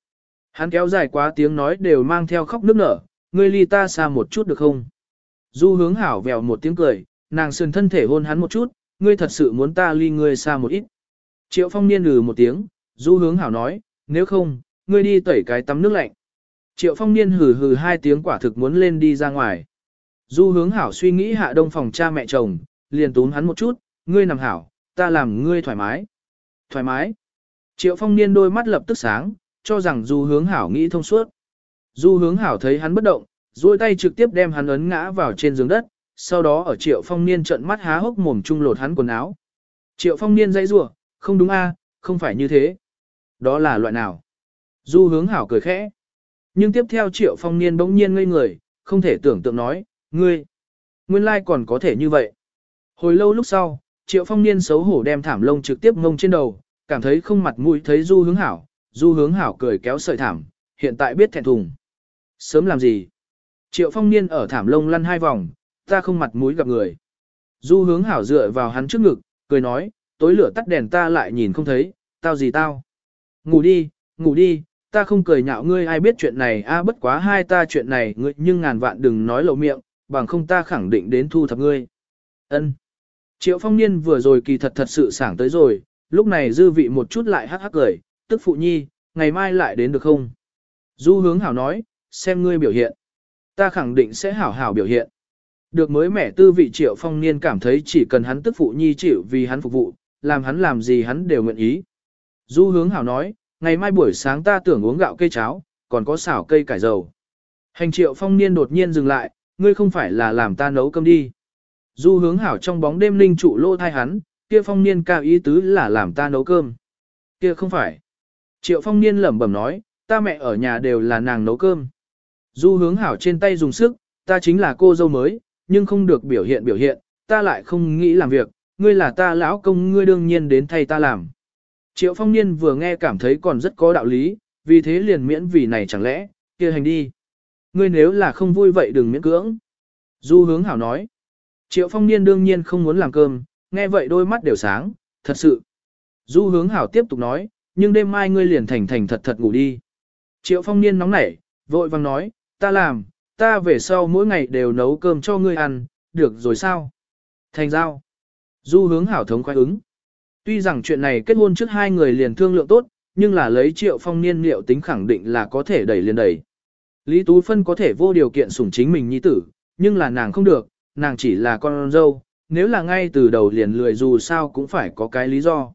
Hắn kéo dài quá tiếng nói đều mang theo khóc nước nở, ngươi ly ta xa một chút được không? Du hướng hảo vèo một tiếng cười, nàng sườn thân thể hôn hắn một chút, ngươi thật sự muốn ta ly ngươi xa một ít. Triệu phong niên lừ một tiếng, du hướng hảo nói, nếu không, ngươi đi tẩy cái tắm nước lạnh. Triệu phong niên hừ hừ hai tiếng quả thực muốn lên đi ra ngoài. Du hướng hảo suy nghĩ hạ đông phòng cha mẹ chồng, liền túm hắn một chút, ngươi nằm hảo, ta làm ngươi thoải mái. Thoải mái. Triệu phong niên đôi mắt lập tức sáng, cho rằng du hướng hảo nghĩ thông suốt. Du hướng hảo thấy hắn bất động, duỗi tay trực tiếp đem hắn ấn ngã vào trên giường đất, sau đó ở triệu phong niên trận mắt há hốc mồm trung lột hắn quần áo. Triệu phong niên dãy rủa không đúng a, không phải như thế. Đó là loại nào? Du hướng hảo cười khẽ. Nhưng tiếp theo triệu phong niên bỗng nhiên ngây người, không thể tưởng tượng nói, ngươi, nguyên lai còn có thể như vậy. Hồi lâu lúc sau, triệu phong niên xấu hổ đem thảm lông trực tiếp ngông trên đầu, cảm thấy không mặt mũi thấy du hướng hảo, du hướng hảo cười kéo sợi thảm, hiện tại biết thẹn thùng. Sớm làm gì? Triệu phong niên ở thảm lông lăn hai vòng, ta không mặt mũi gặp người. Du hướng hảo dựa vào hắn trước ngực, cười nói, tối lửa tắt đèn ta lại nhìn không thấy, tao gì tao. Ngủ đi, ngủ đi, ta không cười nhạo ngươi ai biết chuyện này a bất quá hai ta chuyện này ngươi nhưng ngàn vạn đừng nói lộ miệng, bằng không ta khẳng định đến thu thập ngươi. Ân. Triệu phong niên vừa rồi kỳ thật thật sự sảng tới rồi, lúc này dư vị một chút lại hắc hắc cười, tức phụ nhi, ngày mai lại đến được không? Du hướng hảo nói, xem ngươi biểu hiện. Ta khẳng định sẽ hảo hảo biểu hiện. Được mới mẻ tư vị triệu phong niên cảm thấy chỉ cần hắn tức phụ nhi chịu vì hắn phục vụ, làm hắn làm gì hắn đều nguyện ý. Du hướng hảo nói, ngày mai buổi sáng ta tưởng uống gạo cây cháo, còn có xảo cây cải dầu. Hành triệu phong niên đột nhiên dừng lại, ngươi không phải là làm ta nấu cơm đi. Du hướng hảo trong bóng đêm linh trụ lô thai hắn, kia phong niên cao ý tứ là làm ta nấu cơm. Kia không phải. Triệu phong niên lẩm bẩm nói, ta mẹ ở nhà đều là nàng nấu cơm. Du hướng hảo trên tay dùng sức, ta chính là cô dâu mới, nhưng không được biểu hiện biểu hiện, ta lại không nghĩ làm việc, ngươi là ta lão công ngươi đương nhiên đến thay ta làm. Triệu phong niên vừa nghe cảm thấy còn rất có đạo lý, vì thế liền miễn vì này chẳng lẽ, kia hành đi. Ngươi nếu là không vui vậy đừng miễn cưỡng. Du hướng hảo nói. Triệu phong niên đương nhiên không muốn làm cơm, nghe vậy đôi mắt đều sáng, thật sự. Du hướng hảo tiếp tục nói, nhưng đêm mai ngươi liền thành thành thật thật ngủ đi. Triệu phong niên nóng nảy, vội vang nói, ta làm, ta về sau mỗi ngày đều nấu cơm cho ngươi ăn, được rồi sao? Thành giao. Du hướng hảo thống khoái ứng. Tuy rằng chuyện này kết hôn trước hai người liền thương lượng tốt, nhưng là lấy triệu phong niên liệu tính khẳng định là có thể đẩy liền đẩy. Lý Tú Phân có thể vô điều kiện sủng chính mình nhi tử, nhưng là nàng không được, nàng chỉ là con dâu, nếu là ngay từ đầu liền lười dù sao cũng phải có cái lý do.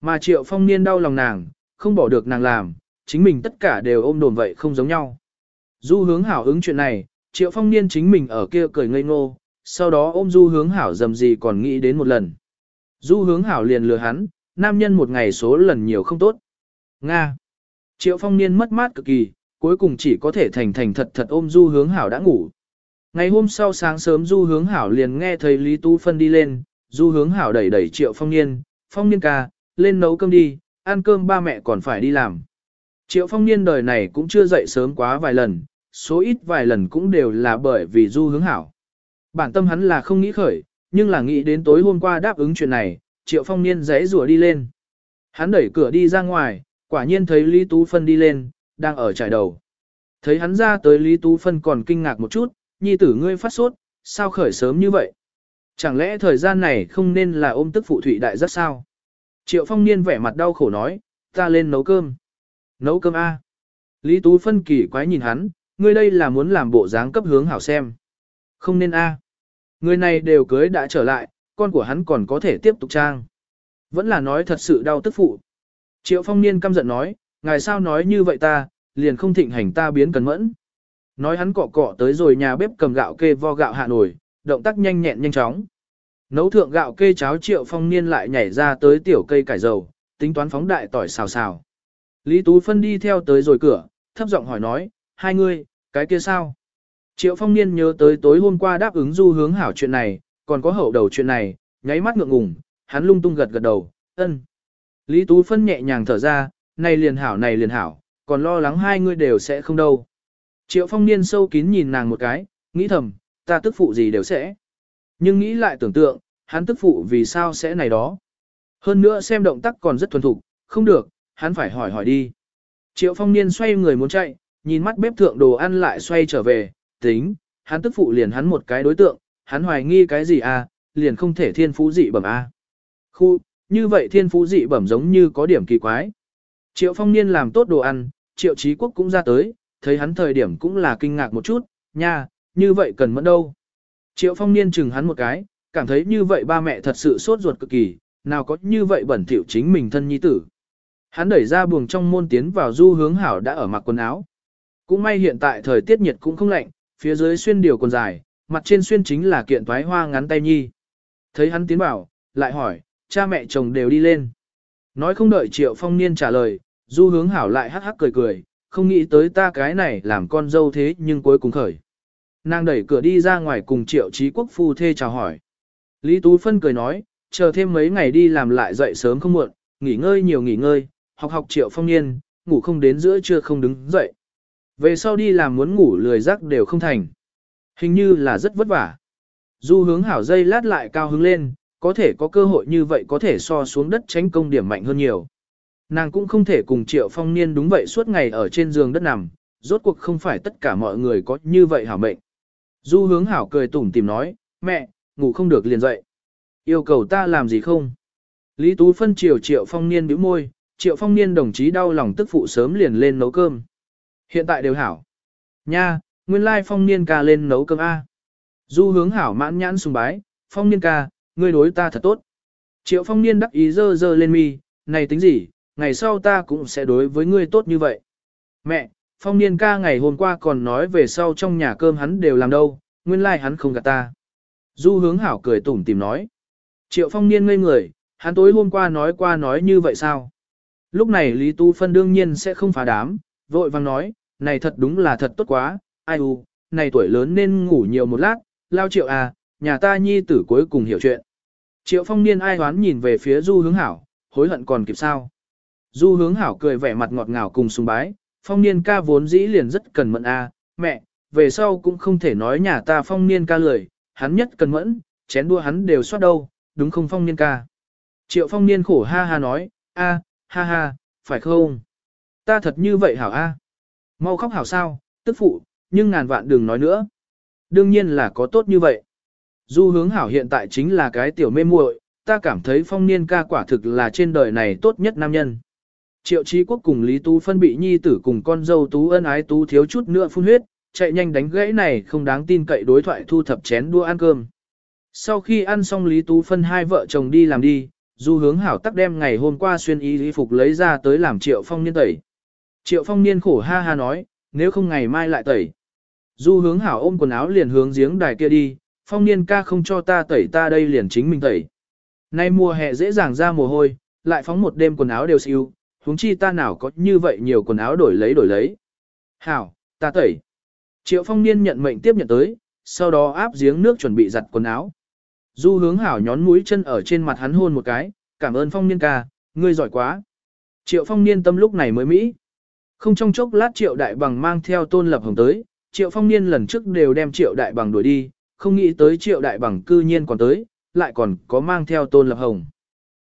Mà triệu phong niên đau lòng nàng, không bỏ được nàng làm, chính mình tất cả đều ôm đồn vậy không giống nhau. Du hướng hảo ứng chuyện này, triệu phong niên chính mình ở kia cười ngây ngô, sau đó ôm du hướng hảo dầm gì còn nghĩ đến một lần. Du hướng hảo liền lừa hắn, nam nhân một ngày số lần nhiều không tốt. Nga. Triệu phong niên mất mát cực kỳ, cuối cùng chỉ có thể thành thành thật thật ôm du hướng hảo đã ngủ. Ngày hôm sau sáng sớm du hướng hảo liền nghe thầy Lý Tú Phân đi lên, du hướng hảo đẩy đẩy triệu phong niên, phong niên ca, lên nấu cơm đi, ăn cơm ba mẹ còn phải đi làm. Triệu phong niên đời này cũng chưa dậy sớm quá vài lần, số ít vài lần cũng đều là bởi vì du hướng hảo. Bản tâm hắn là không nghĩ khởi, nhưng là nghĩ đến tối hôm qua đáp ứng chuyện này, Triệu Phong Niên rẽ rùa đi lên. Hắn đẩy cửa đi ra ngoài, quả nhiên thấy Lý Tú Phân đi lên, đang ở trải đầu. Thấy hắn ra tới Lý Tú Phân còn kinh ngạc một chút, nhi tử ngươi phát sốt, sao khởi sớm như vậy? Chẳng lẽ thời gian này không nên là ôm tức phụ thủy đại rất sao? Triệu Phong Niên vẻ mặt đau khổ nói, ta lên nấu cơm. Nấu cơm A. Lý Tú Phân kỳ quái nhìn hắn, ngươi đây là muốn làm bộ dáng cấp hướng hảo xem. Không nên A. Người này đều cưới đã trở lại, con của hắn còn có thể tiếp tục trang. Vẫn là nói thật sự đau tức phụ. Triệu phong niên căm giận nói, ngài sao nói như vậy ta, liền không thịnh hành ta biến cẩn mẫn. Nói hắn cọ cọ tới rồi nhà bếp cầm gạo kê vo gạo hạ nổi, động tác nhanh nhẹn nhanh chóng. Nấu thượng gạo kê cháo triệu phong niên lại nhảy ra tới tiểu cây cải dầu, tính toán phóng đại tỏi xào xào. Lý Tú Phân đi theo tới rồi cửa, thấp giọng hỏi nói, hai người cái kia sao? Triệu phong niên nhớ tới tối hôm qua đáp ứng du hướng hảo chuyện này, còn có hậu đầu chuyện này, nháy mắt ngượng ngùng, hắn lung tung gật gật đầu, ân. Lý Tú Phân nhẹ nhàng thở ra, này liền hảo này liền hảo, còn lo lắng hai người đều sẽ không đâu. Triệu phong niên sâu kín nhìn nàng một cái, nghĩ thầm, ta tức phụ gì đều sẽ. Nhưng nghĩ lại tưởng tượng, hắn tức phụ vì sao sẽ này đó. Hơn nữa xem động tác còn rất thuần thục, không được, hắn phải hỏi hỏi đi. Triệu phong niên xoay người muốn chạy, nhìn mắt bếp thượng đồ ăn lại xoay trở về, tính, hắn tức phụ liền hắn một cái đối tượng, hắn hoài nghi cái gì à, liền không thể thiên phú dị bẩm a. À. Khu, như vậy thiên phú dị bẩm giống như có điểm kỳ quái. Triệu phong niên làm tốt đồ ăn, triệu trí quốc cũng ra tới, thấy hắn thời điểm cũng là kinh ngạc một chút, nha, như vậy cần mẫn đâu. Triệu phong niên chừng hắn một cái, cảm thấy như vậy ba mẹ thật sự sốt ruột cực kỳ, nào có như vậy bẩn thỉu chính mình thân nhi tử. Hắn đẩy ra buồng trong môn tiến vào du hướng hảo đã ở mặc quần áo. Cũng may hiện tại thời tiết nhiệt cũng không lạnh, phía dưới xuyên điều quần dài, mặt trên xuyên chính là kiện toái hoa ngắn tay nhi. Thấy hắn tiến vào, lại hỏi, cha mẹ chồng đều đi lên. Nói không đợi triệu phong niên trả lời, du hướng hảo lại hắc hắc cười cười, không nghĩ tới ta cái này làm con dâu thế nhưng cuối cùng khởi. Nàng đẩy cửa đi ra ngoài cùng triệu trí quốc phu thê chào hỏi. Lý Tú Phân cười nói, chờ thêm mấy ngày đi làm lại dậy sớm không muộn, nghỉ ngơi nhiều nghỉ ngơi, học học triệu phong niên, ngủ không đến giữa trưa không đứng dậy. Về sau đi làm muốn ngủ lười rắc đều không thành. Hình như là rất vất vả. Du hướng hảo dây lát lại cao hứng lên, có thể có cơ hội như vậy có thể so xuống đất tránh công điểm mạnh hơn nhiều. Nàng cũng không thể cùng triệu phong niên đúng vậy suốt ngày ở trên giường đất nằm, rốt cuộc không phải tất cả mọi người có như vậy hảo mệnh. Du hướng hảo cười tủm tìm nói, mẹ, ngủ không được liền dậy. Yêu cầu ta làm gì không? Lý Tú phân chiều triệu phong niên bĩu môi, triệu phong niên đồng chí đau lòng tức phụ sớm liền lên nấu cơm. Hiện tại đều hảo. Nha, nguyên lai phong niên ca lên nấu cơm A. Du hướng hảo mãn nhãn sùng bái, phong niên ca, ngươi đối ta thật tốt. Triệu phong niên đắc ý dơ dơ lên mi, này tính gì, ngày sau ta cũng sẽ đối với ngươi tốt như vậy. Mẹ, phong niên ca ngày hôm qua còn nói về sau trong nhà cơm hắn đều làm đâu, nguyên lai hắn không gạt ta. Du hướng hảo cười tủm tìm nói. Triệu phong niên ngây người, hắn tối hôm qua nói qua nói như vậy sao? Lúc này Lý Tu Phân đương nhiên sẽ không phá đám, vội vang nói, này thật đúng là thật tốt quá, ai u, này tuổi lớn nên ngủ nhiều một lát, lao triệu à, nhà ta nhi tử cuối cùng hiểu chuyện. Triệu phong niên ai hoán nhìn về phía du hướng hảo, hối hận còn kịp sao. Du hướng hảo cười vẻ mặt ngọt ngào cùng sùng bái, phong niên ca vốn dĩ liền rất cần mẫn a à, mẹ, về sau cũng không thể nói nhà ta phong niên ca lười, hắn nhất cần mẫn, chén đua hắn đều soát đâu, đúng không phong niên ca. Triệu phong niên khổ ha ha nói, a, ha ha, phải không? Ta thật như vậy hảo a. Mau khóc hảo sao, tức phụ, nhưng ngàn vạn đừng nói nữa. Đương nhiên là có tốt như vậy. Du hướng hảo hiện tại chính là cái tiểu mê muội, ta cảm thấy phong niên ca quả thực là trên đời này tốt nhất nam nhân. Triệu Chí Quốc cùng Lý Tú phân bị nhi tử cùng con dâu Tú ân ái Tú thiếu chút nữa phun huyết, chạy nhanh đánh gãy này không đáng tin cậy đối thoại thu thập chén đua ăn cơm. Sau khi ăn xong Lý Tú phân hai vợ chồng đi làm đi, du hướng hảo tắc đem ngày hôm qua xuyên y y phục lấy ra tới làm triệu phong niên tẩy. Triệu phong niên khổ ha ha nói, nếu không ngày mai lại tẩy. Du hướng hảo ôm quần áo liền hướng giếng đài kia đi, phong niên ca không cho ta tẩy ta đây liền chính mình tẩy. Nay mùa hè dễ dàng ra mồ hôi, lại phóng một đêm quần áo đều siêu, huống chi ta nào có như vậy nhiều quần áo đổi lấy đổi lấy. Hảo, ta tẩy. Triệu phong niên nhận mệnh tiếp nhận tới, sau đó áp giếng nước chuẩn bị giặt quần áo. Du hướng hảo nhón mũi chân ở trên mặt hắn hôn một cái, cảm ơn phong niên ca, ngươi giỏi quá. Triệu phong niên tâm lúc này mới Mỹ. Không trong chốc lát triệu đại bằng mang theo tôn lập hồng tới, triệu phong niên lần trước đều đem triệu đại bằng đuổi đi, không nghĩ tới triệu đại bằng cư nhiên còn tới, lại còn có mang theo tôn lập hồng.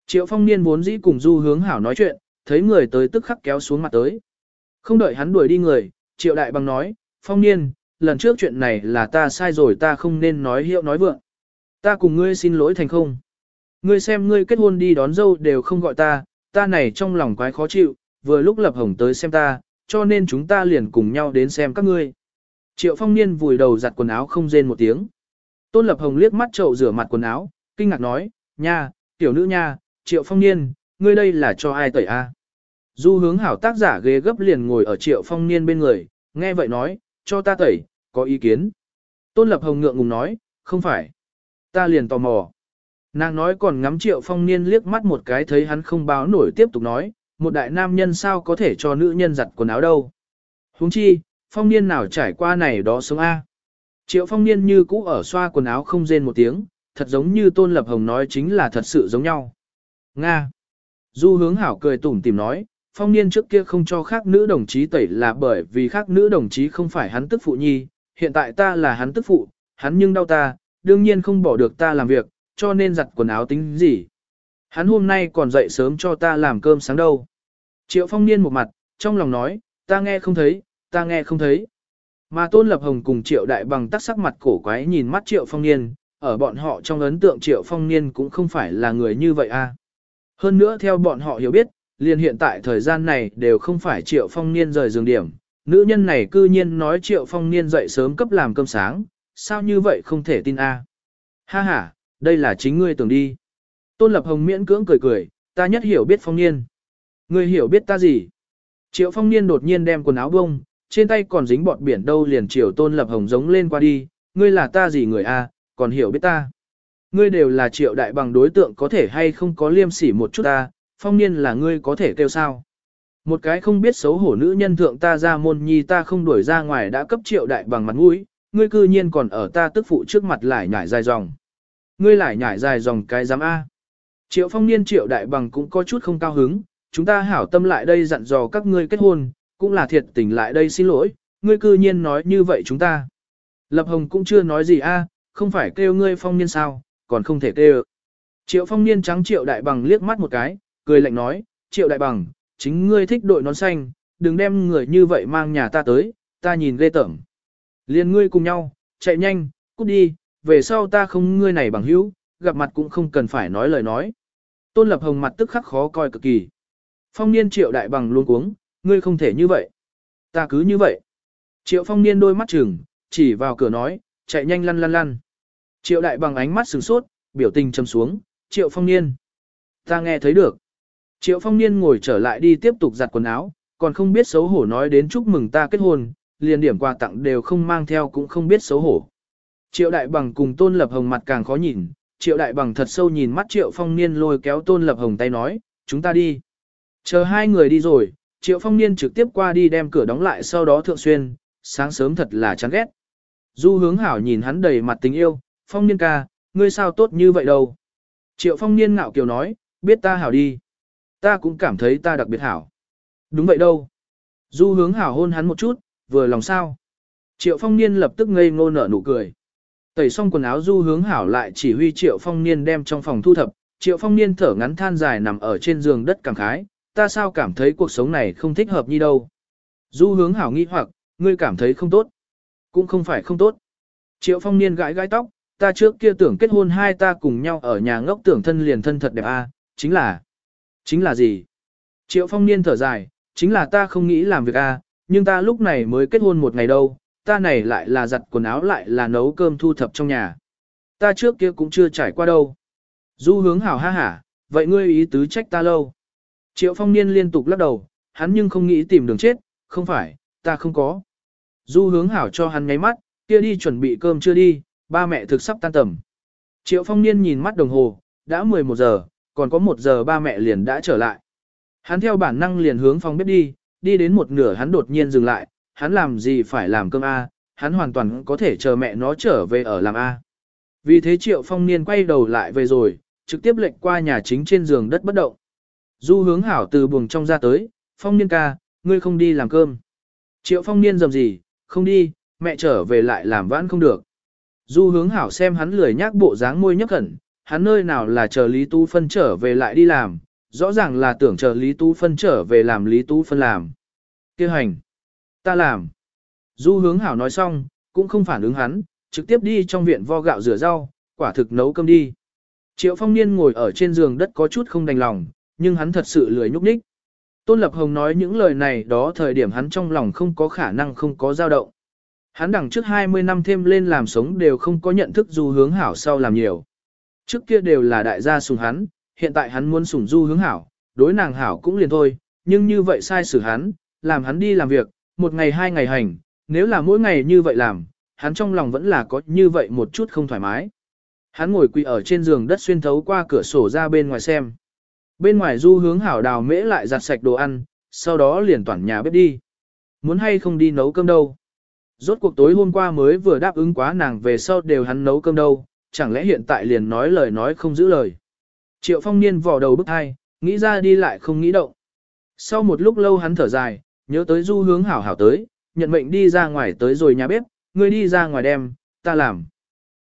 Triệu phong niên vốn dĩ cùng du hướng hảo nói chuyện, thấy người tới tức khắc kéo xuống mặt tới. Không đợi hắn đuổi đi người, triệu đại bằng nói, phong niên, lần trước chuyện này là ta sai rồi ta không nên nói hiệu nói vượng. Ta cùng ngươi xin lỗi thành không. Ngươi xem ngươi kết hôn đi đón dâu đều không gọi ta, ta này trong lòng quái khó chịu, vừa lúc lập hồng tới xem ta, cho nên chúng ta liền cùng nhau đến xem các ngươi. Triệu phong niên vùi đầu giặt quần áo không rên một tiếng. Tôn lập hồng liếc mắt trậu rửa mặt quần áo, kinh ngạc nói, nha, tiểu nữ nha, triệu phong niên, ngươi đây là cho ai tẩy a? Du hướng hảo tác giả ghế gấp liền ngồi ở triệu phong niên bên người, nghe vậy nói, cho ta tẩy, có ý kiến. Tôn lập hồng ngượng ngùng nói, không phải. Ta liền tò mò. Nàng nói còn ngắm triệu phong niên liếc mắt một cái thấy hắn không báo nổi tiếp tục nói, một đại nam nhân sao có thể cho nữ nhân giặt quần áo đâu. Huống chi, phong niên nào trải qua này đó sống A. Triệu phong niên như cũ ở xoa quần áo không rên một tiếng, thật giống như Tôn Lập Hồng nói chính là thật sự giống nhau. Nga. Du hướng hảo cười tủm tìm nói, phong niên trước kia không cho khác nữ đồng chí tẩy là bởi vì khác nữ đồng chí không phải hắn tức phụ nhi, hiện tại ta là hắn tức phụ, hắn nhưng đau ta, đương nhiên không bỏ được ta làm việc, cho nên giặt quần áo tính gì. Hắn hôm nay còn dậy sớm cho ta làm cơm sáng đâu. Triệu phong niên một mặt, trong lòng nói, ta nghe không thấy, ta nghe không thấy. Mà Tôn Lập Hồng cùng Triệu Đại Bằng tắt sắc mặt cổ quái nhìn mắt Triệu Phong Niên, ở bọn họ trong ấn tượng Triệu Phong Niên cũng không phải là người như vậy a. Hơn nữa theo bọn họ hiểu biết, liền hiện tại thời gian này đều không phải Triệu Phong Niên rời giường điểm. Nữ nhân này cư nhiên nói Triệu Phong Niên dậy sớm cấp làm cơm sáng, sao như vậy không thể tin a? Ha ha, đây là chính ngươi tưởng đi. Tôn Lập Hồng miễn cưỡng cười cười, ta nhất hiểu biết Phong Niên. Ngươi hiểu biết ta gì? Triệu Phong Niên đột nhiên đem quần áo bông, trên tay còn dính bọt biển đâu liền Triệu Tôn Lập Hồng giống lên qua đi, ngươi là ta gì người a? còn hiểu biết ta. Ngươi đều là Triệu Đại Bằng đối tượng có thể hay không có liêm sỉ một chút ta, Phong Niên là ngươi có thể kêu sao? Một cái không biết xấu hổ nữ nhân thượng ta ra môn nhi ta không đuổi ra ngoài đã cấp Triệu Đại Bằng mặt mũi, ngươi cư nhiên còn ở ta tức phụ trước mặt lại nhảy dài dòng. Ngươi lại nhảy dài dòng cái giám A. Triệu phong niên triệu đại bằng cũng có chút không cao hứng, chúng ta hảo tâm lại đây dặn dò các ngươi kết hôn, cũng là thiệt tình lại đây xin lỗi, ngươi cư nhiên nói như vậy chúng ta. Lập Hồng cũng chưa nói gì a, không phải kêu ngươi phong niên sao, còn không thể tê. Triệu phong niên trắng triệu đại bằng liếc mắt một cái, cười lạnh nói, triệu đại bằng, chính ngươi thích đội nón xanh, đừng đem người như vậy mang nhà ta tới, ta nhìn ghê tởm. Liên ngươi cùng nhau, chạy nhanh, cút đi, về sau ta không ngươi này bằng hữu, gặp mặt cũng không cần phải nói lời nói. Tôn Lập Hồng mặt tức khắc khó coi cực kỳ. Phong niên triệu đại bằng luôn cuống, ngươi không thể như vậy. Ta cứ như vậy. Triệu phong niên đôi mắt trừng, chỉ vào cửa nói, chạy nhanh lăn lăn lăn. Triệu đại bằng ánh mắt sửng sốt, biểu tình châm xuống, triệu phong niên. Ta nghe thấy được. Triệu phong niên ngồi trở lại đi tiếp tục giặt quần áo, còn không biết xấu hổ nói đến chúc mừng ta kết hôn, liền điểm quà tặng đều không mang theo cũng không biết xấu hổ. Triệu đại bằng cùng tôn lập hồng mặt càng khó nhìn, triệu đại bằng thật sâu nhìn mắt triệu phong niên lôi kéo tôn lập hồng tay nói, chúng ta đi. Chờ hai người đi rồi, triệu phong niên trực tiếp qua đi đem cửa đóng lại sau đó thượng xuyên, sáng sớm thật là chán ghét. Du hướng hảo nhìn hắn đầy mặt tình yêu, phong niên ca, ngươi sao tốt như vậy đâu. Triệu phong niên ngạo kiều nói, biết ta hảo đi. Ta cũng cảm thấy ta đặc biệt hảo. Đúng vậy đâu. Du hướng hảo hôn hắn một chút, vừa lòng sao. Triệu phong niên lập tức ngây ngô nở nụ cười. Tẩy xong quần áo du hướng hảo lại chỉ huy triệu phong niên đem trong phòng thu thập, triệu phong niên thở ngắn than dài nằm ở trên giường đất cảm khái, ta sao cảm thấy cuộc sống này không thích hợp như đâu. Du hướng hảo nghi hoặc, ngươi cảm thấy không tốt. Cũng không phải không tốt. Triệu phong niên gãi gãi tóc, ta trước kia tưởng kết hôn hai ta cùng nhau ở nhà ngốc tưởng thân liền thân thật đẹp a, chính là. Chính là gì? Triệu phong niên thở dài, chính là ta không nghĩ làm việc a, nhưng ta lúc này mới kết hôn một ngày đâu, ta này lại là giặt quần áo lại là nấu cơm thu thập trong nhà. Ta trước kia cũng chưa trải qua đâu. Du hướng hảo ha hả, vậy ngươi ý tứ trách ta lâu. Triệu phong niên liên tục lắc đầu, hắn nhưng không nghĩ tìm đường chết, không phải, ta không có. Du hướng hảo cho hắn nháy mắt, kia đi chuẩn bị cơm chưa đi, ba mẹ thực sắp tan tầm. Triệu phong niên nhìn mắt đồng hồ, đã 11 giờ, còn có 1 giờ ba mẹ liền đã trở lại. Hắn theo bản năng liền hướng phòng bếp đi, đi đến một nửa hắn đột nhiên dừng lại, hắn làm gì phải làm cơm A, hắn hoàn toàn có thể chờ mẹ nó trở về ở làm A. Vì thế Triệu Phong Niên quay đầu lại về rồi, trực tiếp lệnh qua nhà chính trên giường đất bất động. Du hướng hảo từ buồng trong ra tới, Phong Niên ca, ngươi không đi làm cơm. Triệu Phong Niên dầm gì, không đi, mẹ trở về lại làm vãn không được. Du hướng hảo xem hắn lười nhác bộ dáng môi nhấp khẩn, hắn nơi nào là chờ Lý Tú Phân trở về lại đi làm, rõ ràng là tưởng chờ Lý Tú Phân trở về làm Lý Tú Phân làm. Kêu hành. Ta làm. Du hướng hảo nói xong, cũng không phản ứng hắn, trực tiếp đi trong viện vo gạo rửa rau, quả thực nấu cơm đi. Triệu phong niên ngồi ở trên giường đất có chút không đành lòng, nhưng hắn thật sự lười nhúc nhích. Tôn Lập Hồng nói những lời này đó thời điểm hắn trong lòng không có khả năng không có dao động. Hắn đằng trước 20 năm thêm lên làm sống đều không có nhận thức du hướng hảo sau làm nhiều. Trước kia đều là đại gia sùng hắn, hiện tại hắn muốn sủng du hướng hảo, đối nàng hảo cũng liền thôi, nhưng như vậy sai xử hắn, làm hắn đi làm việc, một ngày hai ngày hành, nếu là mỗi ngày như vậy làm, hắn trong lòng vẫn là có như vậy một chút không thoải mái. Hắn ngồi quỳ ở trên giường đất xuyên thấu qua cửa sổ ra bên ngoài xem. Bên ngoài du hướng hảo đào mễ lại giặt sạch đồ ăn, sau đó liền toàn nhà bếp đi. muốn hay không đi nấu cơm đâu. Rốt cuộc tối hôm qua mới vừa đáp ứng quá nàng về sau đều hắn nấu cơm đâu, chẳng lẽ hiện tại liền nói lời nói không giữ lời. Triệu phong niên vò đầu bức hai, nghĩ ra đi lại không nghĩ động. Sau một lúc lâu hắn thở dài, nhớ tới du hướng hảo hảo tới, nhận mệnh đi ra ngoài tới rồi nhà bếp, ngươi đi ra ngoài đem, ta làm.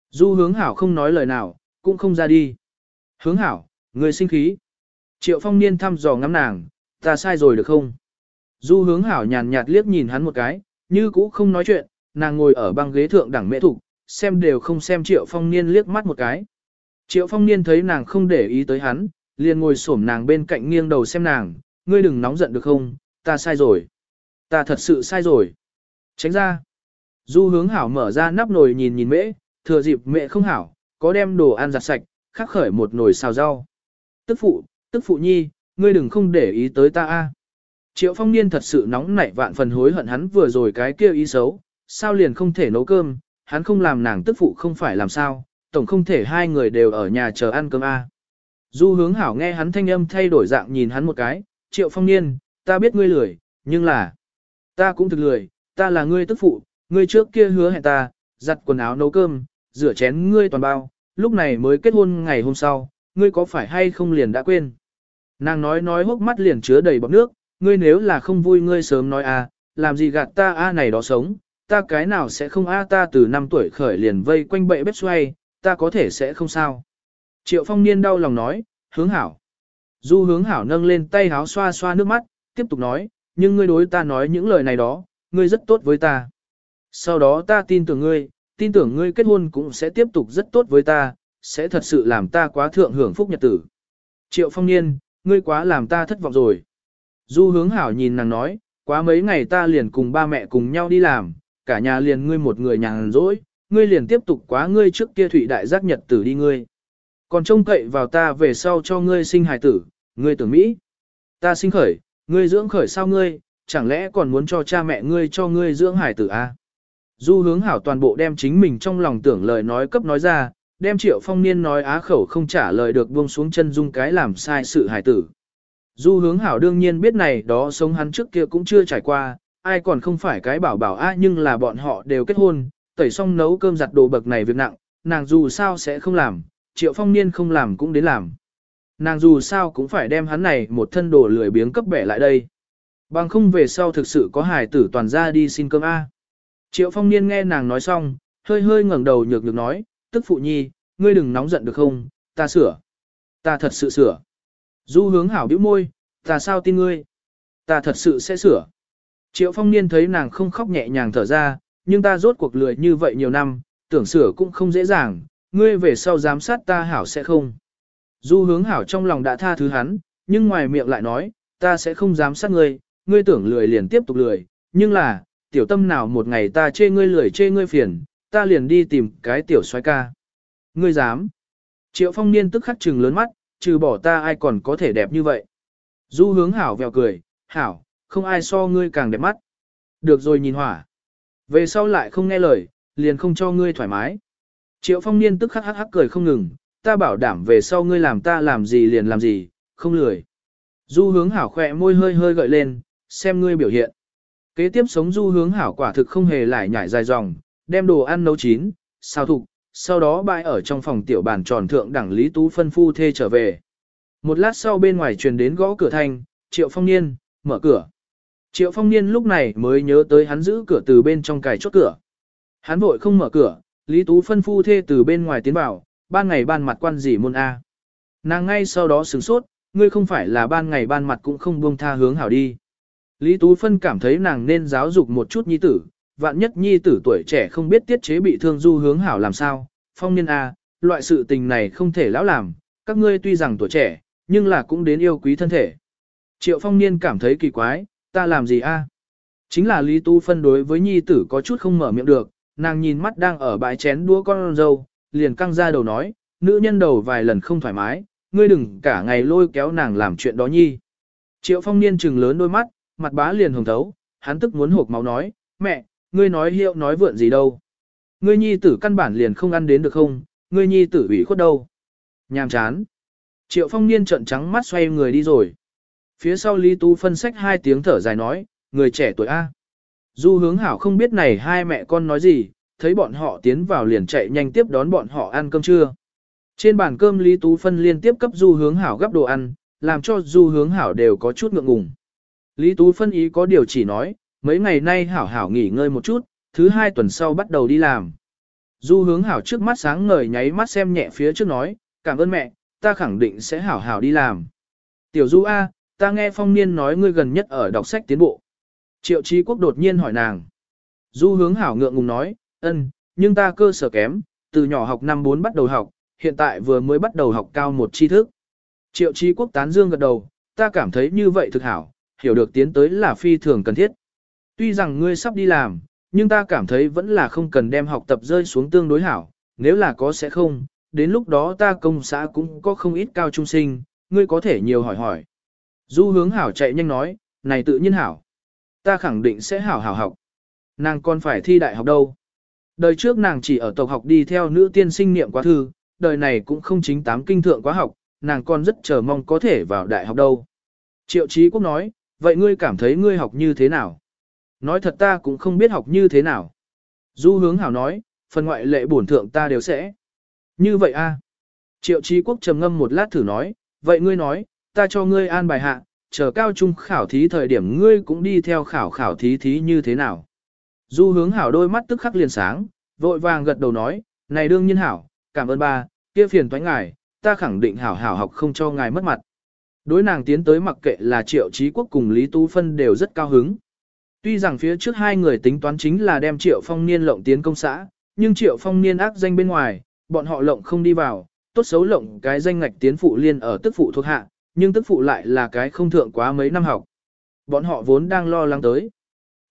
Du hướng hảo không nói lời nào, cũng không ra đi. Hướng hảo, ngươi sinh khí. Triệu phong niên thăm dò ngắm nàng, ta sai rồi được không? Du hướng hảo nhàn nhạt liếc nhìn hắn một cái, như cũ không nói chuyện, nàng ngồi ở băng ghế thượng đẳng mẹ thục, xem đều không xem triệu phong niên liếc mắt một cái. Triệu phong niên thấy nàng không để ý tới hắn, liền ngồi xổm nàng bên cạnh nghiêng đầu xem nàng, ngươi đừng nóng giận được không, ta sai rồi. Ta thật sự sai rồi. Tránh ra. Du hướng hảo mở ra nắp nồi nhìn nhìn mễ, thừa dịp mẹ không hảo, có đem đồ ăn giặt sạch, khắc khởi một nồi xào rau. Tức phụ, tức phụ nhi, ngươi đừng không để ý tới ta a. Triệu phong niên thật sự nóng nảy vạn phần hối hận hắn vừa rồi cái kia ý xấu, sao liền không thể nấu cơm, hắn không làm nàng tức phụ không phải làm sao, tổng không thể hai người đều ở nhà chờ ăn cơm a. Du hướng hảo nghe hắn thanh âm thay đổi dạng nhìn hắn một cái, triệu phong niên, ta biết ngươi lười, nhưng là, ta cũng thực lười, ta là ngươi tức phụ, ngươi trước kia hứa hẹn ta, giặt quần áo nấu cơm, rửa chén ngươi toàn bao, lúc này mới kết hôn ngày hôm sau, ngươi có phải hay không liền đã quên. Nàng nói nói hốc mắt liền chứa đầy bọc nước, ngươi nếu là không vui ngươi sớm nói a, làm gì gạt ta a này đó sống, ta cái nào sẽ không a ta từ năm tuổi khởi liền vây quanh bệ bếp xoay, ta có thể sẽ không sao. Triệu phong niên đau lòng nói, hướng hảo. Du hướng hảo nâng lên tay háo xoa xoa nước mắt, tiếp tục nói, nhưng ngươi đối ta nói những lời này đó, ngươi rất tốt với ta. Sau đó ta tin tưởng ngươi, tin tưởng ngươi kết hôn cũng sẽ tiếp tục rất tốt với ta, sẽ thật sự làm ta quá thượng hưởng phúc nhật tử. Triệu phong niên, ngươi quá làm ta thất vọng rồi. Du hướng hảo nhìn nàng nói, quá mấy ngày ta liền cùng ba mẹ cùng nhau đi làm, cả nhà liền ngươi một người nhàn rỗi, ngươi liền tiếp tục quá ngươi trước kia thủy đại giác nhật tử đi ngươi. Còn trông cậy vào ta về sau cho ngươi sinh hài tử, ngươi tưởng Mỹ. Ta sinh khởi, ngươi dưỡng khởi sao ngươi, chẳng lẽ còn muốn cho cha mẹ ngươi cho ngươi dưỡng hài tử à? Du hướng hảo toàn bộ đem chính mình trong lòng tưởng lời nói cấp nói ra, đem triệu phong niên nói á khẩu không trả lời được buông xuống chân dung cái làm sai sự hài tử. Du hướng hảo đương nhiên biết này đó sống hắn trước kia cũng chưa trải qua, ai còn không phải cái bảo bảo a nhưng là bọn họ đều kết hôn, tẩy xong nấu cơm giặt đồ bậc này việc nặng, nàng dù sao sẽ không làm, triệu phong niên không làm cũng đến làm. Nàng dù sao cũng phải đem hắn này một thân đồ lười biếng cấp bẻ lại đây. Bằng không về sau thực sự có hài tử toàn ra đi xin cơm A. Triệu phong niên nghe nàng nói xong, hơi hơi ngẩng đầu nhược nhược nói, tức phụ nhi, ngươi đừng nóng giận được không, ta sửa. Ta thật sự sửa. Du hướng hảo bĩu môi, ta sao tin ngươi? Ta thật sự sẽ sửa. Triệu phong niên thấy nàng không khóc nhẹ nhàng thở ra, nhưng ta rốt cuộc lười như vậy nhiều năm, tưởng sửa cũng không dễ dàng, ngươi về sau giám sát ta hảo sẽ không. Du hướng hảo trong lòng đã tha thứ hắn, nhưng ngoài miệng lại nói, ta sẽ không giám sát ngươi, ngươi tưởng lười liền tiếp tục lười, nhưng là, tiểu tâm nào một ngày ta chê ngươi lười chê ngươi phiền, ta liền đi tìm cái tiểu xoái ca. Ngươi dám. Triệu phong niên tức khắc trừng lớn mắt, trừ bỏ ta ai còn có thể đẹp như vậy. Du hướng hảo vèo cười, hảo, không ai so ngươi càng đẹp mắt. Được rồi nhìn hỏa. Về sau lại không nghe lời, liền không cho ngươi thoải mái. Triệu phong niên tức khắc hắc hắc cười không ngừng, ta bảo đảm về sau ngươi làm ta làm gì liền làm gì, không lười. Du hướng hảo khỏe môi hơi hơi gợi lên, xem ngươi biểu hiện. Kế tiếp sống du hướng hảo quả thực không hề lại nhảy dài dòng, đem đồ ăn nấu chín, sao thục, sau đó bãi ở trong phòng tiểu bàn tròn thượng đẳng Lý Tú phân phu thê trở về. Một lát sau bên ngoài truyền đến gõ cửa thanh, Triệu Phong Niên, mở cửa. Triệu Phong Niên lúc này mới nhớ tới hắn giữ cửa từ bên trong cài chốt cửa. Hắn vội không mở cửa, Lý Tú phân phu thê từ bên ngoài tiến vào, ban ngày ban mặt quan gì môn A. Nàng ngay sau đó sửng sốt, ngươi không phải là ban ngày ban mặt cũng không buông tha hướng hảo đi. Lý Tú Phân cảm thấy nàng nên giáo dục một chút nhi tử, vạn nhất nhi tử tuổi trẻ không biết tiết chế bị thương du hướng hảo làm sao, phong niên A, loại sự tình này không thể lão làm, các ngươi tuy rằng tuổi trẻ, nhưng là cũng đến yêu quý thân thể. Triệu phong niên cảm thấy kỳ quái, ta làm gì A? Chính là Lý Tu Phân đối với nhi tử có chút không mở miệng được, nàng nhìn mắt đang ở bãi chén đũa con dâu, liền căng ra đầu nói, nữ nhân đầu vài lần không thoải mái, ngươi đừng cả ngày lôi kéo nàng làm chuyện đó nhi. Triệu phong niên trừng lớn đôi mắt, mặt bá liền hồng thấu, hắn tức muốn hộp máu nói, mẹ, ngươi nói hiệu nói vượn gì đâu. Ngươi nhi tử căn bản liền không ăn đến được không, ngươi nhi tử ủy khuất đâu. Nhàm chán. Triệu phong niên trợn trắng mắt xoay người đi rồi. Phía sau Lý Tú phân sách hai tiếng thở dài nói, người trẻ tuổi A. Du hướng hảo không biết này hai mẹ con nói gì, thấy bọn họ tiến vào liền chạy nhanh tiếp đón bọn họ ăn cơm trưa. Trên bàn cơm Lý Tú Phân liên tiếp cấp du hướng hảo gấp đồ ăn, làm cho du hướng hảo đều có chút ngượng ngùng. Lý Tú Phân ý có điều chỉ nói, mấy ngày nay hảo hảo nghỉ ngơi một chút, thứ hai tuần sau bắt đầu đi làm. Du hướng hảo trước mắt sáng ngời nháy mắt xem nhẹ phía trước nói, cảm ơn mẹ, ta khẳng định sẽ hảo hảo đi làm. Tiểu Du A, ta nghe phong niên nói ngươi gần nhất ở đọc sách tiến bộ. Triệu Trí Quốc đột nhiên hỏi nàng. Du hướng hảo ngượng ngùng nói, ân, nhưng ta cơ sở kém, từ nhỏ học năm 4 bắt đầu học, hiện tại vừa mới bắt đầu học cao một tri thức. Triệu Trí Quốc tán dương gật đầu, ta cảm thấy như vậy thực hảo, hiểu được tiến tới là phi thường cần thiết. Tuy rằng ngươi sắp đi làm, nhưng ta cảm thấy vẫn là không cần đem học tập rơi xuống tương đối hảo, nếu là có sẽ không, đến lúc đó ta công xã cũng có không ít cao trung sinh, ngươi có thể nhiều hỏi hỏi. Du hướng hảo chạy nhanh nói, này tự nhiên hảo. Ta khẳng định sẽ hảo hảo học. Nàng còn phải thi đại học đâu. Đời trước nàng chỉ ở tộc học đi theo nữ tiên sinh niệm quá thư, đời này cũng không chính tám kinh thượng quá học, nàng còn rất chờ mong có thể vào đại học đâu. Triệu Chí Quốc nói, vậy ngươi cảm thấy ngươi học như thế nào? Nói thật ta cũng không biết học như thế nào. Du hướng hảo nói, phần ngoại lệ bổn thượng ta đều sẽ. Như vậy a Triệu trí Quốc trầm ngâm một lát thử nói, vậy ngươi nói, ta cho ngươi an bài hạ, chờ cao trung khảo thí thời điểm ngươi cũng đi theo khảo khảo thí thí như thế nào. Du hướng hảo đôi mắt tức khắc liền sáng, vội vàng gật đầu nói, này đương nhiên hảo, cảm ơn ba, kia phiền toái ngài, ta khẳng định hảo hảo học không cho ngài mất mặt. Đối nàng tiến tới mặc kệ là Triệu trí Quốc cùng Lý Tu Phân đều rất cao hứng. Tuy rằng phía trước hai người tính toán chính là đem Triệu Phong Niên lộng tiến công xã, nhưng Triệu Phong Niên ác danh bên ngoài, bọn họ lộng không đi vào, tốt xấu lộng cái danh ngạch tiến phụ liên ở tức phụ thuộc hạ, nhưng tức phụ lại là cái không thượng quá mấy năm học. Bọn họ vốn đang lo lắng tới.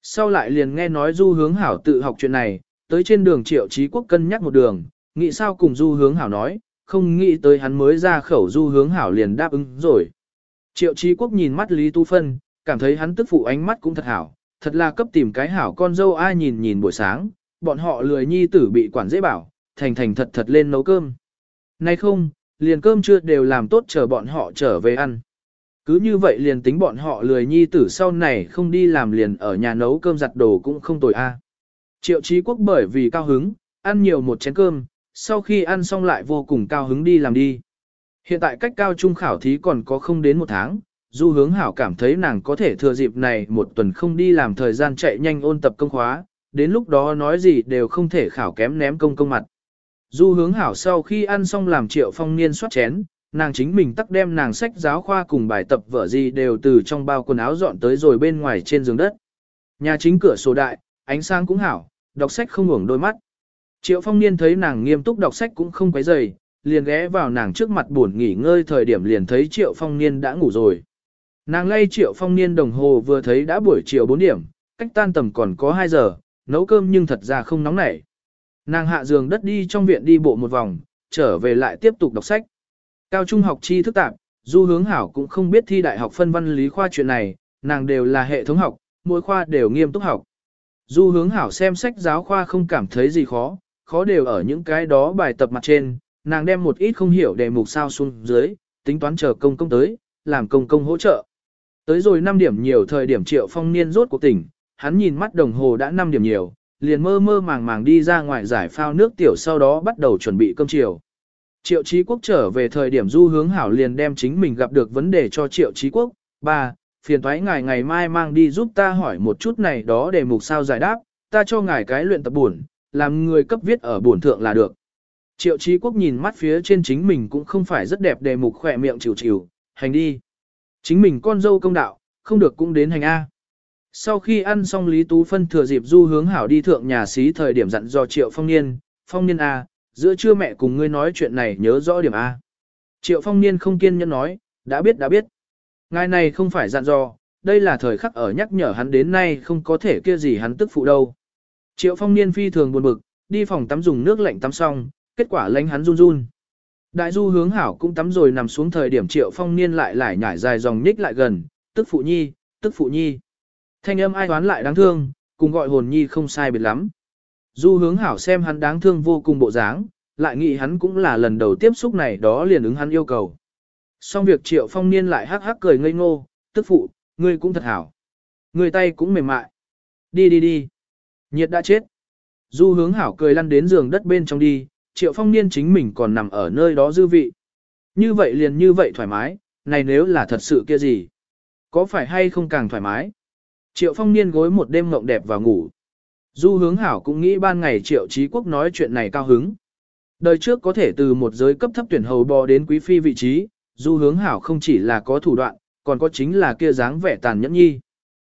Sau lại liền nghe nói du hướng hảo tự học chuyện này, tới trên đường triệu Chí quốc cân nhắc một đường, nghĩ sao cùng du hướng hảo nói, không nghĩ tới hắn mới ra khẩu du hướng hảo liền đáp ứng rồi. Triệu Chí quốc nhìn mắt Lý Tu Phân, cảm thấy hắn tức phụ ánh mắt cũng thật hảo, thật là cấp tìm cái hảo con dâu ai nhìn nhìn buổi sáng, bọn họ lười nhi tử bị quản dễ bảo, thành thành thật thật lên nấu cơm. Nay không, liền cơm chưa đều làm tốt chờ bọn họ trở về ăn. Cứ như vậy liền tính bọn họ lười nhi tử sau này không đi làm liền ở nhà nấu cơm giặt đồ cũng không tồi a. Triệu Chí Quốc bởi vì cao hứng, ăn nhiều một chén cơm, sau khi ăn xong lại vô cùng cao hứng đi làm đi. Hiện tại cách cao trung khảo thí còn có không đến một tháng, Du Hướng Hảo cảm thấy nàng có thể thừa dịp này một tuần không đi làm thời gian chạy nhanh ôn tập công khóa, đến lúc đó nói gì đều không thể khảo kém ném công công mặt. Du hướng hảo sau khi ăn xong làm triệu phong niên soát chén, nàng chính mình tắc đem nàng sách giáo khoa cùng bài tập vở gì đều từ trong bao quần áo dọn tới rồi bên ngoài trên giường đất. Nhà chính cửa sổ đại, ánh sáng cũng hảo, đọc sách không ngủng đôi mắt. Triệu phong niên thấy nàng nghiêm túc đọc sách cũng không quấy dày, liền ghé vào nàng trước mặt buồn nghỉ ngơi thời điểm liền thấy triệu phong niên đã ngủ rồi. Nàng lay triệu phong niên đồng hồ vừa thấy đã buổi chiều 4 điểm, cách tan tầm còn có 2 giờ, nấu cơm nhưng thật ra không nóng nảy. Nàng hạ giường đất đi trong viện đi bộ một vòng, trở về lại tiếp tục đọc sách. Cao trung học chi thức tạp, du hướng hảo cũng không biết thi đại học phân văn lý khoa chuyện này, nàng đều là hệ thống học, mỗi khoa đều nghiêm túc học. Du hướng hảo xem sách giáo khoa không cảm thấy gì khó, khó đều ở những cái đó bài tập mặt trên, nàng đem một ít không hiểu đề mục sao xuống dưới, tính toán chờ công công tới, làm công công hỗ trợ. Tới rồi 5 điểm nhiều thời điểm triệu phong niên rốt cuộc tỉnh, hắn nhìn mắt đồng hồ đã 5 điểm nhiều, liền mơ mơ màng màng đi ra ngoài giải phao nước tiểu sau đó bắt đầu chuẩn bị cơm chiều. Triệu Chí Quốc trở về thời điểm du hướng hảo liền đem chính mình gặp được vấn đề cho Triệu Chí Quốc. Ba, phiền thoái ngài ngày mai mang đi giúp ta hỏi một chút này đó để mục sao giải đáp, ta cho ngài cái luyện tập buồn, làm người cấp viết ở buồn thượng là được. Triệu Chí Quốc nhìn mắt phía trên chính mình cũng không phải rất đẹp đề mục khỏe miệng chịu chịu, hành đi. Chính mình con dâu công đạo, không được cũng đến hành A. Sau khi ăn xong Lý Tú Phân thừa dịp du hướng hảo đi thượng nhà xí thời điểm dặn dò Triệu Phong Niên, Phong Niên A, giữa trưa mẹ cùng ngươi nói chuyện này nhớ rõ điểm A. Triệu Phong Niên không kiên nhẫn nói, đã biết đã biết. Ngài này không phải dặn dò, đây là thời khắc ở nhắc nhở hắn đến nay không có thể kia gì hắn tức phụ đâu. Triệu Phong Niên phi thường buồn bực, đi phòng tắm dùng nước lạnh tắm xong, kết quả lánh hắn run run. Đại du hướng hảo cũng tắm rồi nằm xuống thời điểm Triệu Phong Niên lại lại nhảy dài dòng nhích lại gần, tức phụ nhi, tức phụ nhi. Thanh âm ai đoán lại đáng thương, cùng gọi hồn nhi không sai biệt lắm. Du hướng hảo xem hắn đáng thương vô cùng bộ dáng, lại nghĩ hắn cũng là lần đầu tiếp xúc này đó liền ứng hắn yêu cầu. Xong việc triệu phong niên lại hắc hắc cười ngây ngô, tức phụ, ngươi cũng thật hảo. người tay cũng mềm mại. Đi đi đi. Nhiệt đã chết. Du hướng hảo cười lăn đến giường đất bên trong đi, triệu phong niên chính mình còn nằm ở nơi đó dư vị. Như vậy liền như vậy thoải mái, này nếu là thật sự kia gì? Có phải hay không càng thoải mái? Triệu phong niên gối một đêm mộng đẹp và ngủ. Du hướng hảo cũng nghĩ ban ngày triệu trí quốc nói chuyện này cao hứng. Đời trước có thể từ một giới cấp thấp tuyển hầu bò đến quý phi vị trí, du hướng hảo không chỉ là có thủ đoạn, còn có chính là kia dáng vẻ tàn nhẫn nhi.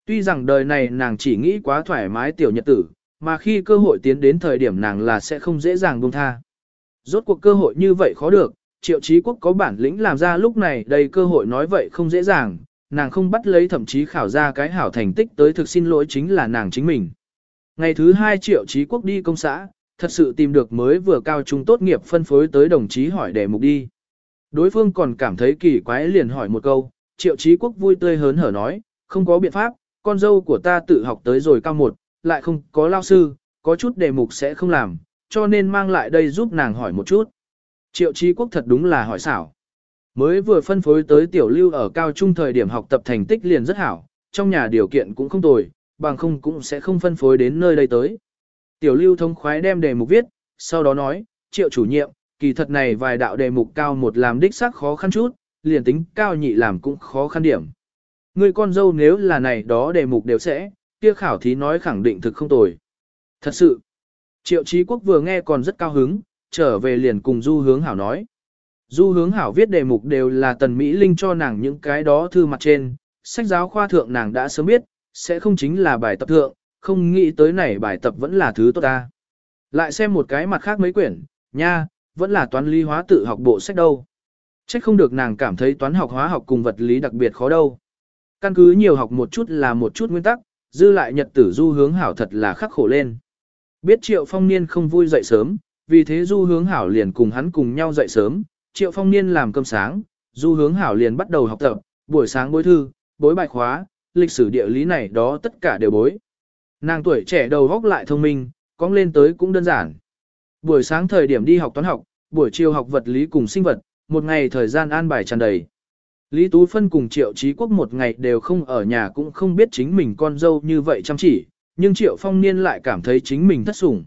Tuy rằng đời này nàng chỉ nghĩ quá thoải mái tiểu nhật tử, mà khi cơ hội tiến đến thời điểm nàng là sẽ không dễ dàng buông tha. Rốt cuộc cơ hội như vậy khó được, triệu trí quốc có bản lĩnh làm ra lúc này đây cơ hội nói vậy không dễ dàng, nàng không bắt lấy thậm chí khảo ra cái hảo thành tích tới thực xin lỗi chính là nàng chính mình. Ngày thứ hai triệu trí quốc đi công xã, thật sự tìm được mới vừa cao trung tốt nghiệp phân phối tới đồng chí hỏi đề mục đi. Đối phương còn cảm thấy kỳ quái liền hỏi một câu, triệu trí quốc vui tươi hớn hở nói, không có biện pháp, con dâu của ta tự học tới rồi cao một, lại không có lao sư, có chút đề mục sẽ không làm, cho nên mang lại đây giúp nàng hỏi một chút. Triệu Chí quốc thật đúng là hỏi xảo. Mới vừa phân phối tới tiểu lưu ở cao trung thời điểm học tập thành tích liền rất hảo, trong nhà điều kiện cũng không tồi, bằng không cũng sẽ không phân phối đến nơi đây tới. Tiểu lưu thông khoái đem đề mục viết, sau đó nói, triệu chủ nhiệm, kỳ thật này vài đạo đề mục cao một làm đích xác khó khăn chút, liền tính cao nhị làm cũng khó khăn điểm. Người con dâu nếu là này đó đề mục đều sẽ, kia khảo thí nói khẳng định thực không tồi. Thật sự, triệu Chí quốc vừa nghe còn rất cao hứng, trở về liền cùng du hướng hảo nói. Du hướng hảo viết đề mục đều là tần Mỹ Linh cho nàng những cái đó thư mặt trên, sách giáo khoa thượng nàng đã sớm biết, sẽ không chính là bài tập thượng, không nghĩ tới này bài tập vẫn là thứ tốt ta. Lại xem một cái mặt khác mấy quyển, nha, vẫn là toán lý hóa tự học bộ sách đâu. Chắc không được nàng cảm thấy toán học hóa học cùng vật lý đặc biệt khó đâu. Căn cứ nhiều học một chút là một chút nguyên tắc, dư lại nhật tử du hướng hảo thật là khắc khổ lên. Biết triệu phong niên không vui dậy sớm, vì thế du hướng hảo liền cùng hắn cùng nhau dậy sớm, triệu phong niên làm cơm sáng, du hướng hảo liền bắt đầu học tập, buổi sáng bối thư, bối bài khóa, lịch sử địa lý này đó tất cả đều bối. Nàng tuổi trẻ đầu góc lại thông minh, cong lên tới cũng đơn giản. Buổi sáng thời điểm đi học toán học, buổi chiều học vật lý cùng sinh vật, một ngày thời gian an bài tràn đầy. Lý Tú Phân cùng Triệu Trí Quốc một ngày đều không ở nhà cũng không biết chính mình con dâu như vậy chăm chỉ, nhưng Triệu Phong Niên lại cảm thấy chính mình thất sủng.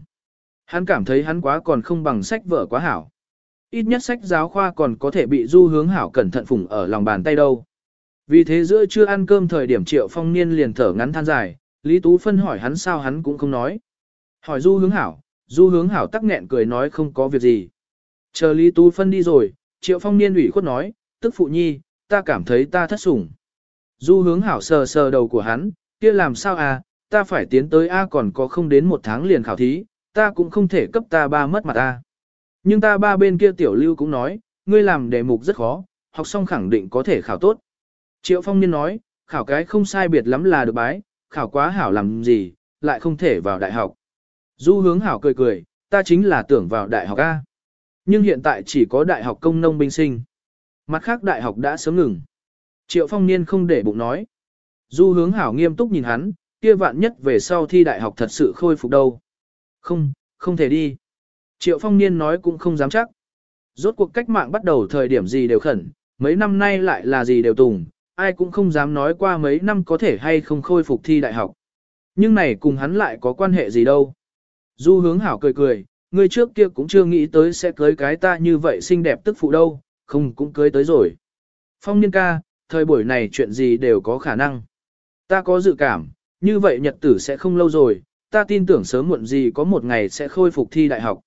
Hắn cảm thấy hắn quá còn không bằng sách vở quá hảo. Ít nhất sách giáo khoa còn có thể bị du hướng hảo cẩn thận phủng ở lòng bàn tay đâu. Vì thế giữa chưa ăn cơm thời điểm Triệu Phong Niên liền thở ngắn than dài, Lý Tú Phân hỏi hắn sao hắn cũng không nói. Hỏi du hướng hảo, du hướng hảo tắc nghẹn cười nói không có việc gì. Chờ Lý Tú Phân đi rồi, Triệu Phong Niên ủy khuất nói, tức phụ nhi, ta cảm thấy ta thất sủng. Du hướng hảo sờ sờ đầu của hắn, kia làm sao à, ta phải tiến tới A còn có không đến một tháng liền khảo thí, ta cũng không thể cấp ta ba mất mặt ta. Nhưng ta ba bên kia tiểu lưu cũng nói, ngươi làm đề mục rất khó, học xong khẳng định có thể khảo tốt. Triệu phong niên nói, khảo cái không sai biệt lắm là được bái, khảo quá hảo làm gì, lại không thể vào đại học. Du hướng hảo cười cười, ta chính là tưởng vào đại học A. Nhưng hiện tại chỉ có đại học công nông binh sinh. Mặt khác đại học đã sớm ngừng. Triệu phong niên không để bụng nói. Du hướng hảo nghiêm túc nhìn hắn, kia vạn nhất về sau thi đại học thật sự khôi phục đâu. Không, không thể đi. Triệu phong niên nói cũng không dám chắc. Rốt cuộc cách mạng bắt đầu thời điểm gì đều khẩn, mấy năm nay lại là gì đều tùng, ai cũng không dám nói qua mấy năm có thể hay không khôi phục thi đại học. Nhưng này cùng hắn lại có quan hệ gì đâu. Du hướng hảo cười cười, người trước kia cũng chưa nghĩ tới sẽ cưới cái ta như vậy xinh đẹp tức phụ đâu, không cũng cưới tới rồi. Phong niên ca, thời buổi này chuyện gì đều có khả năng. Ta có dự cảm, như vậy nhật tử sẽ không lâu rồi, ta tin tưởng sớm muộn gì có một ngày sẽ khôi phục thi đại học.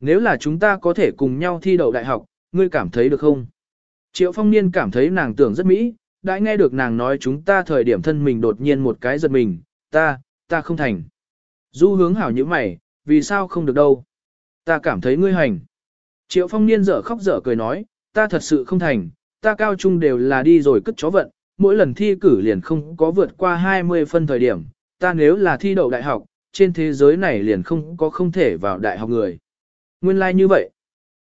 Nếu là chúng ta có thể cùng nhau thi đậu đại học, ngươi cảm thấy được không? Triệu phong niên cảm thấy nàng tưởng rất mỹ, đã nghe được nàng nói chúng ta thời điểm thân mình đột nhiên một cái giật mình, ta, ta không thành. Du hướng hảo như mày, vì sao không được đâu? Ta cảm thấy ngươi hành. Triệu phong niên dở khóc dở cười nói, ta thật sự không thành, ta cao trung đều là đi rồi cất chó vận, mỗi lần thi cử liền không có vượt qua 20 phân thời điểm, ta nếu là thi đậu đại học, trên thế giới này liền không có không thể vào đại học người. Nguyên lai like như vậy.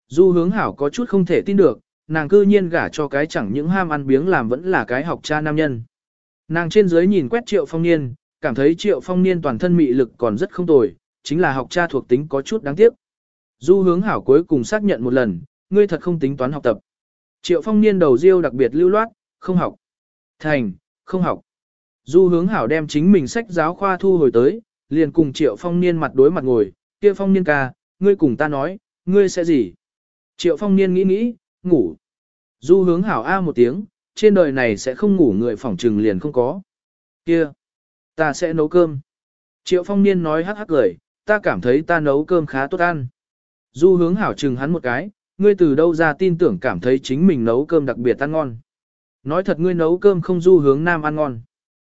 Du hướng hảo có chút không thể tin được, nàng cư nhiên gả cho cái chẳng những ham ăn biếng làm vẫn là cái học cha nam nhân. Nàng trên dưới nhìn quét triệu phong niên, cảm thấy triệu phong niên toàn thân mị lực còn rất không tồi, chính là học cha thuộc tính có chút đáng tiếc. Du hướng hảo cuối cùng xác nhận một lần, ngươi thật không tính toán học tập. Triệu phong niên đầu riêu đặc biệt lưu loát, không học. Thành, không học. Du hướng hảo đem chính mình sách giáo khoa thu hồi tới, liền cùng triệu phong niên mặt đối mặt ngồi, kia phong niên ca, ngươi cùng ta nói, ngươi sẽ gì? Triệu phong niên nghĩ nghĩ, ngủ. Du hướng hảo A một tiếng, trên đời này sẽ không ngủ người phỏng trừng liền không có. Kia, ta sẽ nấu cơm. Triệu phong niên nói hắc hắc cười, ta cảm thấy ta nấu cơm khá tốt ăn. Du hướng hảo trừng hắn một cái, ngươi từ đâu ra tin tưởng cảm thấy chính mình nấu cơm đặc biệt ăn ngon. Nói thật ngươi nấu cơm không du hướng nam ăn ngon.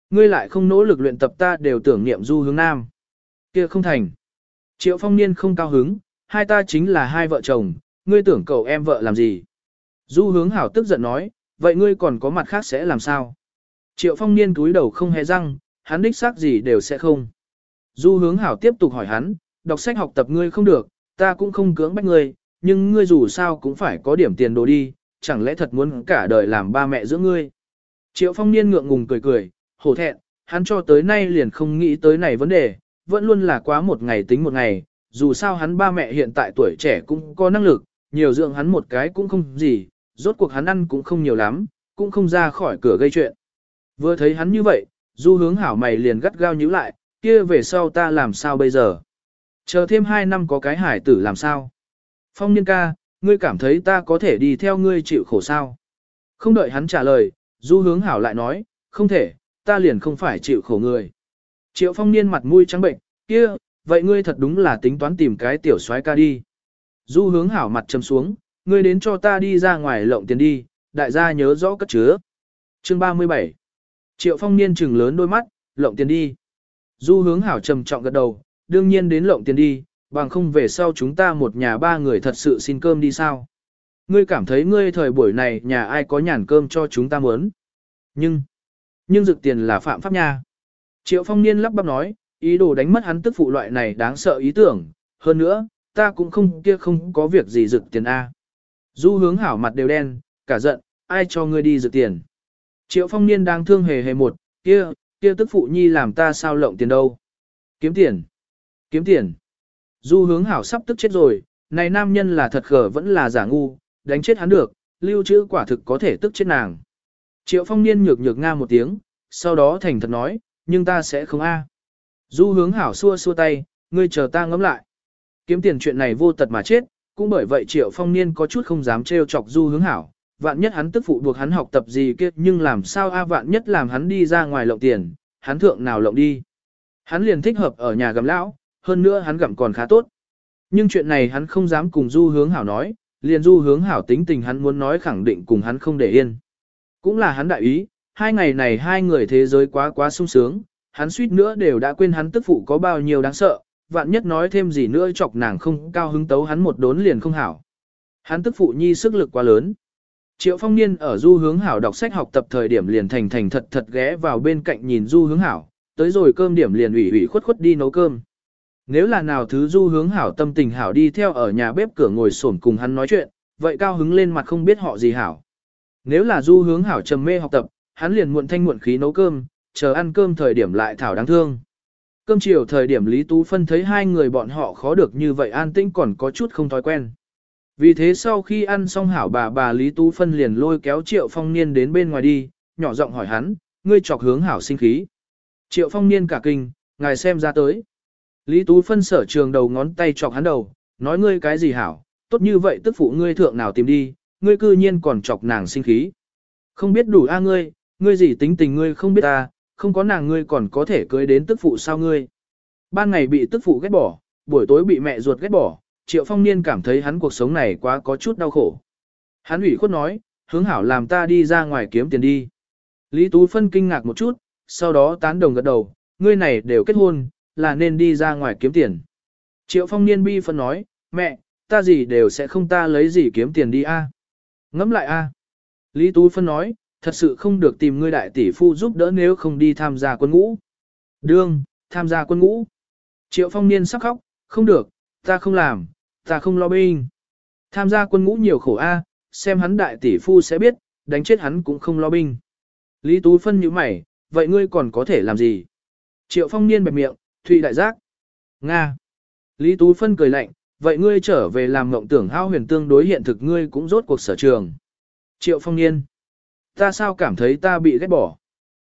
Ngươi lại không nỗ lực luyện tập ta đều tưởng niệm du hướng nam. Kia không thành. Triệu phong niên không cao hứng, hai ta chính là hai vợ chồng, ngươi tưởng cậu em vợ làm gì. Du hướng hảo tức giận nói, vậy ngươi còn có mặt khác sẽ làm sao? Triệu phong niên túi đầu không hề răng, hắn đích xác gì đều sẽ không. Du hướng hảo tiếp tục hỏi hắn, đọc sách học tập ngươi không được, ta cũng không cưỡng bách ngươi, nhưng ngươi dù sao cũng phải có điểm tiền đồ đi, chẳng lẽ thật muốn cả đời làm ba mẹ giữa ngươi. Triệu phong niên ngượng ngùng cười cười, hổ thẹn, hắn cho tới nay liền không nghĩ tới này vấn đề, vẫn luôn là quá một ngày tính một ngày, dù sao hắn ba mẹ hiện tại tuổi trẻ cũng có năng lực, nhiều dưỡng hắn một cái cũng không gì, rốt cuộc hắn ăn cũng không nhiều lắm, cũng không ra khỏi cửa gây chuyện. Vừa thấy hắn như vậy, du hướng hảo mày liền gắt gao nhíu lại, kia về sau ta làm sao bây giờ? Chờ thêm hai năm có cái hải tử làm sao? Phong niên ca, ngươi cảm thấy ta có thể đi theo ngươi chịu khổ sao? Không đợi hắn trả lời, du hướng hảo lại nói, không thể, ta liền không phải chịu khổ người. Triệu phong niên mặt mũi trắng bệnh, kia, vậy ngươi thật đúng là tính toán tìm cái tiểu soái ca đi. Du hướng hảo mặt trầm xuống, ngươi đến cho ta đi ra ngoài lộng tiền đi, đại gia nhớ rõ cất chứa. Chương 37 Triệu phong niên trừng lớn đôi mắt, lộng tiền đi. Du hướng hảo trầm trọng gật đầu, đương nhiên đến lộng tiền đi, bằng không về sau chúng ta một nhà ba người thật sự xin cơm đi sao. Ngươi cảm thấy ngươi thời buổi này nhà ai có nhàn cơm cho chúng ta muốn. Nhưng, nhưng dực tiền là phạm pháp nha. Triệu phong niên lắp bắp nói, ý đồ đánh mất hắn tức phụ loại này đáng sợ ý tưởng, hơn nữa, ta cũng không kia không có việc gì dực tiền A. Du hướng hảo mặt đều đen, cả giận, ai cho ngươi đi dực tiền. Triệu phong niên đang thương hề hề một, kia, kia tức phụ nhi làm ta sao lộng tiền đâu. Kiếm tiền, kiếm tiền. Du hướng hảo sắp tức chết rồi, này nam nhân là thật khờ vẫn là giả ngu, đánh chết hắn được, lưu trữ quả thực có thể tức chết nàng. Triệu phong niên nhược nhược nga một tiếng, sau đó thành thật nói, nhưng ta sẽ không a. Du hướng hảo xua xua tay, ngươi chờ ta ngẫm lại. Kiếm tiền chuyện này vô tật mà chết, cũng bởi vậy triệu phong niên có chút không dám trêu chọc du hướng hảo. Vạn nhất hắn tức phụ buộc hắn học tập gì kia nhưng làm sao a vạn nhất làm hắn đi ra ngoài lộng tiền, hắn thượng nào lộng đi. Hắn liền thích hợp ở nhà gầm lão, hơn nữa hắn gặm còn khá tốt. Nhưng chuyện này hắn không dám cùng du hướng hảo nói, liền du hướng hảo tính tình hắn muốn nói khẳng định cùng hắn không để yên. Cũng là hắn đại ý, hai ngày này hai người thế giới quá quá sung sướng, hắn suýt nữa đều đã quên hắn tức phụ có bao nhiêu đáng sợ, vạn nhất nói thêm gì nữa chọc nàng không cao hứng tấu hắn một đốn liền không hảo. Hắn tức phụ nhi sức lực quá lớn. Triệu phong niên ở du hướng hảo đọc sách học tập thời điểm liền thành thành thật thật ghé vào bên cạnh nhìn du hướng hảo, tới rồi cơm điểm liền ủy ủy khuất khuất đi nấu cơm. Nếu là nào thứ du hướng hảo tâm tình hảo đi theo ở nhà bếp cửa ngồi xổm cùng hắn nói chuyện, vậy cao hứng lên mặt không biết họ gì hảo. Nếu là du hướng hảo trầm mê học tập, hắn liền muộn thanh muộn khí nấu cơm, chờ ăn cơm thời điểm lại thảo đáng thương. Cơm chiều thời điểm Lý Tú Phân thấy hai người bọn họ khó được như vậy an tĩnh còn có chút không thói quen. Vì thế sau khi ăn xong hảo bà bà Lý Tú Phân liền lôi kéo Triệu Phong Niên đến bên ngoài đi, nhỏ giọng hỏi hắn, ngươi chọc hướng hảo sinh khí. Triệu Phong Niên cả kinh, ngài xem ra tới. Lý Tú Phân sở trường đầu ngón tay chọc hắn đầu, nói ngươi cái gì hảo, tốt như vậy tức phụ ngươi thượng nào tìm đi, ngươi cư nhiên còn chọc nàng sinh khí. Không biết đủ a ngươi, ngươi gì tính tình ngươi không biết ta, không có nàng ngươi còn có thể cưới đến tức phụ sao ngươi. Ban ngày bị tức phụ ghét bỏ, buổi tối bị mẹ ruột ghét bỏ, Triệu Phong Niên cảm thấy hắn cuộc sống này quá có chút đau khổ. Hắn ủy khuất nói, hướng hảo làm ta đi ra ngoài kiếm tiền đi. Lý Tú Phân kinh ngạc một chút, sau đó tán đồng gật đầu, ngươi này đều kết hôn, là nên đi ra ngoài kiếm tiền. Triệu Phong Niên bi phân nói, mẹ, ta gì đều sẽ không ta lấy gì kiếm tiền đi a. Ngẫm lại a. Lý Tú Phân nói, thật sự không được tìm ngươi đại tỷ phu giúp đỡ nếu không đi tham gia quân ngũ. Đương, tham gia quân ngũ. Triệu phong niên sắc khóc, không được, ta không làm, ta không lo binh. Tham gia quân ngũ nhiều khổ a, xem hắn đại tỷ phu sẽ biết, đánh chết hắn cũng không lo binh. Lý Tú Phân như mày, vậy ngươi còn có thể làm gì? Triệu phong niên bẹp miệng, Thụy đại giác. Nga. Lý Tú Phân cười lạnh, vậy ngươi trở về làm mộng tưởng hao huyền tương đối hiện thực ngươi cũng rốt cuộc sở trường. Triệu phong niên. Ta sao cảm thấy ta bị ghét bỏ?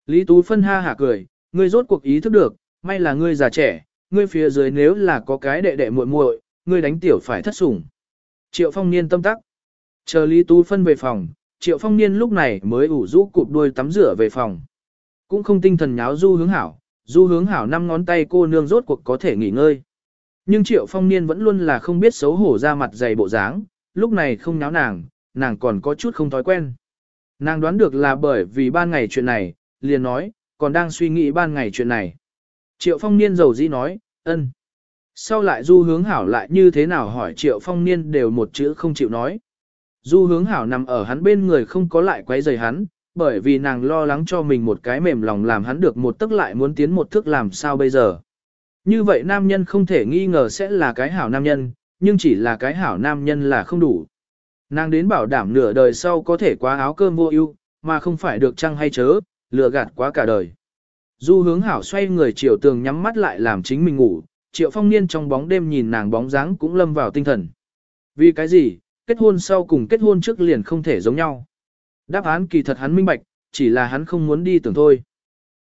Lý Tú Phân ha hả cười, ngươi rốt cuộc ý thức được, may là ngươi già trẻ, ngươi phía dưới nếu là có cái đệ đệ muội muội, ngươi đánh tiểu phải thất sủng. Triệu Phong Niên tâm tắc. Chờ Lý Tú Phân về phòng, Triệu Phong Niên lúc này mới ủ rũ cụp đuôi tắm rửa về phòng. Cũng không tinh thần nháo du hướng hảo, du hướng hảo năm ngón tay cô nương rốt cuộc có thể nghỉ ngơi. Nhưng Triệu Phong Niên vẫn luôn là không biết xấu hổ ra mặt dày bộ dáng, lúc này không nháo nàng, nàng còn có chút không thói quen. Nàng đoán được là bởi vì ban ngày chuyện này, liền nói, còn đang suy nghĩ ban ngày chuyện này. Triệu Phong Niên giàu dĩ nói, ân. Sau lại du hướng hảo lại như thế nào hỏi Triệu Phong Niên đều một chữ không chịu nói. Du hướng hảo nằm ở hắn bên người không có lại quấy rầy hắn, bởi vì nàng lo lắng cho mình một cái mềm lòng làm hắn được một tức lại muốn tiến một thước làm sao bây giờ. Như vậy nam nhân không thể nghi ngờ sẽ là cái hảo nam nhân, nhưng chỉ là cái hảo nam nhân là không đủ. Nàng đến bảo đảm nửa đời sau có thể quá áo cơm vô ưu, mà không phải được trăng hay chớ, lừa gạt quá cả đời. Du hướng hảo xoay người chiều tường nhắm mắt lại làm chính mình ngủ, triệu phong niên trong bóng đêm nhìn nàng bóng dáng cũng lâm vào tinh thần. Vì cái gì, kết hôn sau cùng kết hôn trước liền không thể giống nhau. Đáp án kỳ thật hắn minh bạch, chỉ là hắn không muốn đi tưởng thôi.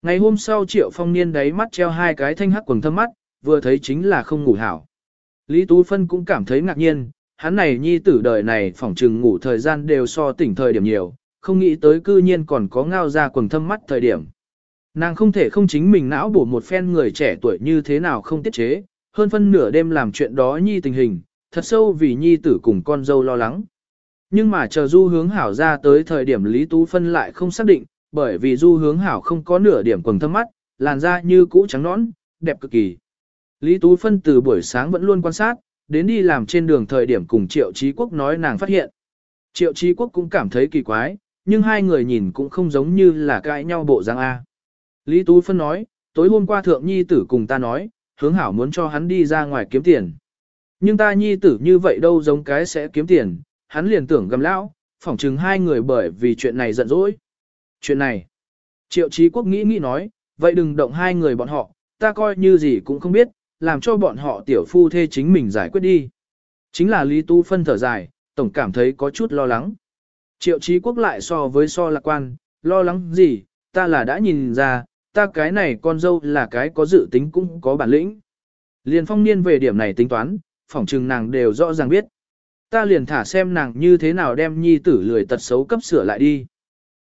Ngày hôm sau triệu phong niên đáy mắt treo hai cái thanh hắc quần thâm mắt, vừa thấy chính là không ngủ hảo. Lý Tú Phân cũng cảm thấy ngạc nhiên, hắn này nhi tử đời này phỏng trừng ngủ thời gian đều so tỉnh thời điểm nhiều, không nghĩ tới cư nhiên còn có ngao ra quần thâm mắt thời điểm. Nàng không thể không chính mình não bổ một phen người trẻ tuổi như thế nào không tiết chế, hơn phân nửa đêm làm chuyện đó nhi tình hình, thật sâu vì nhi tử cùng con dâu lo lắng. Nhưng mà chờ du hướng hảo ra tới thời điểm Lý Tú Phân lại không xác định, bởi vì du hướng hảo không có nửa điểm quần thâm mắt, làn da như cũ trắng nõn, đẹp cực kỳ. Lý Tú Phân từ buổi sáng vẫn luôn quan sát, đến đi làm trên đường thời điểm cùng Triệu Chí Quốc nói nàng phát hiện. Triệu Chí Quốc cũng cảm thấy kỳ quái, nhưng hai người nhìn cũng không giống như là cãi nhau bộ dáng A. Lý Tú Phân nói, tối hôm qua thượng nhi tử cùng ta nói, hướng hảo muốn cho hắn đi ra ngoài kiếm tiền. Nhưng ta nhi tử như vậy đâu giống cái sẽ kiếm tiền, hắn liền tưởng gầm lão, phỏng chừng hai người bởi vì chuyện này giận dỗi. Chuyện này, triệu trí quốc nghĩ nghĩ nói, vậy đừng động hai người bọn họ, ta coi như gì cũng không biết, làm cho bọn họ tiểu phu thê chính mình giải quyết đi. Chính là Lý Tu phân thở dài, tổng cảm thấy có chút lo lắng. Triệu trí quốc lại so với so lạc quan, lo lắng gì, ta là đã nhìn ra, ta cái này con dâu là cái có dự tính cũng có bản lĩnh. Liền phong niên về điểm này tính toán, phỏng chừng nàng đều rõ ràng biết. Ta liền thả xem nàng như thế nào đem nhi tử lười tật xấu cấp sửa lại đi.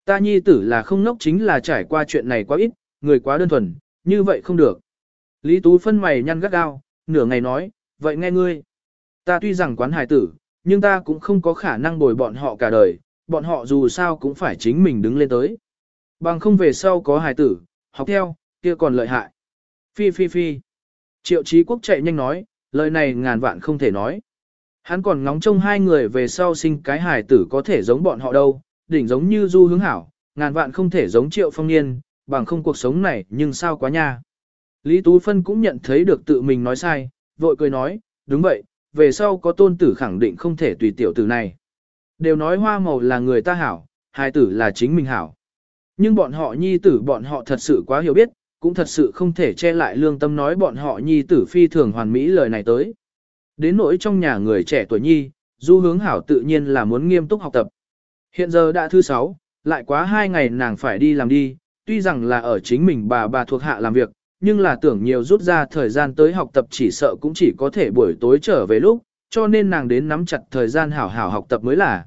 Ta nhi tử là không ngốc chính là trải qua chuyện này quá ít, người quá đơn thuần, như vậy không được. Lý Tú phân mày nhăn gắt gao, nửa ngày nói, vậy nghe ngươi. Ta tuy rằng quán hài tử, nhưng ta cũng không có khả năng bồi bọn họ cả đời, bọn họ dù sao cũng phải chính mình đứng lên tới. Bằng không về sau có hài tử, học theo, kia còn lợi hại. Phi phi phi. Triệu Chí Quốc chạy nhanh nói, lời này ngàn vạn không thể nói. Hắn còn ngóng trông hai người về sau sinh cái hài tử có thể giống bọn họ đâu, đỉnh giống như du hướng hảo, ngàn vạn không thể giống triệu phong niên, bằng không cuộc sống này nhưng sao quá nha. Lý Tú Phân cũng nhận thấy được tự mình nói sai, vội cười nói, đúng vậy, về sau có tôn tử khẳng định không thể tùy tiểu tử này. Đều nói hoa màu là người ta hảo, hài tử là chính mình hảo. Nhưng bọn họ nhi tử bọn họ thật sự quá hiểu biết, cũng thật sự không thể che lại lương tâm nói bọn họ nhi tử phi thường hoàn mỹ lời này tới. Đến nỗi trong nhà người trẻ tuổi nhi, du hướng hảo tự nhiên là muốn nghiêm túc học tập. Hiện giờ đã thứ sáu, lại quá hai ngày nàng phải đi làm đi, tuy rằng là ở chính mình bà bà thuộc hạ làm việc, nhưng là tưởng nhiều rút ra thời gian tới học tập chỉ sợ cũng chỉ có thể buổi tối trở về lúc, cho nên nàng đến nắm chặt thời gian hảo hảo học tập mới là.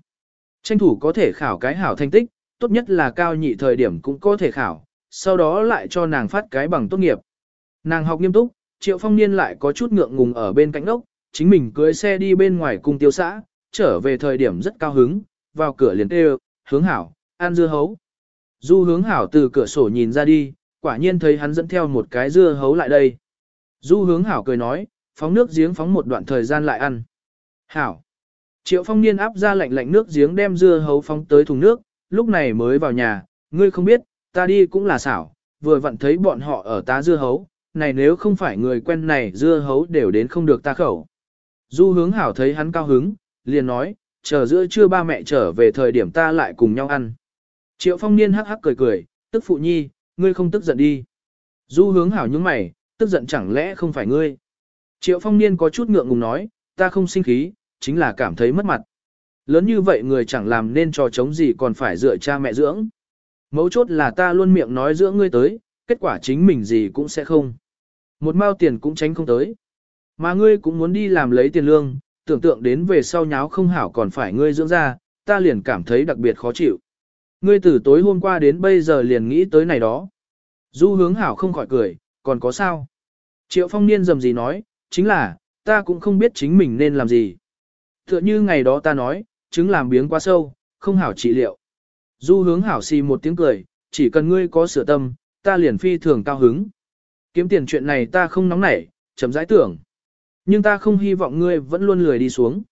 Tranh thủ có thể khảo cái hảo thành tích, tốt nhất là cao nhị thời điểm cũng có thể khảo, sau đó lại cho nàng phát cái bằng tốt nghiệp. Nàng học nghiêm túc, Triệu Phong Niên lại có chút ngượng ngùng ở bên cạnh ốc, chính mình cưới xe đi bên ngoài cung tiêu xã, trở về thời điểm rất cao hứng, vào cửa liền kêu, hướng hảo, ăn dưa hấu. Du hướng hảo từ cửa sổ nhìn ra đi, quả nhiên thấy hắn dẫn theo một cái dưa hấu lại đây. Du hướng hảo cười nói, phóng nước giếng phóng một đoạn thời gian lại ăn. Hảo. Triệu phong niên áp ra lạnh lạnh nước giếng đem dưa hấu phóng tới thùng nước, lúc này mới vào nhà, ngươi không biết, ta đi cũng là xảo, vừa vặn thấy bọn họ ở tá dưa hấu, này nếu không phải người quen này dưa hấu đều đến không được ta khẩu. Du hướng hảo thấy hắn cao hứng, liền nói, chờ giữa trưa ba mẹ trở về thời điểm ta lại cùng nhau ăn. Triệu phong niên hắc hắc cười cười, tức phụ nhi, ngươi không tức giận đi. Du hướng hảo những mày, tức giận chẳng lẽ không phải ngươi. Triệu phong niên có chút ngượng ngùng nói, ta không sinh khí, chính là cảm thấy mất mặt. Lớn như vậy người chẳng làm nên trò chống gì còn phải dựa cha mẹ dưỡng. Mấu chốt là ta luôn miệng nói giữa ngươi tới, kết quả chính mình gì cũng sẽ không. Một mao tiền cũng tránh không tới. Mà ngươi cũng muốn đi làm lấy tiền lương, tưởng tượng đến về sau nháo không hảo còn phải ngươi dưỡng ra, ta liền cảm thấy đặc biệt khó chịu. Ngươi từ tối hôm qua đến bây giờ liền nghĩ tới này đó. Du hướng hảo không khỏi cười, còn có sao? Triệu phong niên dầm gì nói, chính là, ta cũng không biết chính mình nên làm gì. Tựa như ngày đó ta nói, chứng làm biếng quá sâu, không hảo trị liệu. Du hướng hảo xì một tiếng cười, chỉ cần ngươi có sửa tâm, ta liền phi thường cao hứng. Kiếm tiền chuyện này ta không nóng nảy, chấm giải tưởng. Nhưng ta không hy vọng ngươi vẫn luôn lười đi xuống.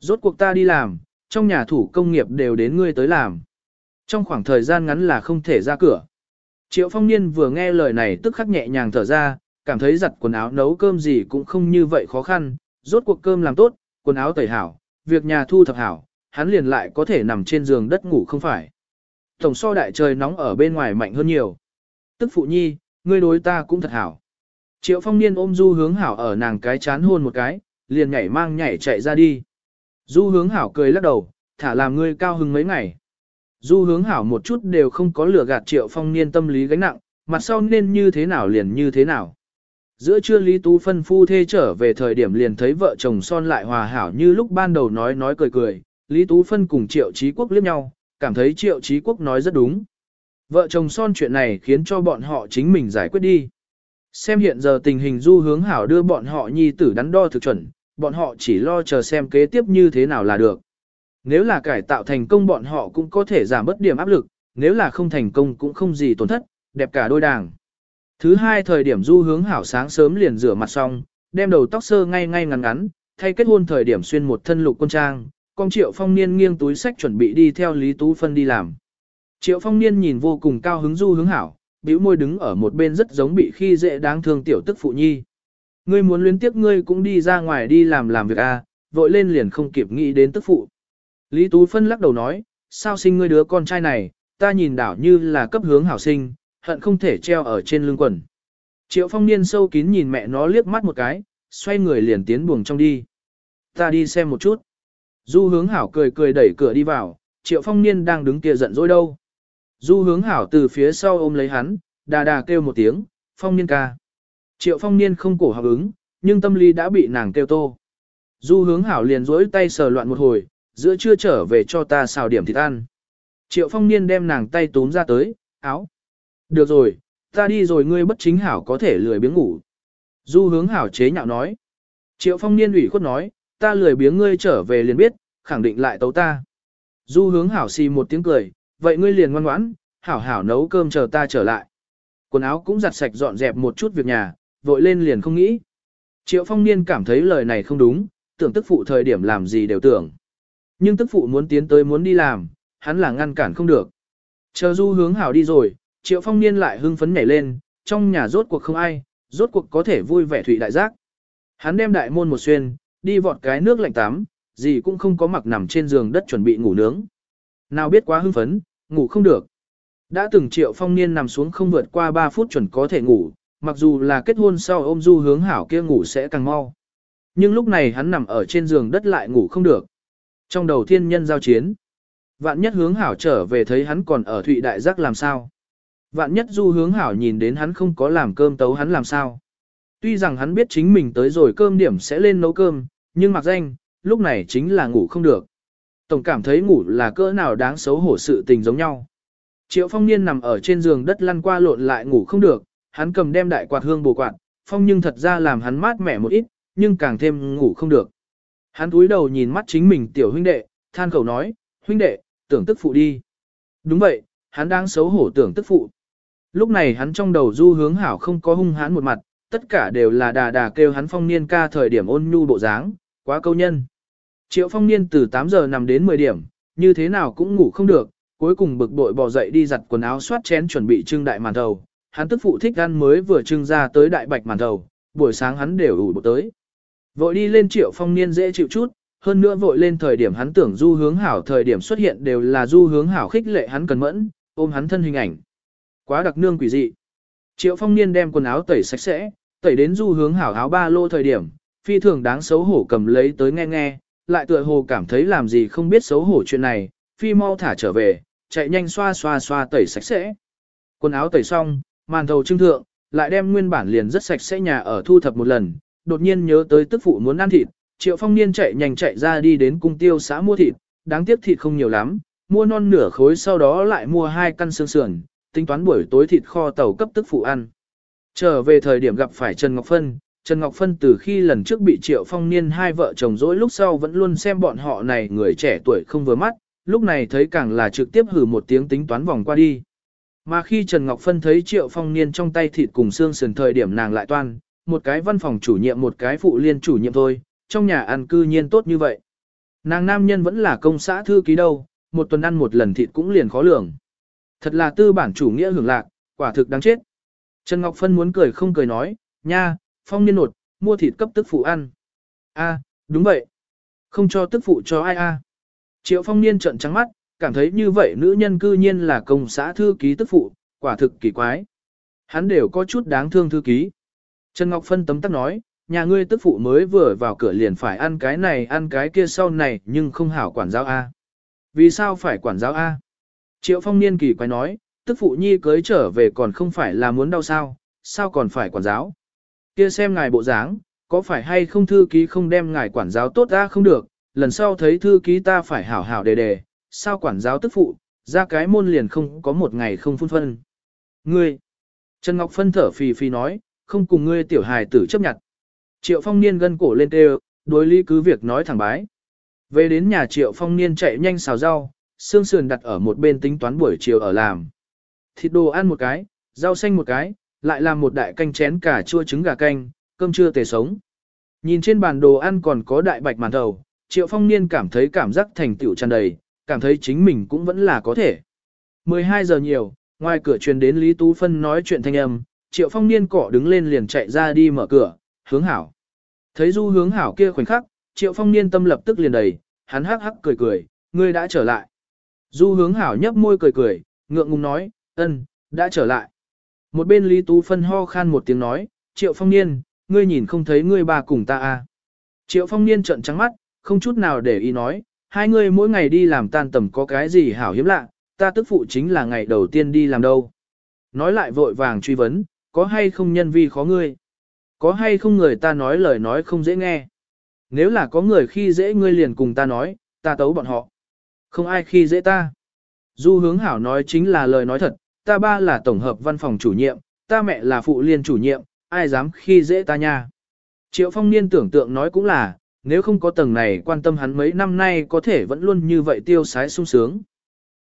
Rốt cuộc ta đi làm, trong nhà thủ công nghiệp đều đến ngươi tới làm. Trong khoảng thời gian ngắn là không thể ra cửa. Triệu phong niên vừa nghe lời này tức khắc nhẹ nhàng thở ra, cảm thấy giặt quần áo nấu cơm gì cũng không như vậy khó khăn, rốt cuộc cơm làm tốt, quần áo tẩy hảo, việc nhà thu thập hảo, hắn liền lại có thể nằm trên giường đất ngủ không phải. Tổng so đại trời nóng ở bên ngoài mạnh hơn nhiều. Tức phụ nhi, ngươi đối ta cũng thật hảo. Triệu phong niên ôm du hướng hảo ở nàng cái chán hôn một cái, liền nhảy mang nhảy chạy ra đi. Du hướng hảo cười lắc đầu, thả làm ngươi cao hứng mấy ngày. Du hướng hảo một chút đều không có lừa gạt triệu phong niên tâm lý gánh nặng, mặt sau nên như thế nào liền như thế nào. Giữa trưa Lý Tú phân phu thê trở về thời điểm liền thấy vợ chồng son lại hòa hảo như lúc ban đầu nói nói cười cười, Lý Tú phân cùng triệu trí quốc liếc nhau, cảm thấy triệu trí quốc nói rất đúng. Vợ chồng son chuyện này khiến cho bọn họ chính mình giải quyết đi. Xem hiện giờ tình hình du hướng hảo đưa bọn họ nhi tử đắn đo thực chuẩn, bọn họ chỉ lo chờ xem kế tiếp như thế nào là được. Nếu là cải tạo thành công bọn họ cũng có thể giảm bớt điểm áp lực, nếu là không thành công cũng không gì tổn thất, đẹp cả đôi đảng. Thứ hai thời điểm du hướng hảo sáng sớm liền rửa mặt xong, đem đầu tóc sơ ngay ngay ngắn ngắn, thay kết hôn thời điểm xuyên một thân lục quân trang, con triệu phong niên nghiêng túi sách chuẩn bị đi theo Lý Tú Phân đi làm. Triệu phong niên nhìn vô cùng cao hứng du hướng hảo, bĩu môi đứng ở một bên rất giống bị khi dễ đáng thương tiểu tức phụ nhi. Ngươi muốn luyến tiếp ngươi cũng đi ra ngoài đi làm làm việc a, à, vội lên liền không kịp nghĩ đến tức phụ. Lý Tú Phân lắc đầu nói, sao sinh ngươi đứa con trai này, ta nhìn đảo như là cấp hướng hảo sinh, hận không thể treo ở trên lưng quần. Triệu phong niên sâu kín nhìn mẹ nó liếc mắt một cái, xoay người liền tiến buồng trong đi. Ta đi xem một chút. Du hướng hảo cười cười đẩy cửa đi vào, triệu phong niên đang đứng kia giận dỗi đâu. Du hướng hảo từ phía sau ôm lấy hắn, đà đà kêu một tiếng, phong niên ca. Triệu phong niên không cổ học ứng, nhưng tâm lý đã bị nàng kêu tô. Du hướng hảo liền rỗi tay sờ loạn một hồi, giữa trưa trở về cho ta xào điểm thịt ăn. Triệu phong niên đem nàng tay túm ra tới, áo. Được rồi, ta đi rồi ngươi bất chính hảo có thể lười biếng ngủ. Du hướng hảo chế nhạo nói. Triệu phong niên ủy khuất nói, ta lười biếng ngươi trở về liền biết, khẳng định lại tấu ta. Du hướng hảo xì một tiếng cười, vậy ngươi liền ngoan ngoãn, hảo hảo nấu cơm chờ ta trở lại. Quần áo cũng giặt sạch dọn dẹp một chút việc nhà, vội lên liền không nghĩ. Triệu phong niên cảm thấy lời này không đúng, tưởng tức phụ thời điểm làm gì đều tưởng. Nhưng tức phụ muốn tiến tới muốn đi làm, hắn là ngăn cản không được. Chờ du hướng hảo đi rồi, triệu phong niên lại hưng phấn nhảy lên, trong nhà rốt cuộc không ai, rốt cuộc có thể vui vẻ thủy đại giác. Hắn đem đại môn một xuyên, đi vọt cái nước lạnh tắm, gì cũng không có mặc nằm trên giường đất chuẩn bị ngủ nướng. Nào biết quá hưng phấn, ngủ không được. Đã từng triệu phong niên nằm xuống không vượt qua 3 phút chuẩn có thể ngủ, mặc dù là kết hôn sau ôm du hướng hảo kia ngủ sẽ càng mau. Nhưng lúc này hắn nằm ở trên giường đất lại ngủ không được. Trong đầu thiên nhân giao chiến, vạn nhất hướng hảo trở về thấy hắn còn ở thụy đại giác làm sao. Vạn nhất du hướng hảo nhìn đến hắn không có làm cơm tấu hắn làm sao. Tuy rằng hắn biết chính mình tới rồi cơm điểm sẽ lên nấu cơm, nhưng mặc danh, lúc này chính là ngủ không được. Tổng cảm thấy ngủ là cỡ nào đáng xấu hổ sự tình giống nhau. Triệu phong niên nằm ở trên giường đất lăn qua lộn lại ngủ không được, hắn cầm đem đại quạt hương bồ quạt, phong nhưng thật ra làm hắn mát mẻ một ít, nhưng càng thêm ngủ không được. Hắn cúi đầu nhìn mắt chính mình tiểu huynh đệ, than khẩu nói, huynh đệ, tưởng tức phụ đi. Đúng vậy, hắn đang xấu hổ tưởng tức phụ. Lúc này hắn trong đầu du hướng hảo không có hung hãn một mặt, tất cả đều là đà đà kêu hắn phong niên ca thời điểm ôn nhu bộ dáng, quá câu nhân. Triệu phong niên từ 8 giờ nằm đến 10 điểm, như thế nào cũng ngủ không được, cuối cùng bực bội bò dậy đi giặt quần áo soát chén chuẩn bị trưng đại màn thầu. Hắn tức phụ thích ăn mới vừa trưng ra tới đại bạch màn thầu, buổi sáng hắn đều ủ bộ tới. Vội đi lên triệu phong niên dễ chịu chút, hơn nữa vội lên thời điểm hắn tưởng du hướng hảo thời điểm xuất hiện đều là du hướng hảo khích lệ hắn cần mẫn, ôm hắn thân hình ảnh. Quá đặc nương quỷ dị. Triệu phong niên đem quần áo tẩy sạch sẽ, tẩy đến du hướng hảo áo ba lô thời điểm, phi thường đáng xấu hổ cầm lấy tới nghe nghe, lại tựa hồ cảm thấy làm gì không biết xấu hổ chuyện này, phi mau thả trở về, chạy nhanh xoa xoa xoa tẩy sạch sẽ. Quần áo tẩy xong, màn thầu trưng thượng, lại đem nguyên bản liền rất sạch sẽ nhà ở thu thập một lần, đột nhiên nhớ tới tức phụ muốn ăn thịt, Triệu Phong Niên chạy nhanh chạy ra đi đến cung tiêu xã mua thịt, đáng tiếc thịt không nhiều lắm, mua non nửa khối sau đó lại mua hai căn xương sườn, tính toán buổi tối thịt kho tàu cấp tức phụ ăn. Trở về thời điểm gặp phải Trần Ngọc Phân, Trần Ngọc Phân từ khi lần trước bị Triệu Phong Niên hai vợ chồng dỗi lúc sau vẫn luôn xem bọn họ này người trẻ tuổi không vừa mắt, lúc này thấy càng là trực tiếp hử một tiếng tính toán vòng qua đi. Mà khi Trần Ngọc Phân thấy Triệu Phong Niên trong tay thịt cùng xương sườn thời điểm nàng lại toan, một cái văn phòng chủ nhiệm một cái phụ liên chủ nhiệm thôi, trong nhà ăn cư nhiên tốt như vậy. Nàng nam nhân vẫn là công xã thư ký đâu, một tuần ăn một lần thịt cũng liền khó lường. Thật là tư bản chủ nghĩa hưởng lạc, quả thực đáng chết. Trần Ngọc Phân muốn cười không cười nói, nha, phong niên nột, mua thịt cấp tức phụ ăn. a đúng vậy. Không cho tức phụ cho ai a Triệu phong niên trợn trắng mắt, cảm thấy như vậy nữ nhân cư nhiên là công xã thư ký tức phụ, quả thực kỳ quái. Hắn đều có chút đáng thương thư ký. Trần Ngọc Phân tấm tắc nói, nhà ngươi tức phụ mới vừa vào cửa liền phải ăn cái này ăn cái kia sau này nhưng không hảo quản giáo A. Vì sao phải quản giáo A? Triệu phong niên kỳ quái nói, tức phụ nhi cưới trở về còn không phải là muốn đau sao, sao còn phải quản giáo? Kia xem ngài bộ dáng, có phải hay không thư ký không đem ngài quản giáo tốt ra không được, lần sau thấy thư ký ta phải hảo hảo đề đề, sao quản giáo tức phụ, ra cái môn liền không có một ngày không phun phân. Ngươi, Trần Ngọc Phân thở phì phì nói, không cùng ngươi tiểu hài tử chấp nhận. Triệu phong niên gân cổ lên tê đối lý cứ việc nói thẳng bái. Về đến nhà triệu phong niên chạy nhanh xào rau, xương sườn đặt ở một bên tính toán buổi chiều ở làm. Thịt đồ ăn một cái, rau xanh một cái, lại làm một đại canh chén cà chua trứng gà canh, cơm trưa tề sống. Nhìn trên bàn đồ ăn còn có đại bạch màn thầu, triệu phong niên cảm thấy cảm giác thành tựu tràn đầy, cảm thấy chính mình cũng vẫn là có thể. 12 giờ nhiều, ngoài cửa truyền đến Lý Tú Phân nói chuyện thanh âm, triệu phong niên cỏ đứng lên liền chạy ra đi mở cửa, hướng hảo. Thấy du hướng hảo kia khoảnh khắc, triệu phong niên tâm lập tức liền đầy, hắn hắc hắc cười cười, ngươi đã trở lại. Du hướng hảo nhấp môi cười cười, ngượng ngùng nói, ân, đã trở lại. Một bên Lý Tú Phân ho khan một tiếng nói, triệu phong niên, ngươi nhìn không thấy ngươi bà cùng ta à. Triệu phong niên trợn trắng mắt, không chút nào để ý nói, hai ngươi mỗi ngày đi làm tan tầm có cái gì hảo hiếm lạ, ta tức phụ chính là ngày đầu tiên đi làm đâu. Nói lại vội vàng truy vấn, có hay không nhân vi khó ngươi? Có hay không người ta nói lời nói không dễ nghe? Nếu là có người khi dễ ngươi liền cùng ta nói, ta tấu bọn họ. Không ai khi dễ ta. Du hướng hảo nói chính là lời nói thật, ta ba là tổng hợp văn phòng chủ nhiệm, ta mẹ là phụ liên chủ nhiệm, ai dám khi dễ ta nha. Triệu phong niên tưởng tượng nói cũng là, nếu không có tầng này quan tâm hắn mấy năm nay có thể vẫn luôn như vậy tiêu sái sung sướng.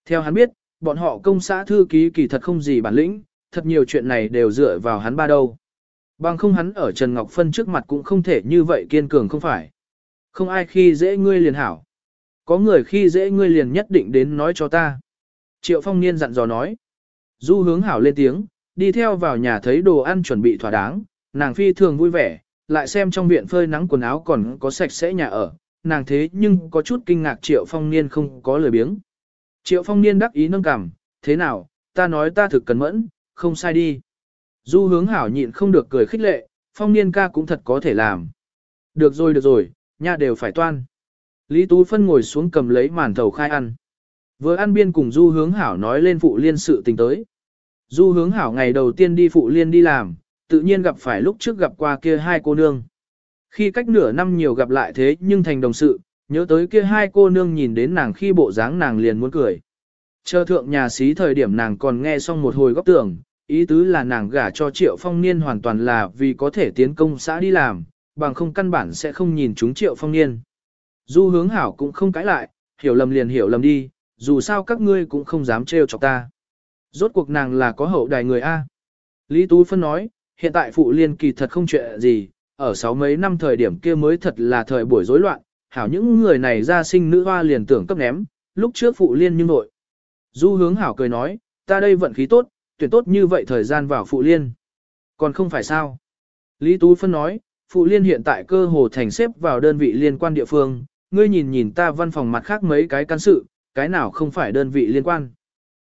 Theo hắn biết, bọn họ công xã thư ký kỳ thật không gì bản lĩnh, thật nhiều chuyện này đều dựa vào hắn ba đâu. Bằng không hắn ở Trần Ngọc Phân trước mặt cũng không thể như vậy kiên cường không phải. Không ai khi dễ ngươi liền hảo. Có người khi dễ ngươi liền nhất định đến nói cho ta. Triệu Phong Niên dặn dò nói. Du hướng hảo lên tiếng, đi theo vào nhà thấy đồ ăn chuẩn bị thỏa đáng, nàng phi thường vui vẻ, lại xem trong viện phơi nắng quần áo còn có sạch sẽ nhà ở, nàng thế nhưng có chút kinh ngạc Triệu Phong Niên không có lời biếng. Triệu Phong Niên đắc ý nâng cằm, thế nào, ta nói ta thực cẩn mẫn, không sai đi. Du hướng hảo nhịn không được cười khích lệ, Phong Niên ca cũng thật có thể làm. Được rồi được rồi, nhà đều phải toan. Lý Tú Phân ngồi xuống cầm lấy màn thầu khai ăn. Vừa ăn biên cùng Du hướng hảo nói lên phụ liên sự tình tới. Du hướng hảo ngày đầu tiên đi phụ liên đi làm, tự nhiên gặp phải lúc trước gặp qua kia hai cô nương. Khi cách nửa năm nhiều gặp lại thế nhưng thành đồng sự, nhớ tới kia hai cô nương nhìn đến nàng khi bộ dáng nàng liền muốn cười. Chờ thượng nhà xí thời điểm nàng còn nghe xong một hồi góc tưởng, ý tứ là nàng gả cho triệu phong niên hoàn toàn là vì có thể tiến công xã đi làm, bằng không căn bản sẽ không nhìn chúng triệu phong niên. Du hướng hảo cũng không cãi lại, hiểu lầm liền hiểu lầm đi, dù sao các ngươi cũng không dám trêu chọc ta. Rốt cuộc nàng là có hậu đài người A. Lý Tú Phân nói, hiện tại phụ liên kỳ thật không chuyện gì, ở sáu mấy năm thời điểm kia mới thật là thời buổi rối loạn, hảo những người này ra sinh nữ hoa liền tưởng cấp ném, lúc trước phụ liên nhưng nội. Du hướng hảo cười nói, ta đây vận khí tốt, tuyển tốt như vậy thời gian vào phụ liên. Còn không phải sao? Lý Tú Phân nói, phụ liên hiện tại cơ hồ thành xếp vào đơn vị liên quan địa phương, ngươi nhìn nhìn ta văn phòng mặt khác mấy cái căn sự, cái nào không phải đơn vị liên quan.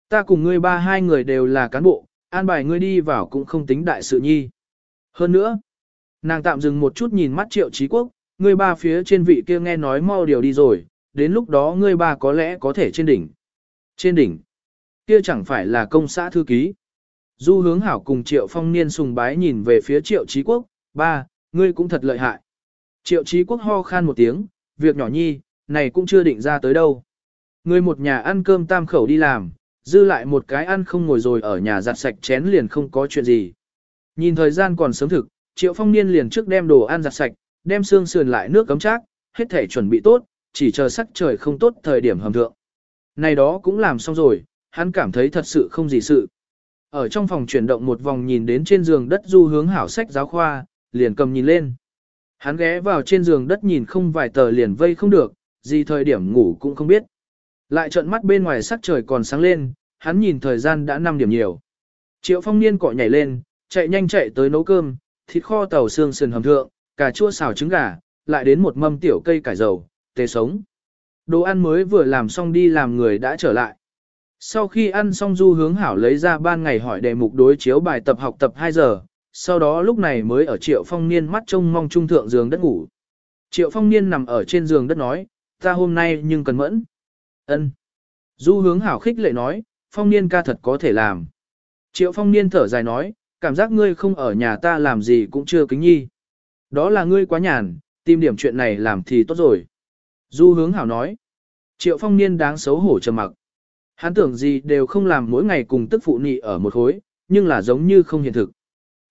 Ta cùng ngươi ba hai người đều là cán bộ, an bài ngươi đi vào cũng không tính đại sự nhi. Hơn nữa, nàng tạm dừng một chút nhìn mắt triệu trí quốc, ngươi ba phía trên vị kia nghe nói mau điều đi rồi, đến lúc đó ngươi ba có lẽ có thể trên đỉnh. Trên đỉnh. kia chẳng phải là công xã thư ký. Du hướng hảo cùng Triệu Phong Niên sùng bái nhìn về phía Triệu Trí Quốc, ba, ngươi cũng thật lợi hại. Triệu Trí Quốc ho khan một tiếng, việc nhỏ nhi, này cũng chưa định ra tới đâu. Người một nhà ăn cơm tam khẩu đi làm, dư lại một cái ăn không ngồi rồi ở nhà giặt sạch chén liền không có chuyện gì. Nhìn thời gian còn sớm thực, Triệu Phong Niên liền trước đem đồ ăn giặt sạch, đem xương sườn lại nước cấm chác, hết thể chuẩn bị tốt, chỉ chờ sắc trời không tốt thời điểm hầm thượng. Này đó cũng làm xong rồi, hắn cảm thấy thật sự không gì sự. Ở trong phòng chuyển động một vòng nhìn đến trên giường đất du hướng hảo sách giáo khoa, liền cầm nhìn lên. Hắn ghé vào trên giường đất nhìn không vài tờ liền vây không được, gì thời điểm ngủ cũng không biết. Lại trợn mắt bên ngoài sắc trời còn sáng lên, hắn nhìn thời gian đã 5 điểm nhiều. Triệu phong niên cọ nhảy lên, chạy nhanh chạy tới nấu cơm, thịt kho tàu xương sườn hầm thượng, cà chua xào trứng gà, lại đến một mâm tiểu cây cải dầu, tê sống. Đồ ăn mới vừa làm xong đi làm người đã trở lại. Sau khi ăn xong du hướng hảo lấy ra ban ngày hỏi đề mục đối chiếu bài tập học tập 2 giờ, sau đó lúc này mới ở triệu phong niên mắt trông mong trung thượng giường đất ngủ. Triệu phong niên nằm ở trên giường đất nói, ta hôm nay nhưng cần mẫn ân Du hướng hảo khích lệ nói, phong niên ca thật có thể làm. Triệu phong niên thở dài nói, cảm giác ngươi không ở nhà ta làm gì cũng chưa kính nhi. Đó là ngươi quá nhàn, tìm điểm chuyện này làm thì tốt rồi. Du hướng hảo nói, triệu phong niên đáng xấu hổ trầm mặc. Hắn tưởng gì đều không làm mỗi ngày cùng tức phụ nị ở một khối, nhưng là giống như không hiện thực.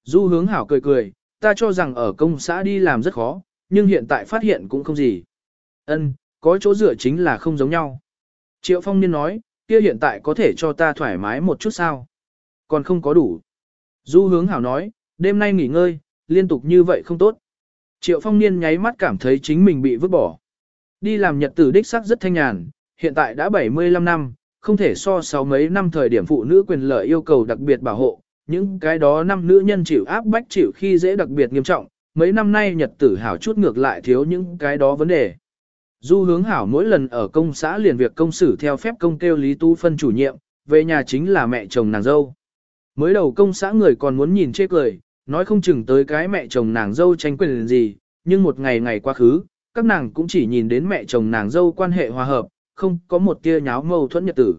Du hướng hảo cười cười, ta cho rằng ở công xã đi làm rất khó, nhưng hiện tại phát hiện cũng không gì. Ân, có chỗ dựa chính là không giống nhau. Triệu phong niên nói, kia hiện tại có thể cho ta thoải mái một chút sao? Còn không có đủ. Du hướng hảo nói, đêm nay nghỉ ngơi, liên tục như vậy không tốt. Triệu phong niên nháy mắt cảm thấy chính mình bị vứt bỏ. Đi làm nhật tử đích sắc rất thanh nhàn, hiện tại đã 75 năm, không thể so sáu mấy năm thời điểm phụ nữ quyền lợi yêu cầu đặc biệt bảo hộ, những cái đó năm nữ nhân chịu áp bách chịu khi dễ đặc biệt nghiêm trọng, mấy năm nay nhật tử hảo chút ngược lại thiếu những cái đó vấn đề. Du hướng hảo mỗi lần ở công xã liền việc công xử theo phép công kêu Lý Tu phân chủ nhiệm, về nhà chính là mẹ chồng nàng dâu. Mới đầu công xã người còn muốn nhìn chê cười, nói không chừng tới cái mẹ chồng nàng dâu tranh quyền gì, nhưng một ngày ngày quá khứ, các nàng cũng chỉ nhìn đến mẹ chồng nàng dâu quan hệ hòa hợp, không có một tia nháo mâu thuẫn nhật tử.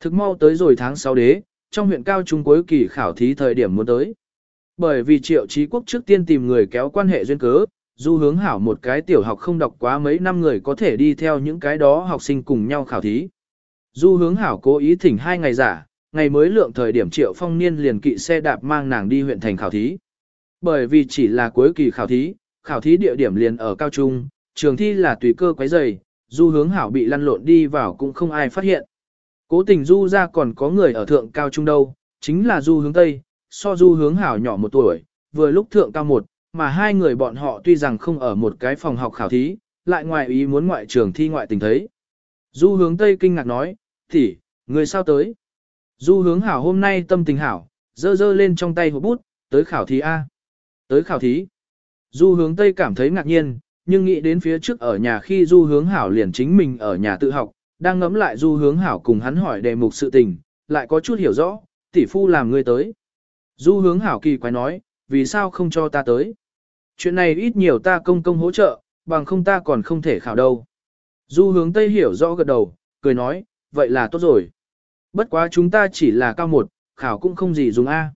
Thực mau tới rồi tháng 6 đế, trong huyện cao trung cuối kỳ khảo thí thời điểm muốn tới. Bởi vì triệu trí quốc trước tiên tìm người kéo quan hệ duyên cớ, du hướng hảo một cái tiểu học không đọc quá mấy năm người có thể đi theo những cái đó học sinh cùng nhau khảo thí. Du hướng hảo cố ý thỉnh hai ngày giả, ngày mới lượng thời điểm triệu phong niên liền kỵ xe đạp mang nàng đi huyện thành khảo thí. Bởi vì chỉ là cuối kỳ khảo thí, khảo thí địa điểm liền ở cao trung, trường thi là tùy cơ quấy dày, du hướng hảo bị lăn lộn đi vào cũng không ai phát hiện. Cố tình du ra còn có người ở thượng cao trung đâu, chính là du hướng tây, so du hướng hảo nhỏ một tuổi, vừa lúc thượng cao một, mà hai người bọn họ tuy rằng không ở một cái phòng học khảo thí, lại ngoài ý muốn ngoại trường thi ngoại tình thấy. Du hướng tây kinh ngạc nói, tỷ, người sao tới? Du hướng hảo hôm nay tâm tình hảo, dơ dơ lên trong tay hộp bút, tới khảo thí A. Tới khảo thí. Du hướng tây cảm thấy ngạc nhiên, nhưng nghĩ đến phía trước ở nhà khi du hướng hảo liền chính mình ở nhà tự học, đang ngẫm lại du hướng hảo cùng hắn hỏi đề mục sự tình, lại có chút hiểu rõ, tỷ phu làm ngươi tới. Du hướng hảo kỳ quái nói, vì sao không cho ta tới? Chuyện này ít nhiều ta công công hỗ trợ, bằng không ta còn không thể khảo đâu. Du hướng Tây hiểu rõ gật đầu, cười nói, vậy là tốt rồi. Bất quá chúng ta chỉ là cao một, khảo cũng không gì dùng A.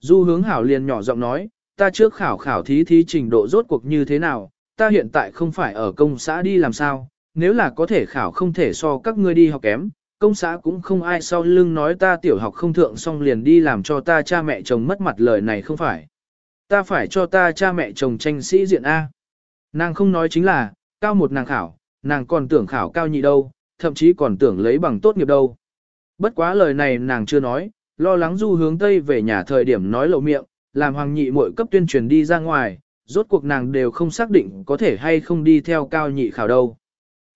Du hướng hảo liền nhỏ giọng nói, ta trước khảo khảo thí thí trình độ rốt cuộc như thế nào, ta hiện tại không phải ở công xã đi làm sao, nếu là có thể khảo không thể so các ngươi đi học kém, công xã cũng không ai sau lưng nói ta tiểu học không thượng xong liền đi làm cho ta cha mẹ chồng mất mặt lời này không phải. Ta phải cho ta cha mẹ chồng tranh sĩ diện A. Nàng không nói chính là, cao một nàng khảo, nàng còn tưởng khảo cao nhị đâu, thậm chí còn tưởng lấy bằng tốt nghiệp đâu. Bất quá lời này nàng chưa nói, lo lắng du hướng Tây về nhà thời điểm nói lộ miệng, làm hoàng nhị muội cấp tuyên truyền đi ra ngoài, rốt cuộc nàng đều không xác định có thể hay không đi theo cao nhị khảo đâu.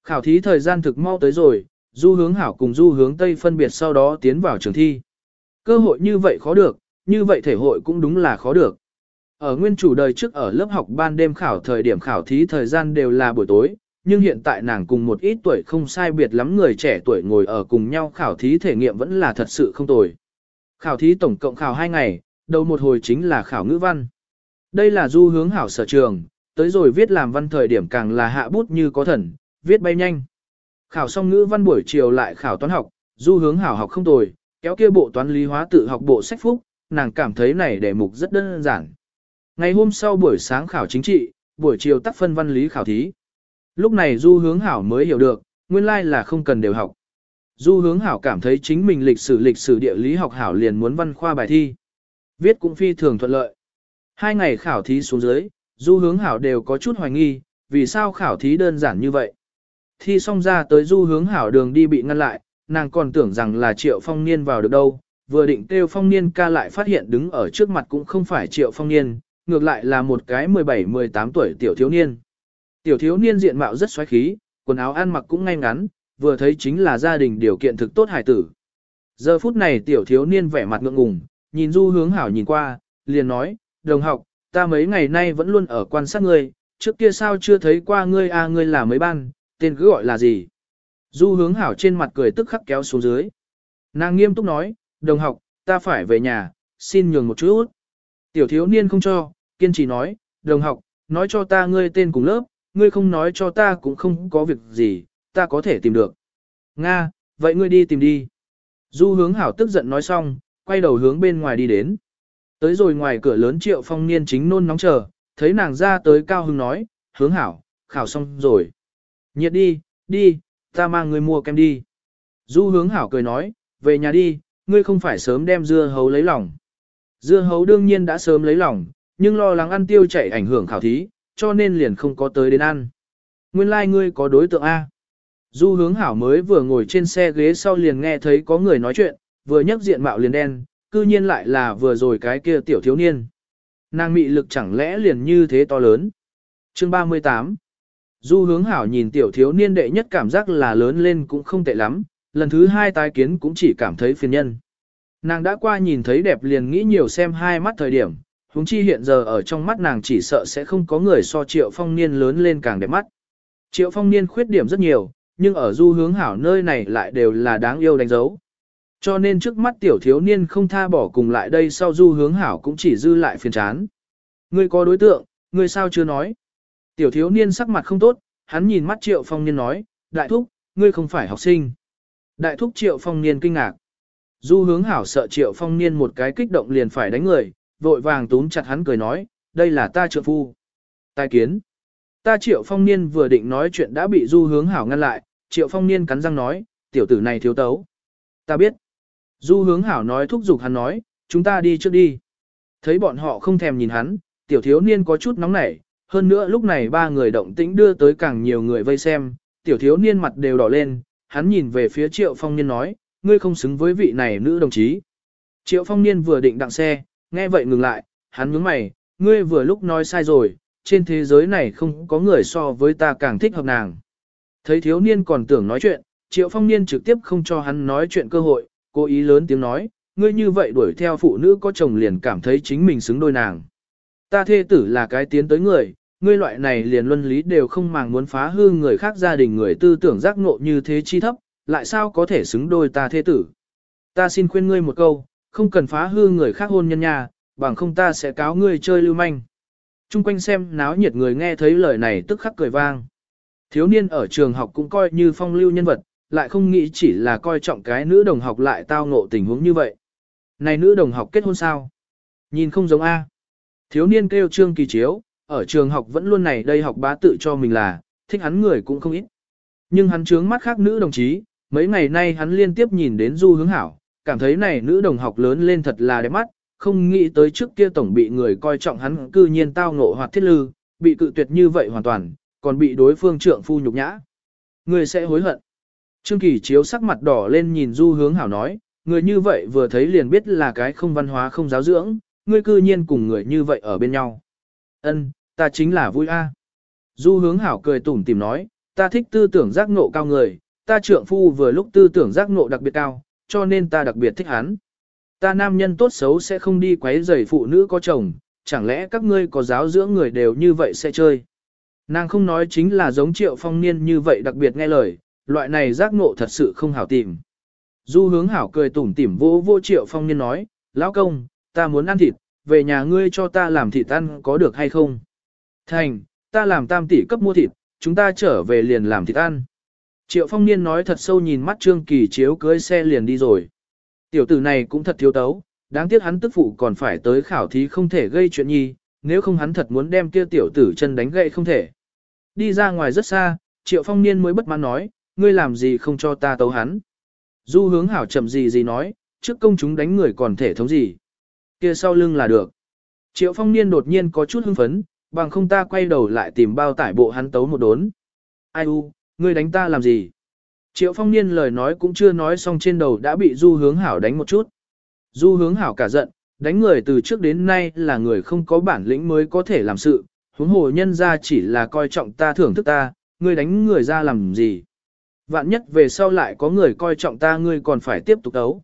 Khảo thí thời gian thực mau tới rồi, du hướng hảo cùng du hướng Tây phân biệt sau đó tiến vào trường thi. Cơ hội như vậy khó được, như vậy thể hội cũng đúng là khó được. Ở nguyên chủ đời trước ở lớp học ban đêm khảo thời điểm khảo thí thời gian đều là buổi tối, nhưng hiện tại nàng cùng một ít tuổi không sai biệt lắm người trẻ tuổi ngồi ở cùng nhau khảo thí thể nghiệm vẫn là thật sự không tồi. Khảo thí tổng cộng khảo 2 ngày, đầu một hồi chính là khảo ngữ văn. Đây là du hướng hảo sở trường, tới rồi viết làm văn thời điểm càng là hạ bút như có thần, viết bay nhanh. Khảo xong ngữ văn buổi chiều lại khảo toán học, du hướng hảo học không tồi, kéo kia bộ toán lý hóa tự học bộ sách phúc, nàng cảm thấy này đề mục rất đơn giản. Ngày hôm sau buổi sáng khảo chính trị, buổi chiều tác phân văn lý khảo thí. Lúc này Du Hướng Hảo mới hiểu được, nguyên lai là không cần đều học. Du Hướng Hảo cảm thấy chính mình lịch sử lịch sử địa lý học hảo liền muốn văn khoa bài thi. Viết cũng phi thường thuận lợi. Hai ngày khảo thí xuống dưới, Du Hướng Hảo đều có chút hoài nghi, vì sao khảo thí đơn giản như vậy. Thi xong ra tới Du Hướng Hảo đường đi bị ngăn lại, nàng còn tưởng rằng là Triệu Phong Niên vào được đâu, vừa định kêu Phong Niên ca lại phát hiện đứng ở trước mặt cũng không phải Triệu Phong Niên, ngược lại là một cái 17-18 tuổi tiểu thiếu niên. Tiểu thiếu niên diện mạo rất xoáy khí, quần áo ăn mặc cũng ngay ngắn, vừa thấy chính là gia đình điều kiện thực tốt hải tử. Giờ phút này tiểu thiếu niên vẻ mặt ngượng ngùng, nhìn du hướng hảo nhìn qua, liền nói, đồng học, ta mấy ngày nay vẫn luôn ở quan sát ngươi, trước kia sao chưa thấy qua ngươi à ngươi là mấy ban, tên cứ gọi là gì. Du hướng hảo trên mặt cười tức khắc kéo xuống dưới. Nàng nghiêm túc nói, đồng học, ta phải về nhà, xin nhường một chút. Tiểu thiếu niên không cho, kiên trì nói, đồng học, nói cho ta ngươi tên cùng lớp, ngươi không nói cho ta cũng không có việc gì, ta có thể tìm được. Nga, vậy ngươi đi tìm đi. Du hướng hảo tức giận nói xong, quay đầu hướng bên ngoài đi đến. Tới rồi ngoài cửa lớn triệu phong niên chính nôn nóng chờ, thấy nàng ra tới cao hưng nói, hướng hảo, khảo xong rồi. Nhiệt đi, đi, ta mang ngươi mua kem đi. Du hướng hảo cười nói, về nhà đi, ngươi không phải sớm đem dưa hấu lấy lòng. Dưa hấu đương nhiên đã sớm lấy lòng, nhưng lo lắng ăn tiêu chảy ảnh hưởng khảo thí, cho nên liền không có tới đến ăn. Nguyên lai like ngươi có đối tượng A. Du hướng hảo mới vừa ngồi trên xe ghế sau liền nghe thấy có người nói chuyện, vừa nhấc diện mạo liền đen, cư nhiên lại là vừa rồi cái kia tiểu thiếu niên. Nàng mị lực chẳng lẽ liền như thế to lớn. Chương 38 Du hướng hảo nhìn tiểu thiếu niên đệ nhất cảm giác là lớn lên cũng không tệ lắm, lần thứ hai tái kiến cũng chỉ cảm thấy phiền nhân. Nàng đã qua nhìn thấy đẹp liền nghĩ nhiều xem hai mắt thời điểm, huống chi hiện giờ ở trong mắt nàng chỉ sợ sẽ không có người so triệu phong niên lớn lên càng đẹp mắt. Triệu phong niên khuyết điểm rất nhiều, nhưng ở du hướng hảo nơi này lại đều là đáng yêu đánh dấu. Cho nên trước mắt tiểu thiếu niên không tha bỏ cùng lại đây sau du hướng hảo cũng chỉ dư lại phiền chán. Ngươi có đối tượng, ngươi sao chưa nói. Tiểu thiếu niên sắc mặt không tốt, hắn nhìn mắt triệu phong niên nói, đại thúc, ngươi không phải học sinh. Đại thúc triệu phong niên kinh ngạc. Du hướng hảo sợ triệu phong niên một cái kích động liền phải đánh người, vội vàng túm chặt hắn cười nói, đây là ta trượng phu. Tài kiến. Ta triệu phong niên vừa định nói chuyện đã bị du hướng hảo ngăn lại, triệu phong niên cắn răng nói, tiểu tử này thiếu tấu. Ta biết. Du hướng hảo nói thúc giục hắn nói, chúng ta đi trước đi. Thấy bọn họ không thèm nhìn hắn, tiểu thiếu niên có chút nóng nảy, hơn nữa lúc này ba người động tĩnh đưa tới càng nhiều người vây xem, tiểu thiếu niên mặt đều đỏ lên, hắn nhìn về phía triệu phong niên nói, ngươi không xứng với vị này nữ đồng chí. Triệu phong niên vừa định đặng xe, nghe vậy ngừng lại, hắn nhướng mày, ngươi vừa lúc nói sai rồi, trên thế giới này không có người so với ta càng thích hợp nàng. Thấy thiếu niên còn tưởng nói chuyện, triệu phong niên trực tiếp không cho hắn nói chuyện cơ hội, cố ý lớn tiếng nói, ngươi như vậy đuổi theo phụ nữ có chồng liền cảm thấy chính mình xứng đôi nàng. Ta thê tử là cái tiến tới người, ngươi loại này liền luân lý đều không màng muốn phá hư người khác gia đình người tư tưởng giác ngộ như thế chi thấp, lại sao có thể xứng đôi ta thê tử. Ta xin khuyên ngươi một câu, không cần phá hư người khác hôn nhân nhà, bằng không ta sẽ cáo ngươi chơi lưu manh. Trung quanh xem náo nhiệt người nghe thấy lời này tức khắc cười vang. Thiếu niên ở trường học cũng coi như phong lưu nhân vật, lại không nghĩ chỉ là coi trọng cái nữ đồng học lại tao ngộ tình huống như vậy. Này nữ đồng học kết hôn sao? Nhìn không giống A. Thiếu niên kêu trương kỳ chiếu, ở trường học vẫn luôn này đây học bá tự cho mình là, thích hắn người cũng không ít. Nhưng hắn trướng mắt khác nữ đồng chí, mấy ngày nay hắn liên tiếp nhìn đến du hướng hảo, cảm thấy này nữ đồng học lớn lên thật là đẹp mắt, không nghĩ tới trước kia tổng bị người coi trọng hắn cư nhiên tao ngộ hoạt thiết lư, bị cự tuyệt như vậy hoàn toàn, còn bị đối phương trượng phu nhục nhã. Người sẽ hối hận. Trương Kỳ chiếu sắc mặt đỏ lên nhìn du hướng hảo nói, người như vậy vừa thấy liền biết là cái không văn hóa không giáo dưỡng, ngươi cư nhiên cùng người như vậy ở bên nhau. Ân, ta chính là vui a. Du hướng hảo cười tủm tìm nói, ta thích tư tưởng giác ngộ cao người, ta trượng phu vừa lúc tư tưởng giác ngộ đặc biệt cao, cho nên ta đặc biệt thích hắn. Ta nam nhân tốt xấu sẽ không đi quấy rầy phụ nữ có chồng, chẳng lẽ các ngươi có giáo dưỡng người đều như vậy sẽ chơi. Nàng không nói chính là giống triệu phong niên như vậy đặc biệt nghe lời, loại này giác ngộ thật sự không hảo tìm. Du hướng hảo cười tủm tỉm vô vô triệu phong niên nói, lão công, ta muốn ăn thịt, về nhà ngươi cho ta làm thịt ăn có được hay không? Thành, ta làm tam tỷ cấp mua thịt, chúng ta trở về liền làm thịt ăn. Triệu phong niên nói thật sâu nhìn mắt Trương Kỳ chiếu cưới xe liền đi rồi. Tiểu tử này cũng thật thiếu tấu, đáng tiếc hắn tức phụ còn phải tới khảo thí không thể gây chuyện nhi, nếu không hắn thật muốn đem kia tiểu tử chân đánh gậy không thể. Đi ra ngoài rất xa, triệu phong niên mới bất mãn nói, ngươi làm gì không cho ta tấu hắn. Du hướng hảo chậm gì gì nói, trước công chúng đánh người còn thể thống gì. kia sau lưng là được. Triệu phong niên đột nhiên có chút hưng phấn, bằng không ta quay đầu lại tìm bao tải bộ hắn tấu một đốn. Ai u, ngươi đánh ta làm gì? Triệu phong niên lời nói cũng chưa nói xong trên đầu đã bị du hướng hảo đánh một chút. Du hướng hảo cả giận, đánh người từ trước đến nay là người không có bản lĩnh mới có thể làm sự, huống hồ nhân ra chỉ là coi trọng ta thưởng thức ta, ngươi đánh người ra làm gì. Vạn nhất về sau lại có người coi trọng ta ngươi còn phải tiếp tục đấu.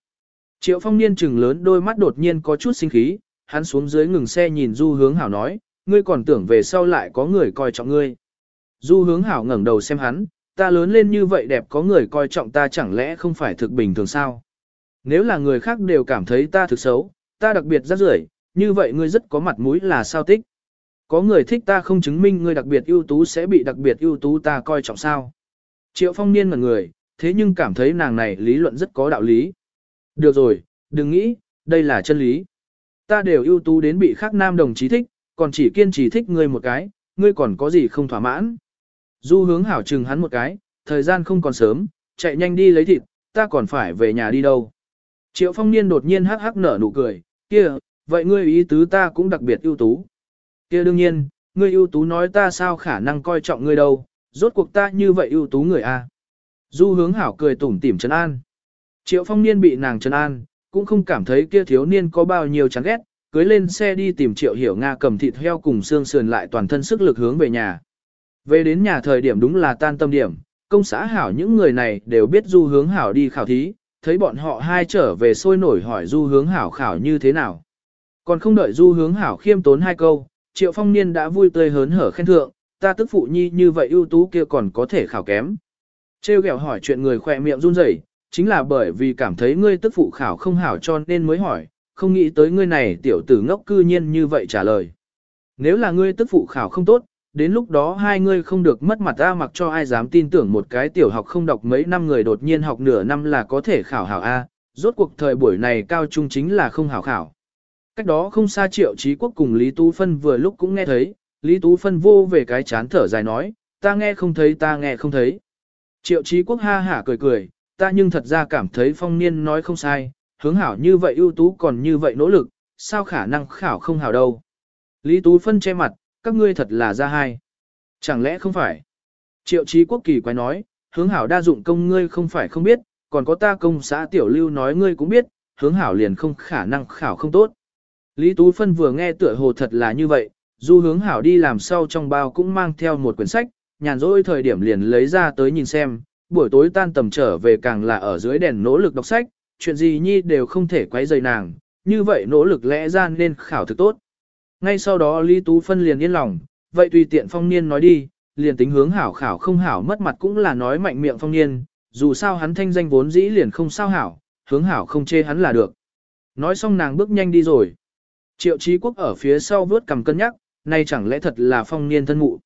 Triệu phong niên trừng lớn đôi mắt đột nhiên có chút sinh khí, hắn xuống dưới ngừng xe nhìn du hướng hảo nói, ngươi còn tưởng về sau lại có người coi trọng ngươi. Du hướng hảo ngẩng đầu xem hắn, ta lớn lên như vậy đẹp có người coi trọng ta chẳng lẽ không phải thực bình thường sao? Nếu là người khác đều cảm thấy ta thực xấu, ta đặc biệt rất rưởi, như vậy ngươi rất có mặt mũi là sao tích. Có người thích ta không chứng minh ngươi đặc biệt ưu tú sẽ bị đặc biệt ưu tú ta coi trọng sao. Triệu phong niên mà người, thế nhưng cảm thấy nàng này lý luận rất có đạo lý. Được rồi, đừng nghĩ, đây là chân lý. Ta đều ưu tú đến bị khác nam đồng chí thích, còn chỉ kiên trì thích ngươi một cái, ngươi còn có gì không thỏa mãn. Du hướng hảo chừng hắn một cái, thời gian không còn sớm, chạy nhanh đi lấy thịt, ta còn phải về nhà đi đâu. Triệu phong niên đột nhiên hắc hắc nở nụ cười, kia, vậy ngươi ý tứ ta cũng đặc biệt ưu tú. kia đương nhiên, ngươi ưu tú nói ta sao khả năng coi trọng ngươi đâu, rốt cuộc ta như vậy ưu tú người a. Du hướng hảo cười tủm tỉm trấn an. Triệu phong niên bị nàng trấn an, cũng không cảm thấy kia thiếu niên có bao nhiêu chán ghét, cưới lên xe đi tìm triệu hiểu Nga cầm thịt heo cùng xương sườn lại toàn thân sức lực hướng về nhà. Về đến nhà thời điểm đúng là tan tâm điểm, công xã hảo những người này đều biết du hướng hảo đi khảo thí, thấy bọn họ hai trở về sôi nổi hỏi du hướng hảo khảo như thế nào. Còn không đợi du hướng hảo khiêm tốn hai câu, triệu phong niên đã vui tươi hớn hở khen thượng, ta tức phụ nhi như vậy ưu tú kia còn có thể khảo kém. Trêu ghẹo hỏi chuyện người khỏe miệng run rẩy, chính là bởi vì cảm thấy ngươi tức phụ khảo không hảo cho nên mới hỏi, không nghĩ tới ngươi này tiểu tử ngốc cư nhiên như vậy trả lời. Nếu là ngươi tức phụ khảo không tốt, đến lúc đó hai ngươi không được mất mặt A mặc cho ai dám tin tưởng một cái tiểu học không đọc mấy năm người đột nhiên học nửa năm là có thể khảo hảo A, rốt cuộc thời buổi này cao trung chính là không hảo khảo. Cách đó không xa triệu trí quốc cùng Lý Tú Phân vừa lúc cũng nghe thấy, Lý Tú Phân vô về cái chán thở dài nói, ta nghe không thấy ta nghe không thấy. Triệu trí quốc ha hả cười cười, ta nhưng thật ra cảm thấy phong niên nói không sai, hướng hảo như vậy ưu tú còn như vậy nỗ lực, sao khả năng khảo không hảo đâu. Lý Tú Phân che mặt, các ngươi thật là ra hai. Chẳng lẽ không phải? Triệu chí quốc kỳ quái nói, hướng hảo đa dụng công ngươi không phải không biết, còn có ta công xã tiểu lưu nói ngươi cũng biết, hướng hảo liền không khả năng khảo không tốt. Lý Tú Phân vừa nghe tựa hồ thật là như vậy, dù hướng hảo đi làm sau trong bao cũng mang theo một quyển sách, nhàn rỗi thời điểm liền lấy ra tới nhìn xem, buổi tối tan tầm trở về càng là ở dưới đèn nỗ lực đọc sách, chuyện gì nhi đều không thể quấy rầy nàng, như vậy nỗ lực lẽ ra nên khảo thực tốt. Ngay sau đó Lý Tú Phân liền yên lòng, vậy tùy tiện phong niên nói đi, liền tính hướng hảo khảo không hảo mất mặt cũng là nói mạnh miệng phong niên, dù sao hắn thanh danh vốn dĩ liền không sao hảo, hướng hảo không chê hắn là được. Nói xong nàng bước nhanh đi rồi. Triệu Chí quốc ở phía sau vớt cầm cân nhắc, nay chẳng lẽ thật là phong niên thân mụ.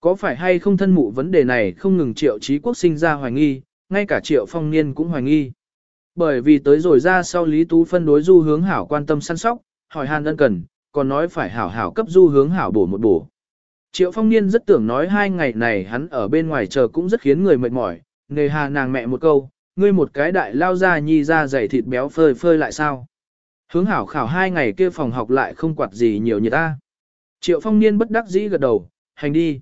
Có phải hay không thân mụ vấn đề này không ngừng triệu Chí quốc sinh ra hoài nghi, ngay cả triệu phong niên cũng hoài nghi. Bởi vì tới rồi ra sau Lý Tú phân đối du hướng hảo quan tâm săn sóc, hỏi han ân cần, còn nói phải hảo hảo cấp du hướng hảo bổ một bổ. Triệu phong niên rất tưởng nói hai ngày này hắn ở bên ngoài chờ cũng rất khiến người mệt mỏi, nề hà nàng mẹ một câu, ngươi một cái đại lao ra nhi ra dày thịt béo phơi phơi lại sao. Hướng hảo khảo hai ngày kia phòng học lại không quạt gì nhiều như ta. Triệu phong niên bất đắc dĩ gật đầu, hành đi.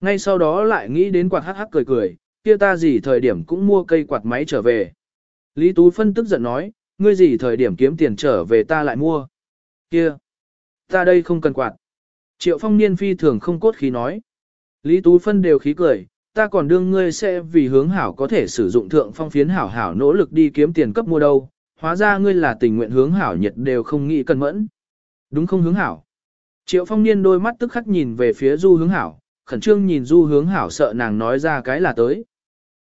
Ngay sau đó lại nghĩ đến quạt hắc hắc cười cười, kia ta gì thời điểm cũng mua cây quạt máy trở về. Lý Tú Phân tức giận nói, ngươi gì thời điểm kiếm tiền trở về ta lại mua. Kia, ta đây không cần quạt. Triệu phong niên phi thường không cốt khí nói. Lý Tú Phân đều khí cười, ta còn đương ngươi sẽ vì hướng hảo có thể sử dụng thượng phong phiến hảo hảo nỗ lực đi kiếm tiền cấp mua đâu, hóa ra ngươi là tình nguyện hướng hảo nhiệt đều không nghĩ cần mẫn. Đúng không hướng hảo? Triệu phong niên đôi mắt tức khắc nhìn về phía du hướng hảo, khẩn trương nhìn du hướng hảo sợ nàng nói ra cái là tới.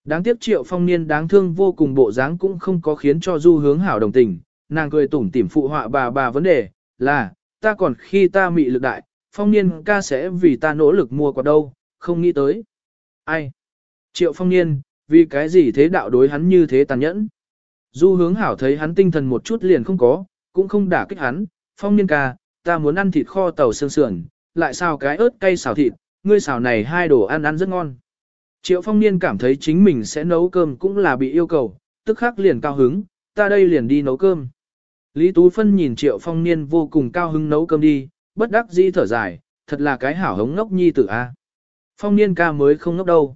Đáng tiếc triệu phong niên đáng thương vô cùng bộ dáng cũng không có khiến cho du hướng hảo đồng tình, nàng cười tủm tỉm phụ họa bà bà vấn đề, là, ta còn khi ta mị lực đại, phong niên ca sẽ vì ta nỗ lực mua quạt đâu, không nghĩ tới. Ai? Triệu phong niên, vì cái gì thế đạo đối hắn như thế tàn nhẫn? Du hướng hảo thấy hắn tinh thần một chút liền không có, cũng không đả kích hắn, phong niên ca, ta muốn ăn thịt kho tàu xương sườn, lại xào cái ớt cay xào thịt, ngươi xào này hai đồ ăn ăn rất ngon. Triệu phong niên cảm thấy chính mình sẽ nấu cơm cũng là bị yêu cầu, tức khắc liền cao hứng, ta đây liền đi nấu cơm. Lý Tú Phân nhìn Triệu phong niên vô cùng cao hứng nấu cơm đi, bất đắc dĩ thở dài, thật là cái hảo hống ngốc nhi tử a. Phong niên ca mới không ngốc đâu.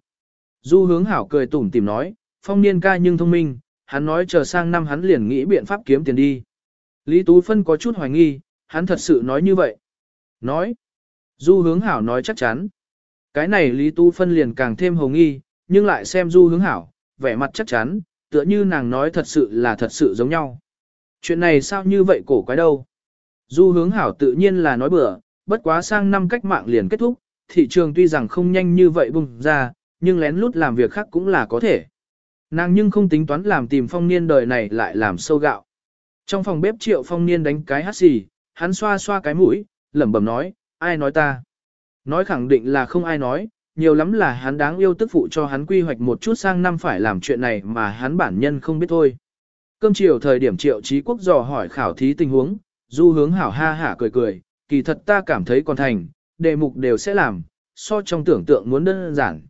Du hướng hảo cười tủm tìm nói, phong niên ca nhưng thông minh, hắn nói chờ sang năm hắn liền nghĩ biện pháp kiếm tiền đi. Lý Tú Phân có chút hoài nghi, hắn thật sự nói như vậy. Nói. Du hướng hảo nói chắc chắn. Cái này Lý Tú Phân liền càng thêm hồng nghi, nhưng lại xem du hướng hảo, vẻ mặt chắc chắn, tựa như nàng nói thật sự là thật sự giống nhau. Chuyện này sao như vậy cổ quái đâu. Du hướng hảo tự nhiên là nói bừa, bất quá sang năm cách mạng liền kết thúc, thị trường tuy rằng không nhanh như vậy bùng ra, nhưng lén lút làm việc khác cũng là có thể. Nàng nhưng không tính toán làm tìm phong niên đời này lại làm sâu gạo. Trong phòng bếp triệu phong niên đánh cái hát xì, hắn xoa xoa cái mũi, lẩm bẩm nói, ai nói ta. Nói khẳng định là không ai nói, nhiều lắm là hắn đáng yêu tức phụ cho hắn quy hoạch một chút sang năm phải làm chuyện này mà hắn bản nhân không biết thôi. Cơm chiều thời điểm triệu trí quốc dò hỏi khảo thí tình huống, du hướng hảo ha hả cười cười, kỳ thật ta cảm thấy còn thành, đề mục đều sẽ làm, so trong tưởng tượng muốn đơn giản.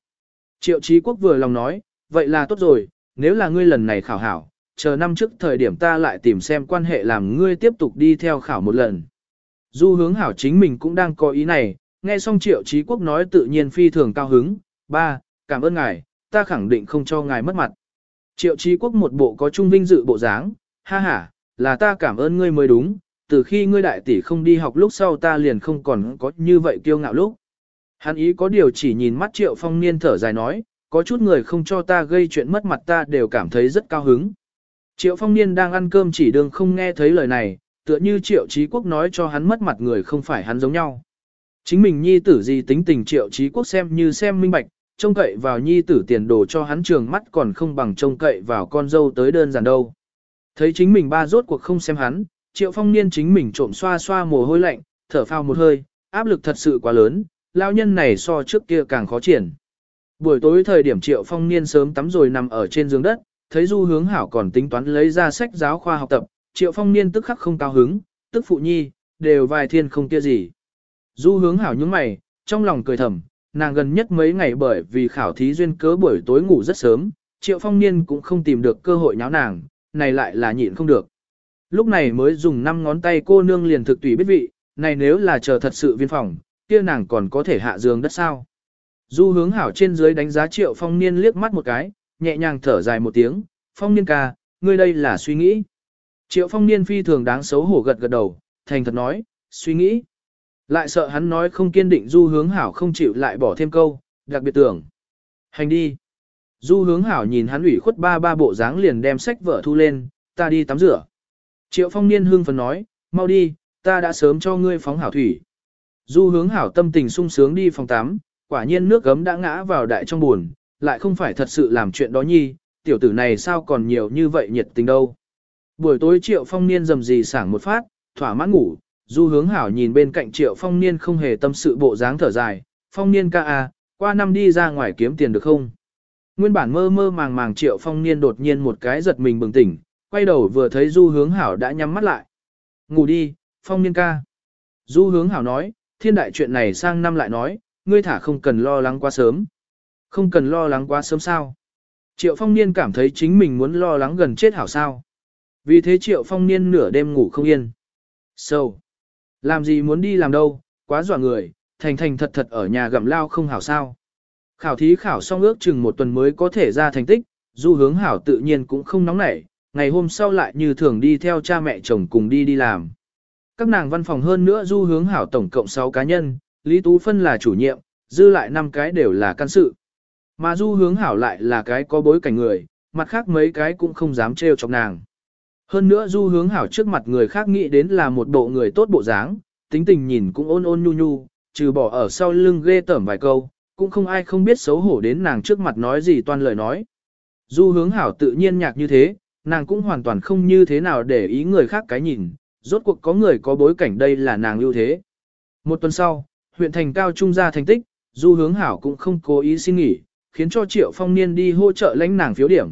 Triệu trí quốc vừa lòng nói, vậy là tốt rồi, nếu là ngươi lần này khảo hảo, chờ năm trước thời điểm ta lại tìm xem quan hệ làm ngươi tiếp tục đi theo khảo một lần. Du hướng hảo chính mình cũng đang có ý này, nghe xong triệu trí quốc nói tự nhiên phi thường cao hứng, ba, cảm ơn ngài, ta khẳng định không cho ngài mất mặt. Triệu trí quốc một bộ có trung vinh dự bộ dáng, ha ha, là ta cảm ơn ngươi mới đúng, từ khi ngươi đại tỷ không đi học lúc sau ta liền không còn có như vậy kiêu ngạo lúc. Hắn ý có điều chỉ nhìn mắt triệu phong niên thở dài nói, có chút người không cho ta gây chuyện mất mặt ta đều cảm thấy rất cao hứng. Triệu phong niên đang ăn cơm chỉ đường không nghe thấy lời này, tựa như triệu trí quốc nói cho hắn mất mặt người không phải hắn giống nhau. Chính mình nhi tử gì tính tình triệu trí quốc xem như xem minh bạch, trông cậy vào nhi tử tiền đồ cho hắn trường mắt còn không bằng trông cậy vào con dâu tới đơn giản đâu. Thấy chính mình ba rốt cuộc không xem hắn, triệu phong niên chính mình trộm xoa xoa mồ hôi lạnh, thở phao một hơi, áp lực thật sự quá lớn, lao nhân này so trước kia càng khó triển. Buổi tối thời điểm triệu phong niên sớm tắm rồi nằm ở trên giường đất, thấy du hướng hảo còn tính toán lấy ra sách giáo khoa học tập, triệu phong niên tức khắc không cao hứng, tức phụ nhi, đều vài thiên không kia gì. Du hướng hảo những mày, trong lòng cười thầm, nàng gần nhất mấy ngày bởi vì khảo thí duyên cớ buổi tối ngủ rất sớm, triệu phong niên cũng không tìm được cơ hội nháo nàng, này lại là nhịn không được. Lúc này mới dùng năm ngón tay cô nương liền thực tùy biết vị, này nếu là chờ thật sự viên phòng, kia nàng còn có thể hạ giường đất sao. Du hướng hảo trên dưới đánh giá triệu phong niên liếc mắt một cái, nhẹ nhàng thở dài một tiếng, phong niên ca, ngươi đây là suy nghĩ. Triệu phong niên phi thường đáng xấu hổ gật gật đầu, thành thật nói, suy nghĩ. Lại sợ hắn nói không kiên định du hướng hảo không chịu lại bỏ thêm câu, đặc biệt tưởng. Hành đi. Du hướng hảo nhìn hắn ủy khuất ba ba bộ dáng liền đem sách vở thu lên, ta đi tắm rửa. Triệu phong niên hương phấn nói, mau đi, ta đã sớm cho ngươi phóng hảo thủy. Du hướng hảo tâm tình sung sướng đi phòng tắm, quả nhiên nước gấm đã ngã vào đại trong buồn, lại không phải thật sự làm chuyện đó nhi, tiểu tử này sao còn nhiều như vậy nhiệt tình đâu. Buổi tối triệu phong niên dầm gì sảng một phát, thỏa mãn ngủ, du hướng hảo nhìn bên cạnh triệu phong niên không hề tâm sự bộ dáng thở dài, phong niên ca à, qua năm đi ra ngoài kiếm tiền được không? Nguyên bản mơ mơ màng màng triệu phong niên đột nhiên một cái giật mình bừng tỉnh, quay đầu vừa thấy du hướng hảo đã nhắm mắt lại. Ngủ đi, phong niên ca. Du hướng hảo nói, thiên đại chuyện này sang năm lại nói, ngươi thả không cần lo lắng quá sớm. Không cần lo lắng quá sớm sao. Triệu phong niên cảm thấy chính mình muốn lo lắng gần chết hảo sao. Vì thế triệu phong niên nửa đêm ngủ không yên. Sâu. So. Làm gì muốn đi làm đâu, quá dọa người, thành thành thật thật ở nhà gặm lao không hảo sao. Khảo thí khảo xong ước chừng một tuần mới có thể ra thành tích, du hướng hảo tự nhiên cũng không nóng nảy, ngày hôm sau lại như thường đi theo cha mẹ chồng cùng đi đi làm. Các nàng văn phòng hơn nữa du hướng hảo tổng cộng 6 cá nhân, Lý Tú Phân là chủ nhiệm, dư lại 5 cái đều là can sự. Mà du hướng hảo lại là cái có bối cảnh người, mặt khác mấy cái cũng không dám trêu chọc nàng. Hơn nữa du hướng hảo trước mặt người khác nghĩ đến là một bộ người tốt bộ dáng, tính tình nhìn cũng ôn ôn nhu nhu, trừ bỏ ở sau lưng ghê tởm vài câu, cũng không ai không biết xấu hổ đến nàng trước mặt nói gì toàn lời nói. Du hướng hảo tự nhiên nhạc như thế, nàng cũng hoàn toàn không như thế nào để ý người khác cái nhìn, rốt cuộc có người có bối cảnh đây là nàng ưu thế. Một tuần sau, huyện thành cao trung ra thành tích, du hướng hảo cũng không cố ý xin nghỉ, khiến cho triệu phong niên đi hỗ trợ lãnh nàng phiếu điểm.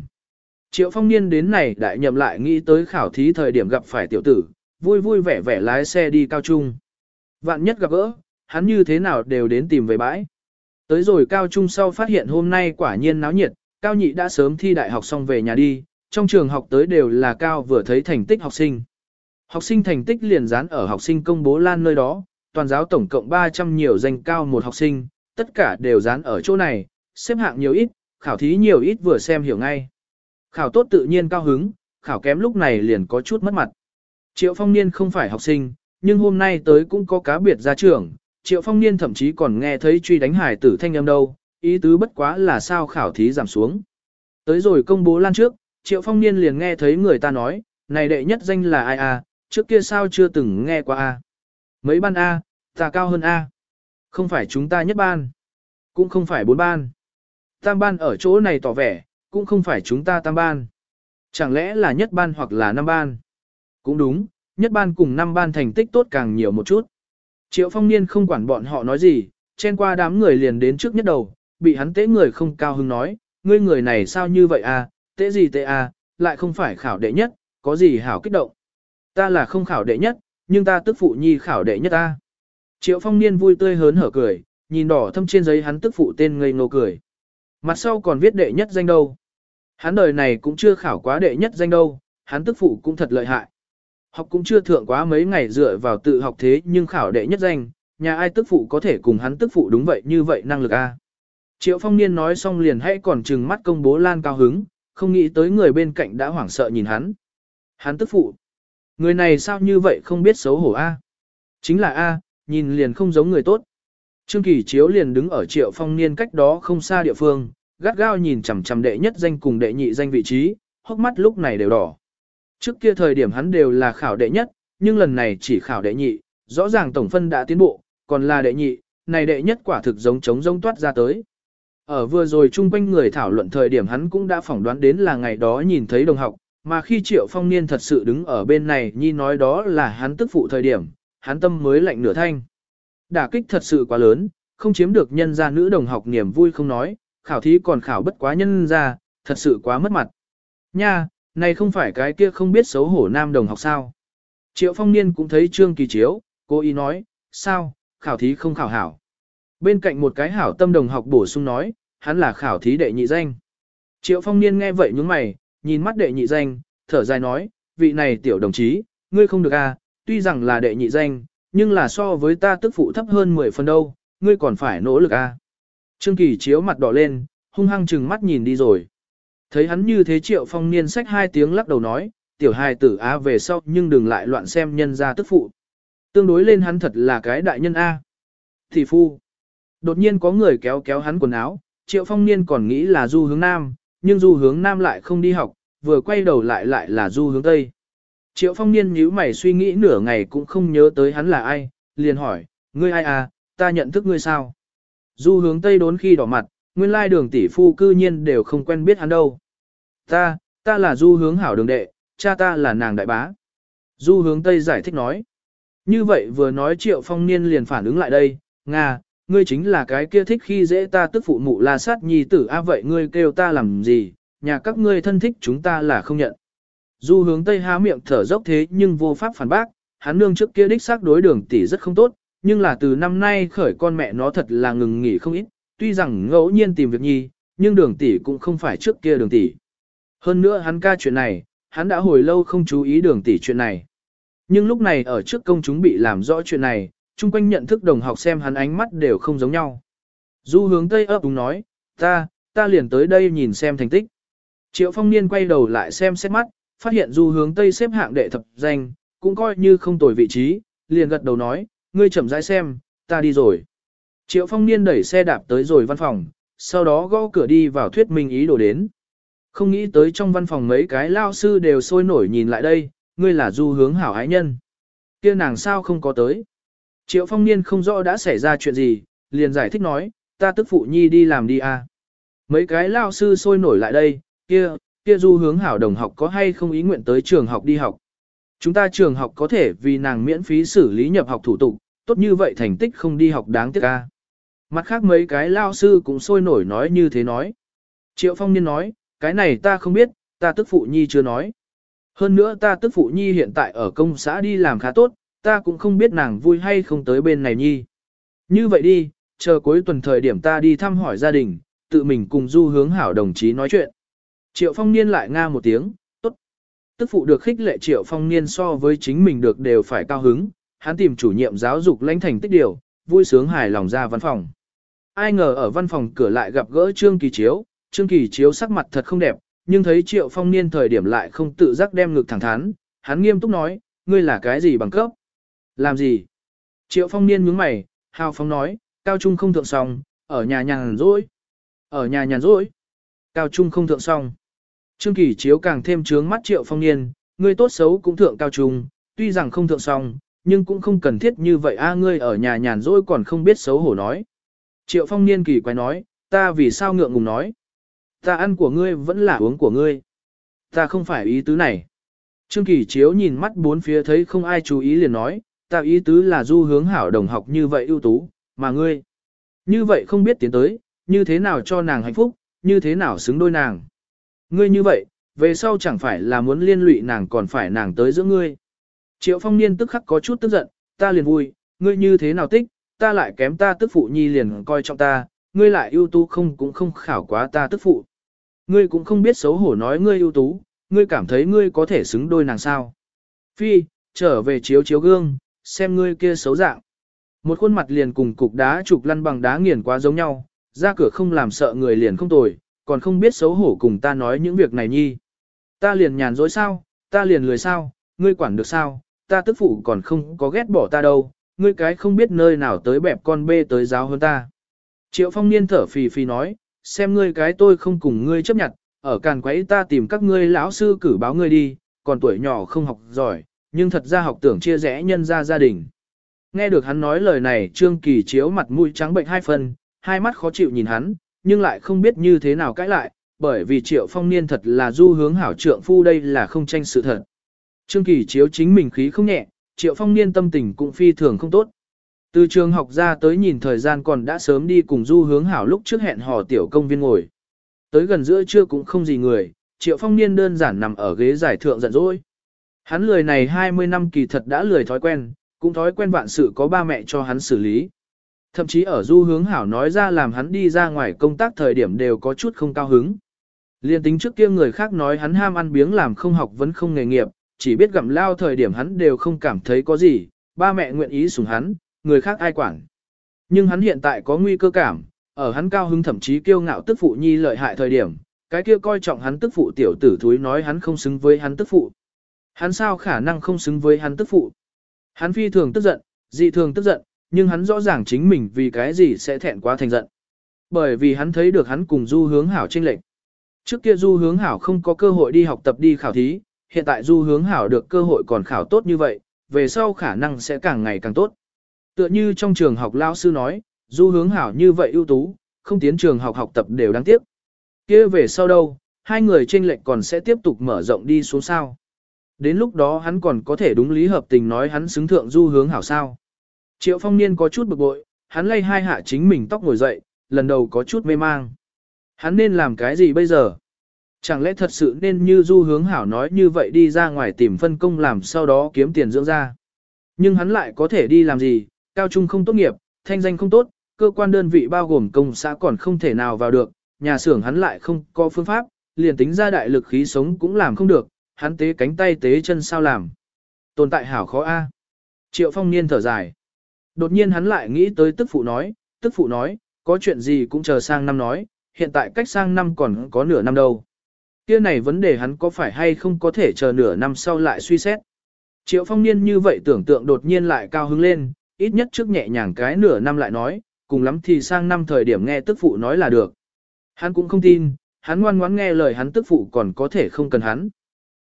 Triệu phong niên đến này đại nhậm lại nghĩ tới khảo thí thời điểm gặp phải tiểu tử, vui vui vẻ vẻ lái xe đi cao trung. Vạn nhất gặp gỡ, hắn như thế nào đều đến tìm về bãi. Tới rồi cao trung sau phát hiện hôm nay quả nhiên náo nhiệt, cao nhị đã sớm thi đại học xong về nhà đi, trong trường học tới đều là cao vừa thấy thành tích học sinh. Học sinh thành tích liền dán ở học sinh công bố lan nơi đó, toàn giáo tổng cộng 300 nhiều danh cao một học sinh, tất cả đều dán ở chỗ này, xếp hạng nhiều ít, khảo thí nhiều ít vừa xem hiểu ngay. Khảo tốt tự nhiên cao hứng, khảo kém lúc này liền có chút mất mặt. Triệu phong niên không phải học sinh, nhưng hôm nay tới cũng có cá biệt ra trường, triệu phong niên thậm chí còn nghe thấy truy đánh hải tử thanh âm đâu, ý tứ bất quá là sao khảo thí giảm xuống. Tới rồi công bố lan trước, triệu phong niên liền nghe thấy người ta nói, này đệ nhất danh là ai à, trước kia sao chưa từng nghe qua a Mấy ban A, ta cao hơn A. Không phải chúng ta nhất ban. Cũng không phải bốn ban. Tam ban ở chỗ này tỏ vẻ, cũng không phải chúng ta tam ban. Chẳng lẽ là nhất ban hoặc là năm ban? Cũng đúng, nhất ban cùng năm ban thành tích tốt càng nhiều một chút. Triệu phong niên không quản bọn họ nói gì, chen qua đám người liền đến trước nhất đầu, bị hắn tế người không cao hứng nói, ngươi người này sao như vậy à, tế gì tế à, lại không phải khảo đệ nhất, có gì hảo kích động. Ta là không khảo đệ nhất, nhưng ta tức phụ nhi khảo đệ nhất ta. Triệu phong niên vui tươi hớn hở cười, nhìn đỏ thâm trên giấy hắn tức phụ tên ngây ngô cười. Mặt sau còn viết đệ nhất danh đâu. Hắn đời này cũng chưa khảo quá đệ nhất danh đâu, hắn tức phụ cũng thật lợi hại. Học cũng chưa thượng quá mấy ngày dựa vào tự học thế nhưng khảo đệ nhất danh, nhà ai tức phụ có thể cùng hắn tức phụ đúng vậy như vậy năng lực a. Triệu phong niên nói xong liền hãy còn trừng mắt công bố lan cao hứng, không nghĩ tới người bên cạnh đã hoảng sợ nhìn hắn. Hắn tức phụ. Người này sao như vậy không biết xấu hổ a? Chính là a, nhìn liền không giống người tốt. Trương Kỳ Chiếu liền đứng ở Triệu Phong Niên cách đó không xa địa phương, gắt gao nhìn chằm chằm đệ nhất danh cùng đệ nhị danh vị trí, hốc mắt lúc này đều đỏ. Trước kia thời điểm hắn đều là khảo đệ nhất, nhưng lần này chỉ khảo đệ nhị, rõ ràng tổng phân đã tiến bộ, còn là đệ nhị, này đệ nhất quả thực giống trống rông toát ra tới. Ở vừa rồi chung quanh người thảo luận thời điểm hắn cũng đã phỏng đoán đến là ngày đó nhìn thấy đồng học, mà khi Triệu Phong Niên thật sự đứng ở bên này nhi nói đó là hắn tức phụ thời điểm, hắn tâm mới lạnh nửa thanh. Đả kích thật sự quá lớn, không chiếm được nhân gia nữ đồng học niềm vui không nói, khảo thí còn khảo bất quá nhân ra, thật sự quá mất mặt. Nha, này không phải cái kia không biết xấu hổ nam đồng học sao. Triệu Phong Niên cũng thấy Trương Kỳ Chiếu, cô ý nói, sao, khảo thí không khảo hảo. Bên cạnh một cái hảo tâm đồng học bổ sung nói, hắn là khảo thí đệ nhị danh. Triệu Phong Niên nghe vậy nhướng mày, nhìn mắt đệ nhị danh, thở dài nói, vị này tiểu đồng chí, ngươi không được à, tuy rằng là đệ nhị danh, nhưng là so với ta tức phụ thấp hơn 10 phần đâu, ngươi còn phải nỗ lực à. Trương Kỳ chiếu mặt đỏ lên, hung hăng chừng mắt nhìn đi rồi. Thấy hắn như thế triệu phong niên sách hai tiếng lắc đầu nói, tiểu hài tử á về sau nhưng đừng lại loạn xem nhân ra tức phụ. Tương đối lên hắn thật là cái đại nhân A. Thì phu. Đột nhiên có người kéo kéo hắn quần áo, triệu phong niên còn nghĩ là du hướng nam, nhưng du hướng nam lại không đi học, vừa quay đầu lại lại là du hướng tây. Triệu phong niên nhíu mày suy nghĩ nửa ngày cũng không nhớ tới hắn là ai, liền hỏi, ngươi ai à, ta nhận thức ngươi sao? Du hướng tây đốn khi đỏ mặt, nguyên lai đường tỷ phu cư nhiên đều không quen biết hắn đâu. Ta, ta là du hướng hảo đường đệ, cha ta là nàng đại bá. Du hướng tây giải thích nói. Như vậy vừa nói triệu phong niên liền phản ứng lại đây, Nga, ngươi chính là cái kia thích khi dễ ta tức phụ mụ la sát nhi tử a vậy ngươi kêu ta làm gì, nhà các ngươi thân thích chúng ta là không nhận. Du hướng Tây há miệng thở dốc thế nhưng vô pháp phản bác, hắn nương trước kia đích xác đối đường tỷ rất không tốt, nhưng là từ năm nay khởi con mẹ nó thật là ngừng nghỉ không ít, tuy rằng ngẫu nhiên tìm việc nhi, nhưng đường tỷ cũng không phải trước kia đường tỷ. Hơn nữa hắn ca chuyện này, hắn đã hồi lâu không chú ý đường tỷ chuyện này. Nhưng lúc này ở trước công chúng bị làm rõ chuyện này, chung quanh nhận thức đồng học xem hắn ánh mắt đều không giống nhau. Du hướng Tây ấp đúng nói, ta, ta liền tới đây nhìn xem thành tích. Triệu phong niên quay đầu lại xem xét mắt, phát hiện du hướng Tây xếp hạng đệ thập danh, cũng coi như không tồi vị trí, liền gật đầu nói, ngươi chậm rãi xem, ta đi rồi. Triệu phong niên đẩy xe đạp tới rồi văn phòng, sau đó gõ cửa đi vào thuyết minh ý đồ đến. Không nghĩ tới trong văn phòng mấy cái lao sư đều sôi nổi nhìn lại đây, ngươi là du hướng hảo ái nhân. kia nàng sao không có tới. Triệu phong niên không rõ đã xảy ra chuyện gì, liền giải thích nói, ta tức phụ nhi đi làm đi à. Mấy cái lao sư sôi nổi lại đây, kia, kia du hướng hảo đồng học có hay không ý nguyện tới trường học đi học. Chúng ta trường học có thể vì nàng miễn phí xử lý nhập học thủ tục, tốt như vậy thành tích không đi học đáng tiếc ca. Mặt khác mấy cái lao sư cũng sôi nổi nói như thế nói. Triệu Phong Niên nói, cái này ta không biết, ta tức phụ nhi chưa nói. Hơn nữa ta tức phụ nhi hiện tại ở công xã đi làm khá tốt, ta cũng không biết nàng vui hay không tới bên này nhi. Như vậy đi, chờ cuối tuần thời điểm ta đi thăm hỏi gia đình, tự mình cùng du hướng hảo đồng chí nói chuyện. Triệu phong niên lại nga một tiếng. Tức phụ được khích lệ triệu phong niên so với chính mình được đều phải cao hứng, hắn tìm chủ nhiệm giáo dục lãnh thành tích điều, vui sướng hài lòng ra văn phòng. Ai ngờ ở văn phòng cửa lại gặp gỡ Trương Kỳ Chiếu, Trương Kỳ Chiếu sắc mặt thật không đẹp, nhưng thấy Triệu Phong Niên thời điểm lại không tự giác đem ngực thẳng thắn, hắn nghiêm túc nói, ngươi là cái gì bằng cấp? Làm gì? Triệu Phong Niên nhướng mày, hào phóng nói, cao trung không thượng xong, ở nhà nhàn rỗi. Ở nhà nhàn rỗi. Cao trung không thượng xong. Trương Kỳ Chiếu càng thêm trướng mắt Triệu Phong Niên, ngươi tốt xấu cũng thượng cao trung, tuy rằng không thượng xong, nhưng cũng không cần thiết như vậy a ngươi ở nhà nhàn rỗi còn không biết xấu hổ nói. Triệu Phong Niên kỳ quái nói, ta vì sao ngượng ngùng nói. Ta ăn của ngươi vẫn là uống của ngươi. Ta không phải ý tứ này. Trương Kỳ Chiếu nhìn mắt bốn phía thấy không ai chú ý liền nói, ta ý tứ là du hướng hảo đồng học như vậy ưu tú, mà ngươi. Như vậy không biết tiến tới, như thế nào cho nàng hạnh phúc, như thế nào xứng đôi nàng. Ngươi như vậy, về sau chẳng phải là muốn liên lụy nàng còn phải nàng tới giữa ngươi. Triệu phong niên tức khắc có chút tức giận, ta liền vui, ngươi như thế nào tích, ta lại kém ta tức phụ nhi liền coi trọng ta, ngươi lại ưu tú không cũng không khảo quá ta tức phụ. Ngươi cũng không biết xấu hổ nói ngươi ưu tú, ngươi cảm thấy ngươi có thể xứng đôi nàng sao. Phi, trở về chiếu chiếu gương, xem ngươi kia xấu dạng. Một khuôn mặt liền cùng cục đá trục lăn bằng đá nghiền quá giống nhau, ra cửa không làm sợ người liền không tồi, còn không biết xấu hổ cùng ta nói những việc này nhi. Ta liền nhàn dối sao, ta liền lười sao, ngươi quản được sao, ta tức phụ còn không có ghét bỏ ta đâu, ngươi cái không biết nơi nào tới bẹp con bê tới giáo hơn ta. Triệu phong niên thở phì phì nói, xem ngươi cái tôi không cùng ngươi chấp nhận, ở càn quấy ta tìm các ngươi lão sư cử báo ngươi đi, còn tuổi nhỏ không học giỏi, nhưng thật ra học tưởng chia rẽ nhân ra gia đình. Nghe được hắn nói lời này Trương Kỳ chiếu mặt mũi trắng bệnh hai phần, hai mắt khó chịu nhìn hắn, nhưng lại không biết như thế nào cãi lại, bởi vì triệu phong niên thật là du hướng hảo trượng phu đây là không tranh sự thật. Trương Kỳ chiếu chính mình khí không nhẹ, triệu phong niên tâm tình cũng phi thường không tốt. Từ trường học ra tới nhìn thời gian còn đã sớm đi cùng du hướng hảo lúc trước hẹn hò tiểu công viên ngồi. Tới gần giữa trưa cũng không gì người, triệu phong niên đơn giản nằm ở ghế giải thượng giận dỗi. Hắn lười này 20 năm kỳ thật đã lười thói quen, cũng thói quen vạn sự có ba mẹ cho hắn xử lý. Thậm chí ở du hướng hảo nói ra làm hắn đi ra ngoài công tác thời điểm đều có chút không cao hứng. Liên tính trước kia người khác nói hắn ham ăn biếng làm không học vẫn không nghề nghiệp, chỉ biết gặm lao thời điểm hắn đều không cảm thấy có gì, ba mẹ nguyện ý sủng hắn, người khác ai quản. Nhưng hắn hiện tại có nguy cơ cảm, ở hắn cao hứng thậm chí kiêu ngạo tức phụ nhi lợi hại thời điểm, cái kia coi trọng hắn tức phụ tiểu tử thúi nói hắn không xứng với hắn tức phụ. Hắn sao khả năng không xứng với hắn tức phụ? Hắn phi thường tức giận, dị thường tức giận, nhưng hắn rõ ràng chính mình vì cái gì sẽ thẹn quá thành giận. Bởi vì hắn thấy được hắn cùng du hướng hảo tranh lệch. Trước kia du hướng hảo không có cơ hội đi học tập đi khảo thí, hiện tại du hướng hảo được cơ hội còn khảo tốt như vậy, về sau khả năng sẽ càng ngày càng tốt. Tựa như trong trường học lao sư nói, du hướng hảo như vậy ưu tú, không tiến trường học học tập đều đáng tiếc. kia về sau đâu, hai người tranh lệch còn sẽ tiếp tục mở rộng đi xuống sao. Đến lúc đó hắn còn có thể đúng lý hợp tình nói hắn xứng thượng du hướng hảo sao. Triệu phong niên có chút bực bội, hắn lay hai hạ chính mình tóc ngồi dậy, lần đầu có chút mê mang. Hắn nên làm cái gì bây giờ? Chẳng lẽ thật sự nên như du hướng hảo nói như vậy đi ra ngoài tìm phân công làm sau đó kiếm tiền dưỡng ra. Nhưng hắn lại có thể đi làm gì, cao trung không tốt nghiệp, thanh danh không tốt, cơ quan đơn vị bao gồm công xã còn không thể nào vào được, nhà xưởng hắn lại không có phương pháp, liền tính ra đại lực khí sống cũng làm không được, hắn tế cánh tay tế chân sao làm. Tồn tại hảo khó a. Triệu phong niên thở dài. Đột nhiên hắn lại nghĩ tới tức phụ nói, tức phụ nói, có chuyện gì cũng chờ sang năm nói, hiện tại cách sang năm còn có nửa năm đâu. Kia này vấn đề hắn có phải hay không có thể chờ nửa năm sau lại suy xét. Triệu phong niên như vậy tưởng tượng đột nhiên lại cao hứng lên, ít nhất trước nhẹ nhàng cái nửa năm lại nói, cùng lắm thì sang năm thời điểm nghe tức phụ nói là được. Hắn cũng không tin, hắn ngoan ngoãn nghe lời hắn tức phụ còn có thể không cần hắn.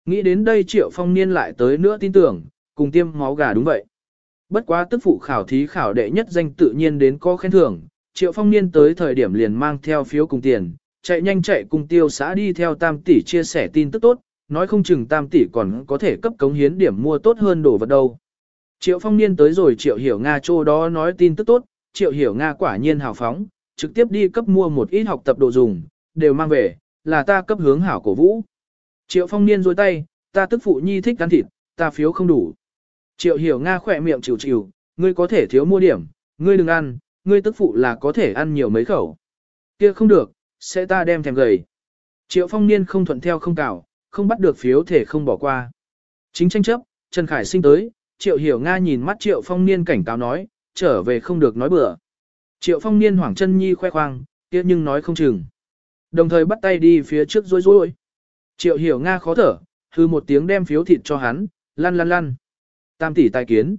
Nghĩ đến đây triệu phong niên lại tới nữa tin tưởng, cùng tiêm máu gà đúng vậy. Bất quá tức phụ khảo thí khảo đệ nhất danh tự nhiên đến có khen thưởng, triệu phong niên tới thời điểm liền mang theo phiếu cùng tiền, chạy nhanh chạy cùng tiêu xã đi theo tam tỷ chia sẻ tin tức tốt, nói không chừng tam tỷ còn có thể cấp cống hiến điểm mua tốt hơn đồ vật đâu. Triệu phong niên tới rồi triệu hiểu Nga chỗ đó nói tin tức tốt, triệu hiểu Nga quả nhiên hào phóng, trực tiếp đi cấp mua một ít học tập đồ dùng, đều mang về, là ta cấp hướng hảo cổ vũ. Triệu phong niên dôi tay, ta tức phụ nhi thích ăn thịt, ta phiếu không đủ. Triệu hiểu Nga khỏe miệng chịu chịu, ngươi có thể thiếu mua điểm, ngươi đừng ăn, ngươi tức phụ là có thể ăn nhiều mấy khẩu. Kia không được, sẽ ta đem thèm gầy. Triệu phong niên không thuận theo không cảo, không bắt được phiếu thể không bỏ qua. Chính tranh chấp, Trần Khải sinh tới, Triệu hiểu Nga nhìn mắt Triệu phong niên cảnh cáo nói, trở về không được nói bừa. Triệu phong niên hoảng chân nhi khoe khoang, kia nhưng nói không chừng. Đồng thời bắt tay đi phía trước rối rối. Triệu hiểu Nga khó thở, thư một tiếng đem phiếu thịt cho hắn, lăn lăn lăn. Tam tỷ tài kiến.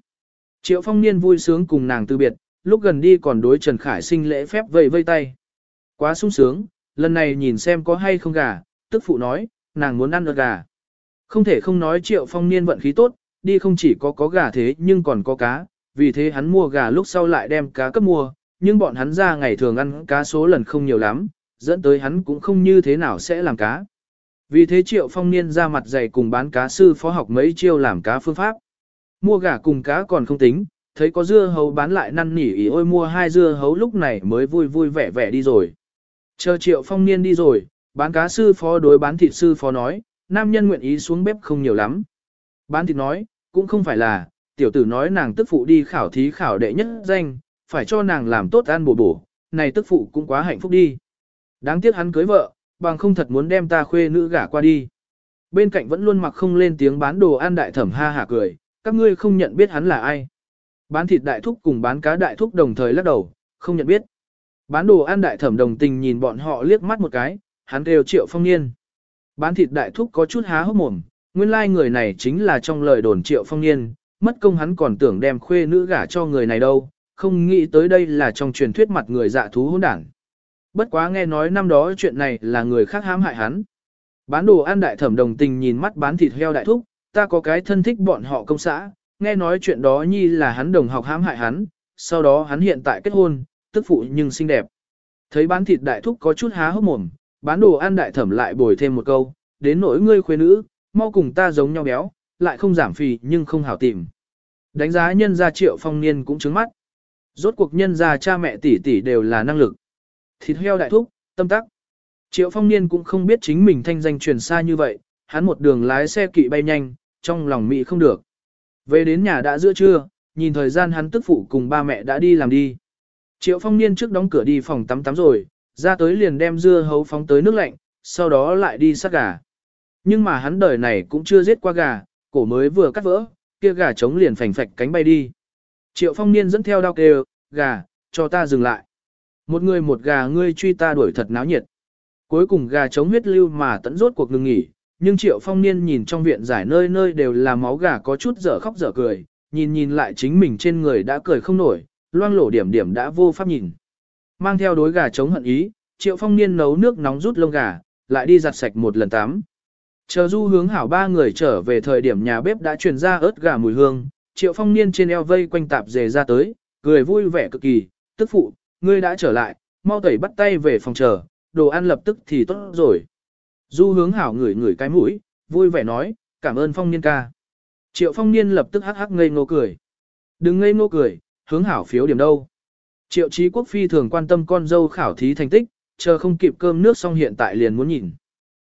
Triệu phong niên vui sướng cùng nàng từ biệt, lúc gần đi còn đối Trần Khải sinh lễ phép vây vây tay. Quá sung sướng, lần này nhìn xem có hay không gà, tức phụ nói, nàng muốn ăn ớt gà. Không thể không nói triệu phong niên vận khí tốt, đi không chỉ có có gà thế nhưng còn có cá, vì thế hắn mua gà lúc sau lại đem cá cấp mua, nhưng bọn hắn ra ngày thường ăn cá số lần không nhiều lắm, dẫn tới hắn cũng không như thế nào sẽ làm cá. Vì thế triệu phong niên ra mặt dày cùng bán cá sư phó học mấy chiêu làm cá phương pháp. Mua gà cùng cá còn không tính, thấy có dưa hấu bán lại năn nỉ ý ôi mua hai dưa hấu lúc này mới vui vui vẻ vẻ đi rồi. Chờ triệu phong niên đi rồi, bán cá sư phó đối bán thịt sư phó nói, nam nhân nguyện ý xuống bếp không nhiều lắm. Bán thịt nói, cũng không phải là, tiểu tử nói nàng tức phụ đi khảo thí khảo đệ nhất danh, phải cho nàng làm tốt ăn bổ bổ, này tức phụ cũng quá hạnh phúc đi. Đáng tiếc hắn cưới vợ, bằng không thật muốn đem ta khuê nữ gả qua đi. Bên cạnh vẫn luôn mặc không lên tiếng bán đồ ăn đại thẩm ha hả cười, các ngươi không nhận biết hắn là ai. Bán thịt đại thúc cùng bán cá đại thúc đồng thời lắc đầu, không nhận biết. Bán đồ ăn đại thẩm đồng tình nhìn bọn họ liếc mắt một cái, hắn đều triệu phong niên. Bán thịt đại thúc có chút há hốc mồm, nguyên lai like người này chính là trong lời đồn triệu phong niên, mất công hắn còn tưởng đem khuê nữ gả cho người này đâu, không nghĩ tới đây là trong truyền thuyết mặt người dạ thú hỗn đảng. Bất quá nghe nói năm đó chuyện này là người khác hãm hại hắn. Bán đồ ăn đại thẩm đồng tình nhìn mắt bán thịt heo đại thúc, ta có cái thân thích bọn họ công xã, nghe nói chuyện đó nhi là hắn đồng học hãm hại hắn, sau đó hắn hiện tại kết hôn, tức phụ nhưng xinh đẹp. Thấy bán thịt đại thúc có chút há hốc mồm, bán đồ ăn đại thẩm lại bồi thêm một câu, đến nỗi ngươi khuê nữ, mau cùng ta giống nhau béo, lại không giảm phì nhưng không hảo tìm. Đánh giá nhân gia triệu phong niên cũng trứng mắt. Rốt cuộc nhân gia cha mẹ tỷ tỷ đều là năng lực. Thịt heo đại thúc, tâm tắc. Triệu phong niên cũng không biết chính mình thanh danh truyền xa như vậy, hắn một đường lái xe kỵ bay nhanh, trong lòng mỹ không được. Về đến nhà đã giữa trưa, nhìn thời gian hắn tức phụ cùng ba mẹ đã đi làm đi. Triệu phong niên trước đóng cửa đi phòng tắm tắm rồi, ra tới liền đem dưa hấu phóng tới nước lạnh, sau đó lại đi sát gà. Nhưng mà hắn đời này cũng chưa giết qua gà, cổ mới vừa cắt vỡ, kia gà trống liền phành phạch cánh bay đi. Triệu phong niên dẫn theo đao kêu, gà, cho ta dừng lại. Một người một gà ngươi truy ta đuổi thật náo nhiệt. Cuối cùng gà trống huyết lưu mà tận rốt cuộc ngừng nghỉ, nhưng triệu phong niên nhìn trong viện giải nơi nơi đều là máu gà có chút dở khóc dở cười, nhìn nhìn lại chính mình trên người đã cười không nổi, loang lổ điểm điểm đã vô pháp nhìn. Mang theo đối gà chống hận ý, triệu phong niên nấu nước nóng rút lông gà, lại đi giặt sạch một lần tắm. Chờ du hướng hảo ba người trở về thời điểm nhà bếp đã truyền ra ớt gà mùi hương, triệu phong niên trên eo vây quanh tạp dề ra tới, cười vui vẻ cực kỳ, tức phụ, ngươi đã trở lại, mau tẩy bắt tay về phòng chờ, đồ ăn lập tức thì tốt rồi. Du hướng hảo ngửi ngửi cái mũi, vui vẻ nói, cảm ơn phong niên ca. Triệu phong niên lập tức hắc hắc ngây ngô cười. Đừng ngây ngô cười, hướng hảo phiếu điểm đâu. Triệu trí quốc phi thường quan tâm con dâu khảo thí thành tích, chờ không kịp cơm nước xong hiện tại liền muốn nhìn.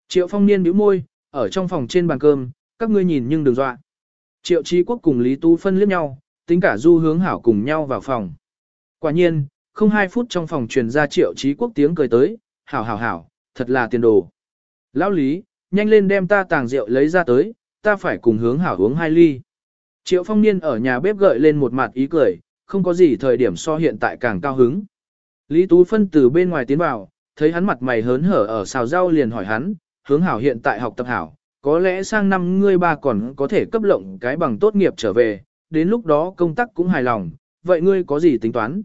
Triệu phong niên bĩu môi, ở trong phòng trên bàn cơm, các ngươi nhìn nhưng đừng dọa. Triệu trí quốc cùng Lý Tu phân liếc nhau, tính cả du hướng hảo cùng nhau vào phòng. Quả nhiên, không hai phút trong phòng truyền ra triệu trí quốc tiếng cười tới, hảo hảo hảo, thật là tiền đồ. Lão Lý, nhanh lên đem ta tàng rượu lấy ra tới, ta phải cùng hướng hảo uống hai ly. Triệu phong niên ở nhà bếp gợi lên một mặt ý cười, không có gì thời điểm so hiện tại càng cao hứng. Lý Tú Phân từ bên ngoài tiến vào, thấy hắn mặt mày hớn hở ở xào rau liền hỏi hắn, hướng hảo hiện tại học tập hảo, có lẽ sang năm ngươi ba còn có thể cấp lộng cái bằng tốt nghiệp trở về, đến lúc đó công tác cũng hài lòng, vậy ngươi có gì tính toán?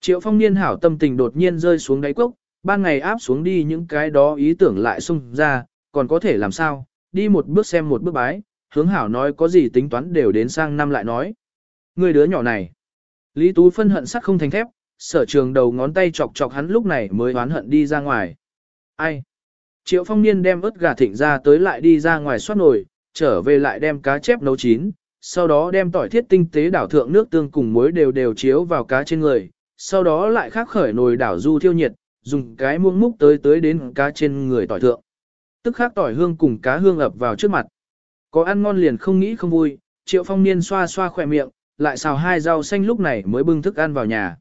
Triệu phong niên hảo tâm tình đột nhiên rơi xuống đáy cốc, ban ngày áp xuống đi những cái đó ý tưởng lại xung ra, còn có thể làm sao, đi một bước xem một bước bái, hướng hảo nói có gì tính toán đều đến sang năm lại nói. Người đứa nhỏ này, Lý Tú phân hận sắc không thành thép, sở trường đầu ngón tay chọc chọc hắn lúc này mới oán hận đi ra ngoài. Ai? Triệu phong niên đem ớt gà thịnh ra tới lại đi ra ngoài xoát nồi, trở về lại đem cá chép nấu chín, sau đó đem tỏi thiết tinh tế đảo thượng nước tương cùng muối đều đều chiếu vào cá trên người, sau đó lại khắc khởi nồi đảo du thiêu nhiệt, dùng cái muỗng múc tới tới đến cá trên người tỏi thượng. Tức khắc tỏi hương cùng cá hương ập vào trước mặt. Có ăn ngon liền không nghĩ không vui, triệu phong niên xoa xoa khỏe miệng, lại xào hai rau xanh lúc này mới bưng thức ăn vào nhà.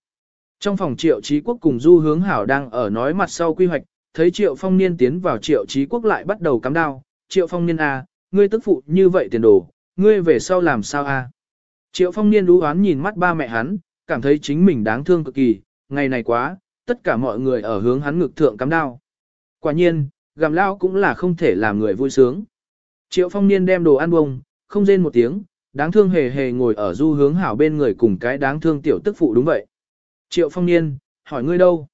Trong phòng triệu trí quốc cùng du hướng hảo đang ở nói mặt sau quy hoạch, thấy triệu phong niên tiến vào triệu trí quốc lại bắt đầu cắm đao. Triệu phong niên à, ngươi tức phụ như vậy tiền đồ, ngươi về sau làm sao à? Triệu phong niên đú oán nhìn mắt ba mẹ hắn, cảm thấy chính mình đáng thương cực kỳ, ngày này quá, tất cả mọi người ở hướng hắn ngực thượng cắm đao. Quả nhiên, gặm lao cũng là không thể làm người vui sướng. Triệu phong niên đem đồ ăn bông, không rên một tiếng, đáng thương hề hề ngồi ở du hướng hảo bên người cùng cái đáng thương tiểu tức phụ đúng vậy. Triệu phong niên, hỏi ngươi đâu?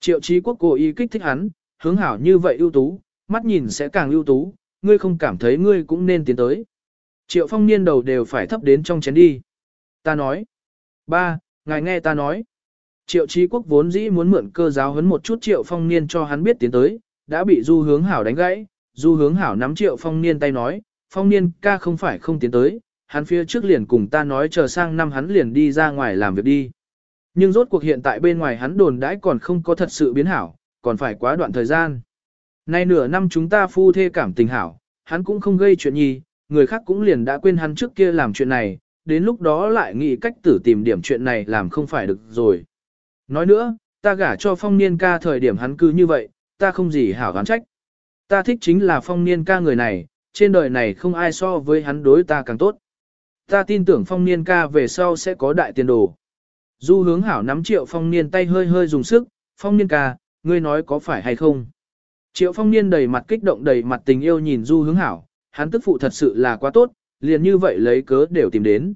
Triệu trí quốc cố ý kích thích hắn, hướng hảo như vậy ưu tú, mắt nhìn sẽ càng ưu tú, ngươi không cảm thấy ngươi cũng nên tiến tới. Triệu phong niên đầu đều phải thấp đến trong chén đi. Ta nói. Ba, ngài nghe ta nói. Triệu Chí quốc vốn dĩ muốn mượn cơ giáo huấn một chút triệu phong niên cho hắn biết tiến tới, đã bị du hướng hảo đánh gãy. Du hướng hảo nắm triệu phong niên tay nói, phong niên ca không phải không tiến tới, hắn phía trước liền cùng ta nói chờ sang năm hắn liền đi ra ngoài làm việc đi. Nhưng rốt cuộc hiện tại bên ngoài hắn đồn đãi còn không có thật sự biến hảo, còn phải quá đoạn thời gian. Nay nửa năm chúng ta phu thê cảm tình hảo, hắn cũng không gây chuyện gì, người khác cũng liền đã quên hắn trước kia làm chuyện này, đến lúc đó lại nghĩ cách tử tìm điểm chuyện này làm không phải được rồi. Nói nữa, ta gả cho phong niên ca thời điểm hắn cứ như vậy, ta không gì hảo gán trách. Ta thích chính là phong niên ca người này, trên đời này không ai so với hắn đối ta càng tốt. Ta tin tưởng phong niên ca về sau sẽ có đại tiền đồ. Du hướng hảo nắm triệu phong niên tay hơi hơi dùng sức, phong niên ca, ngươi nói có phải hay không? Triệu phong niên đầy mặt kích động đầy mặt tình yêu nhìn du hướng hảo, hắn tức phụ thật sự là quá tốt, liền như vậy lấy cớ đều tìm đến.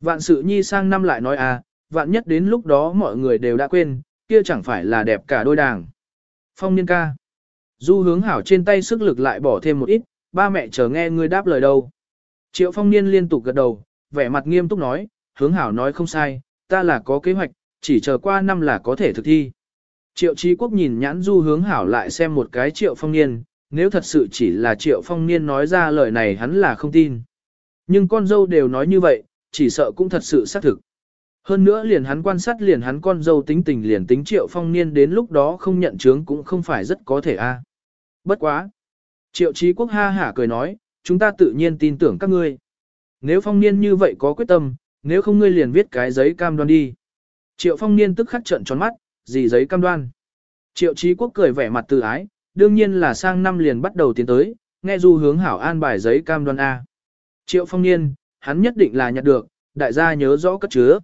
Vạn sự nhi sang năm lại nói à, vạn nhất đến lúc đó mọi người đều đã quên, kia chẳng phải là đẹp cả đôi đàng. Phong niên ca. Du hướng hảo trên tay sức lực lại bỏ thêm một ít, ba mẹ chờ nghe ngươi đáp lời đâu. Triệu phong niên liên tục gật đầu, vẻ mặt nghiêm túc nói, hướng hảo nói không sai, ta là có kế hoạch, chỉ chờ qua năm là có thể thực thi. Triệu Chí Quốc nhìn nhãn du hướng hảo lại xem một cái triệu phong niên, nếu thật sự chỉ là triệu phong niên nói ra lời này hắn là không tin. Nhưng con dâu đều nói như vậy, chỉ sợ cũng thật sự xác thực. Hơn nữa liền hắn quan sát liền hắn con dâu tính tình liền tính triệu phong niên đến lúc đó không nhận chứng cũng không phải rất có thể a. À. Bất quá. Triệu Chí Quốc ha hả cười nói, chúng ta tự nhiên tin tưởng các ngươi. Nếu phong niên như vậy có quyết tâm, nếu không ngươi liền viết cái giấy cam đoan đi. Triệu phong niên tức khắc trận tròn mắt, gì giấy cam đoan. Triệu Chí Quốc cười vẻ mặt tự ái, đương nhiên là sang năm liền bắt đầu tiến tới, nghe du hướng hảo an bài giấy cam đoan A. Triệu phong niên, hắn nhất định là nhặt được, đại gia nhớ rõ cất chứa.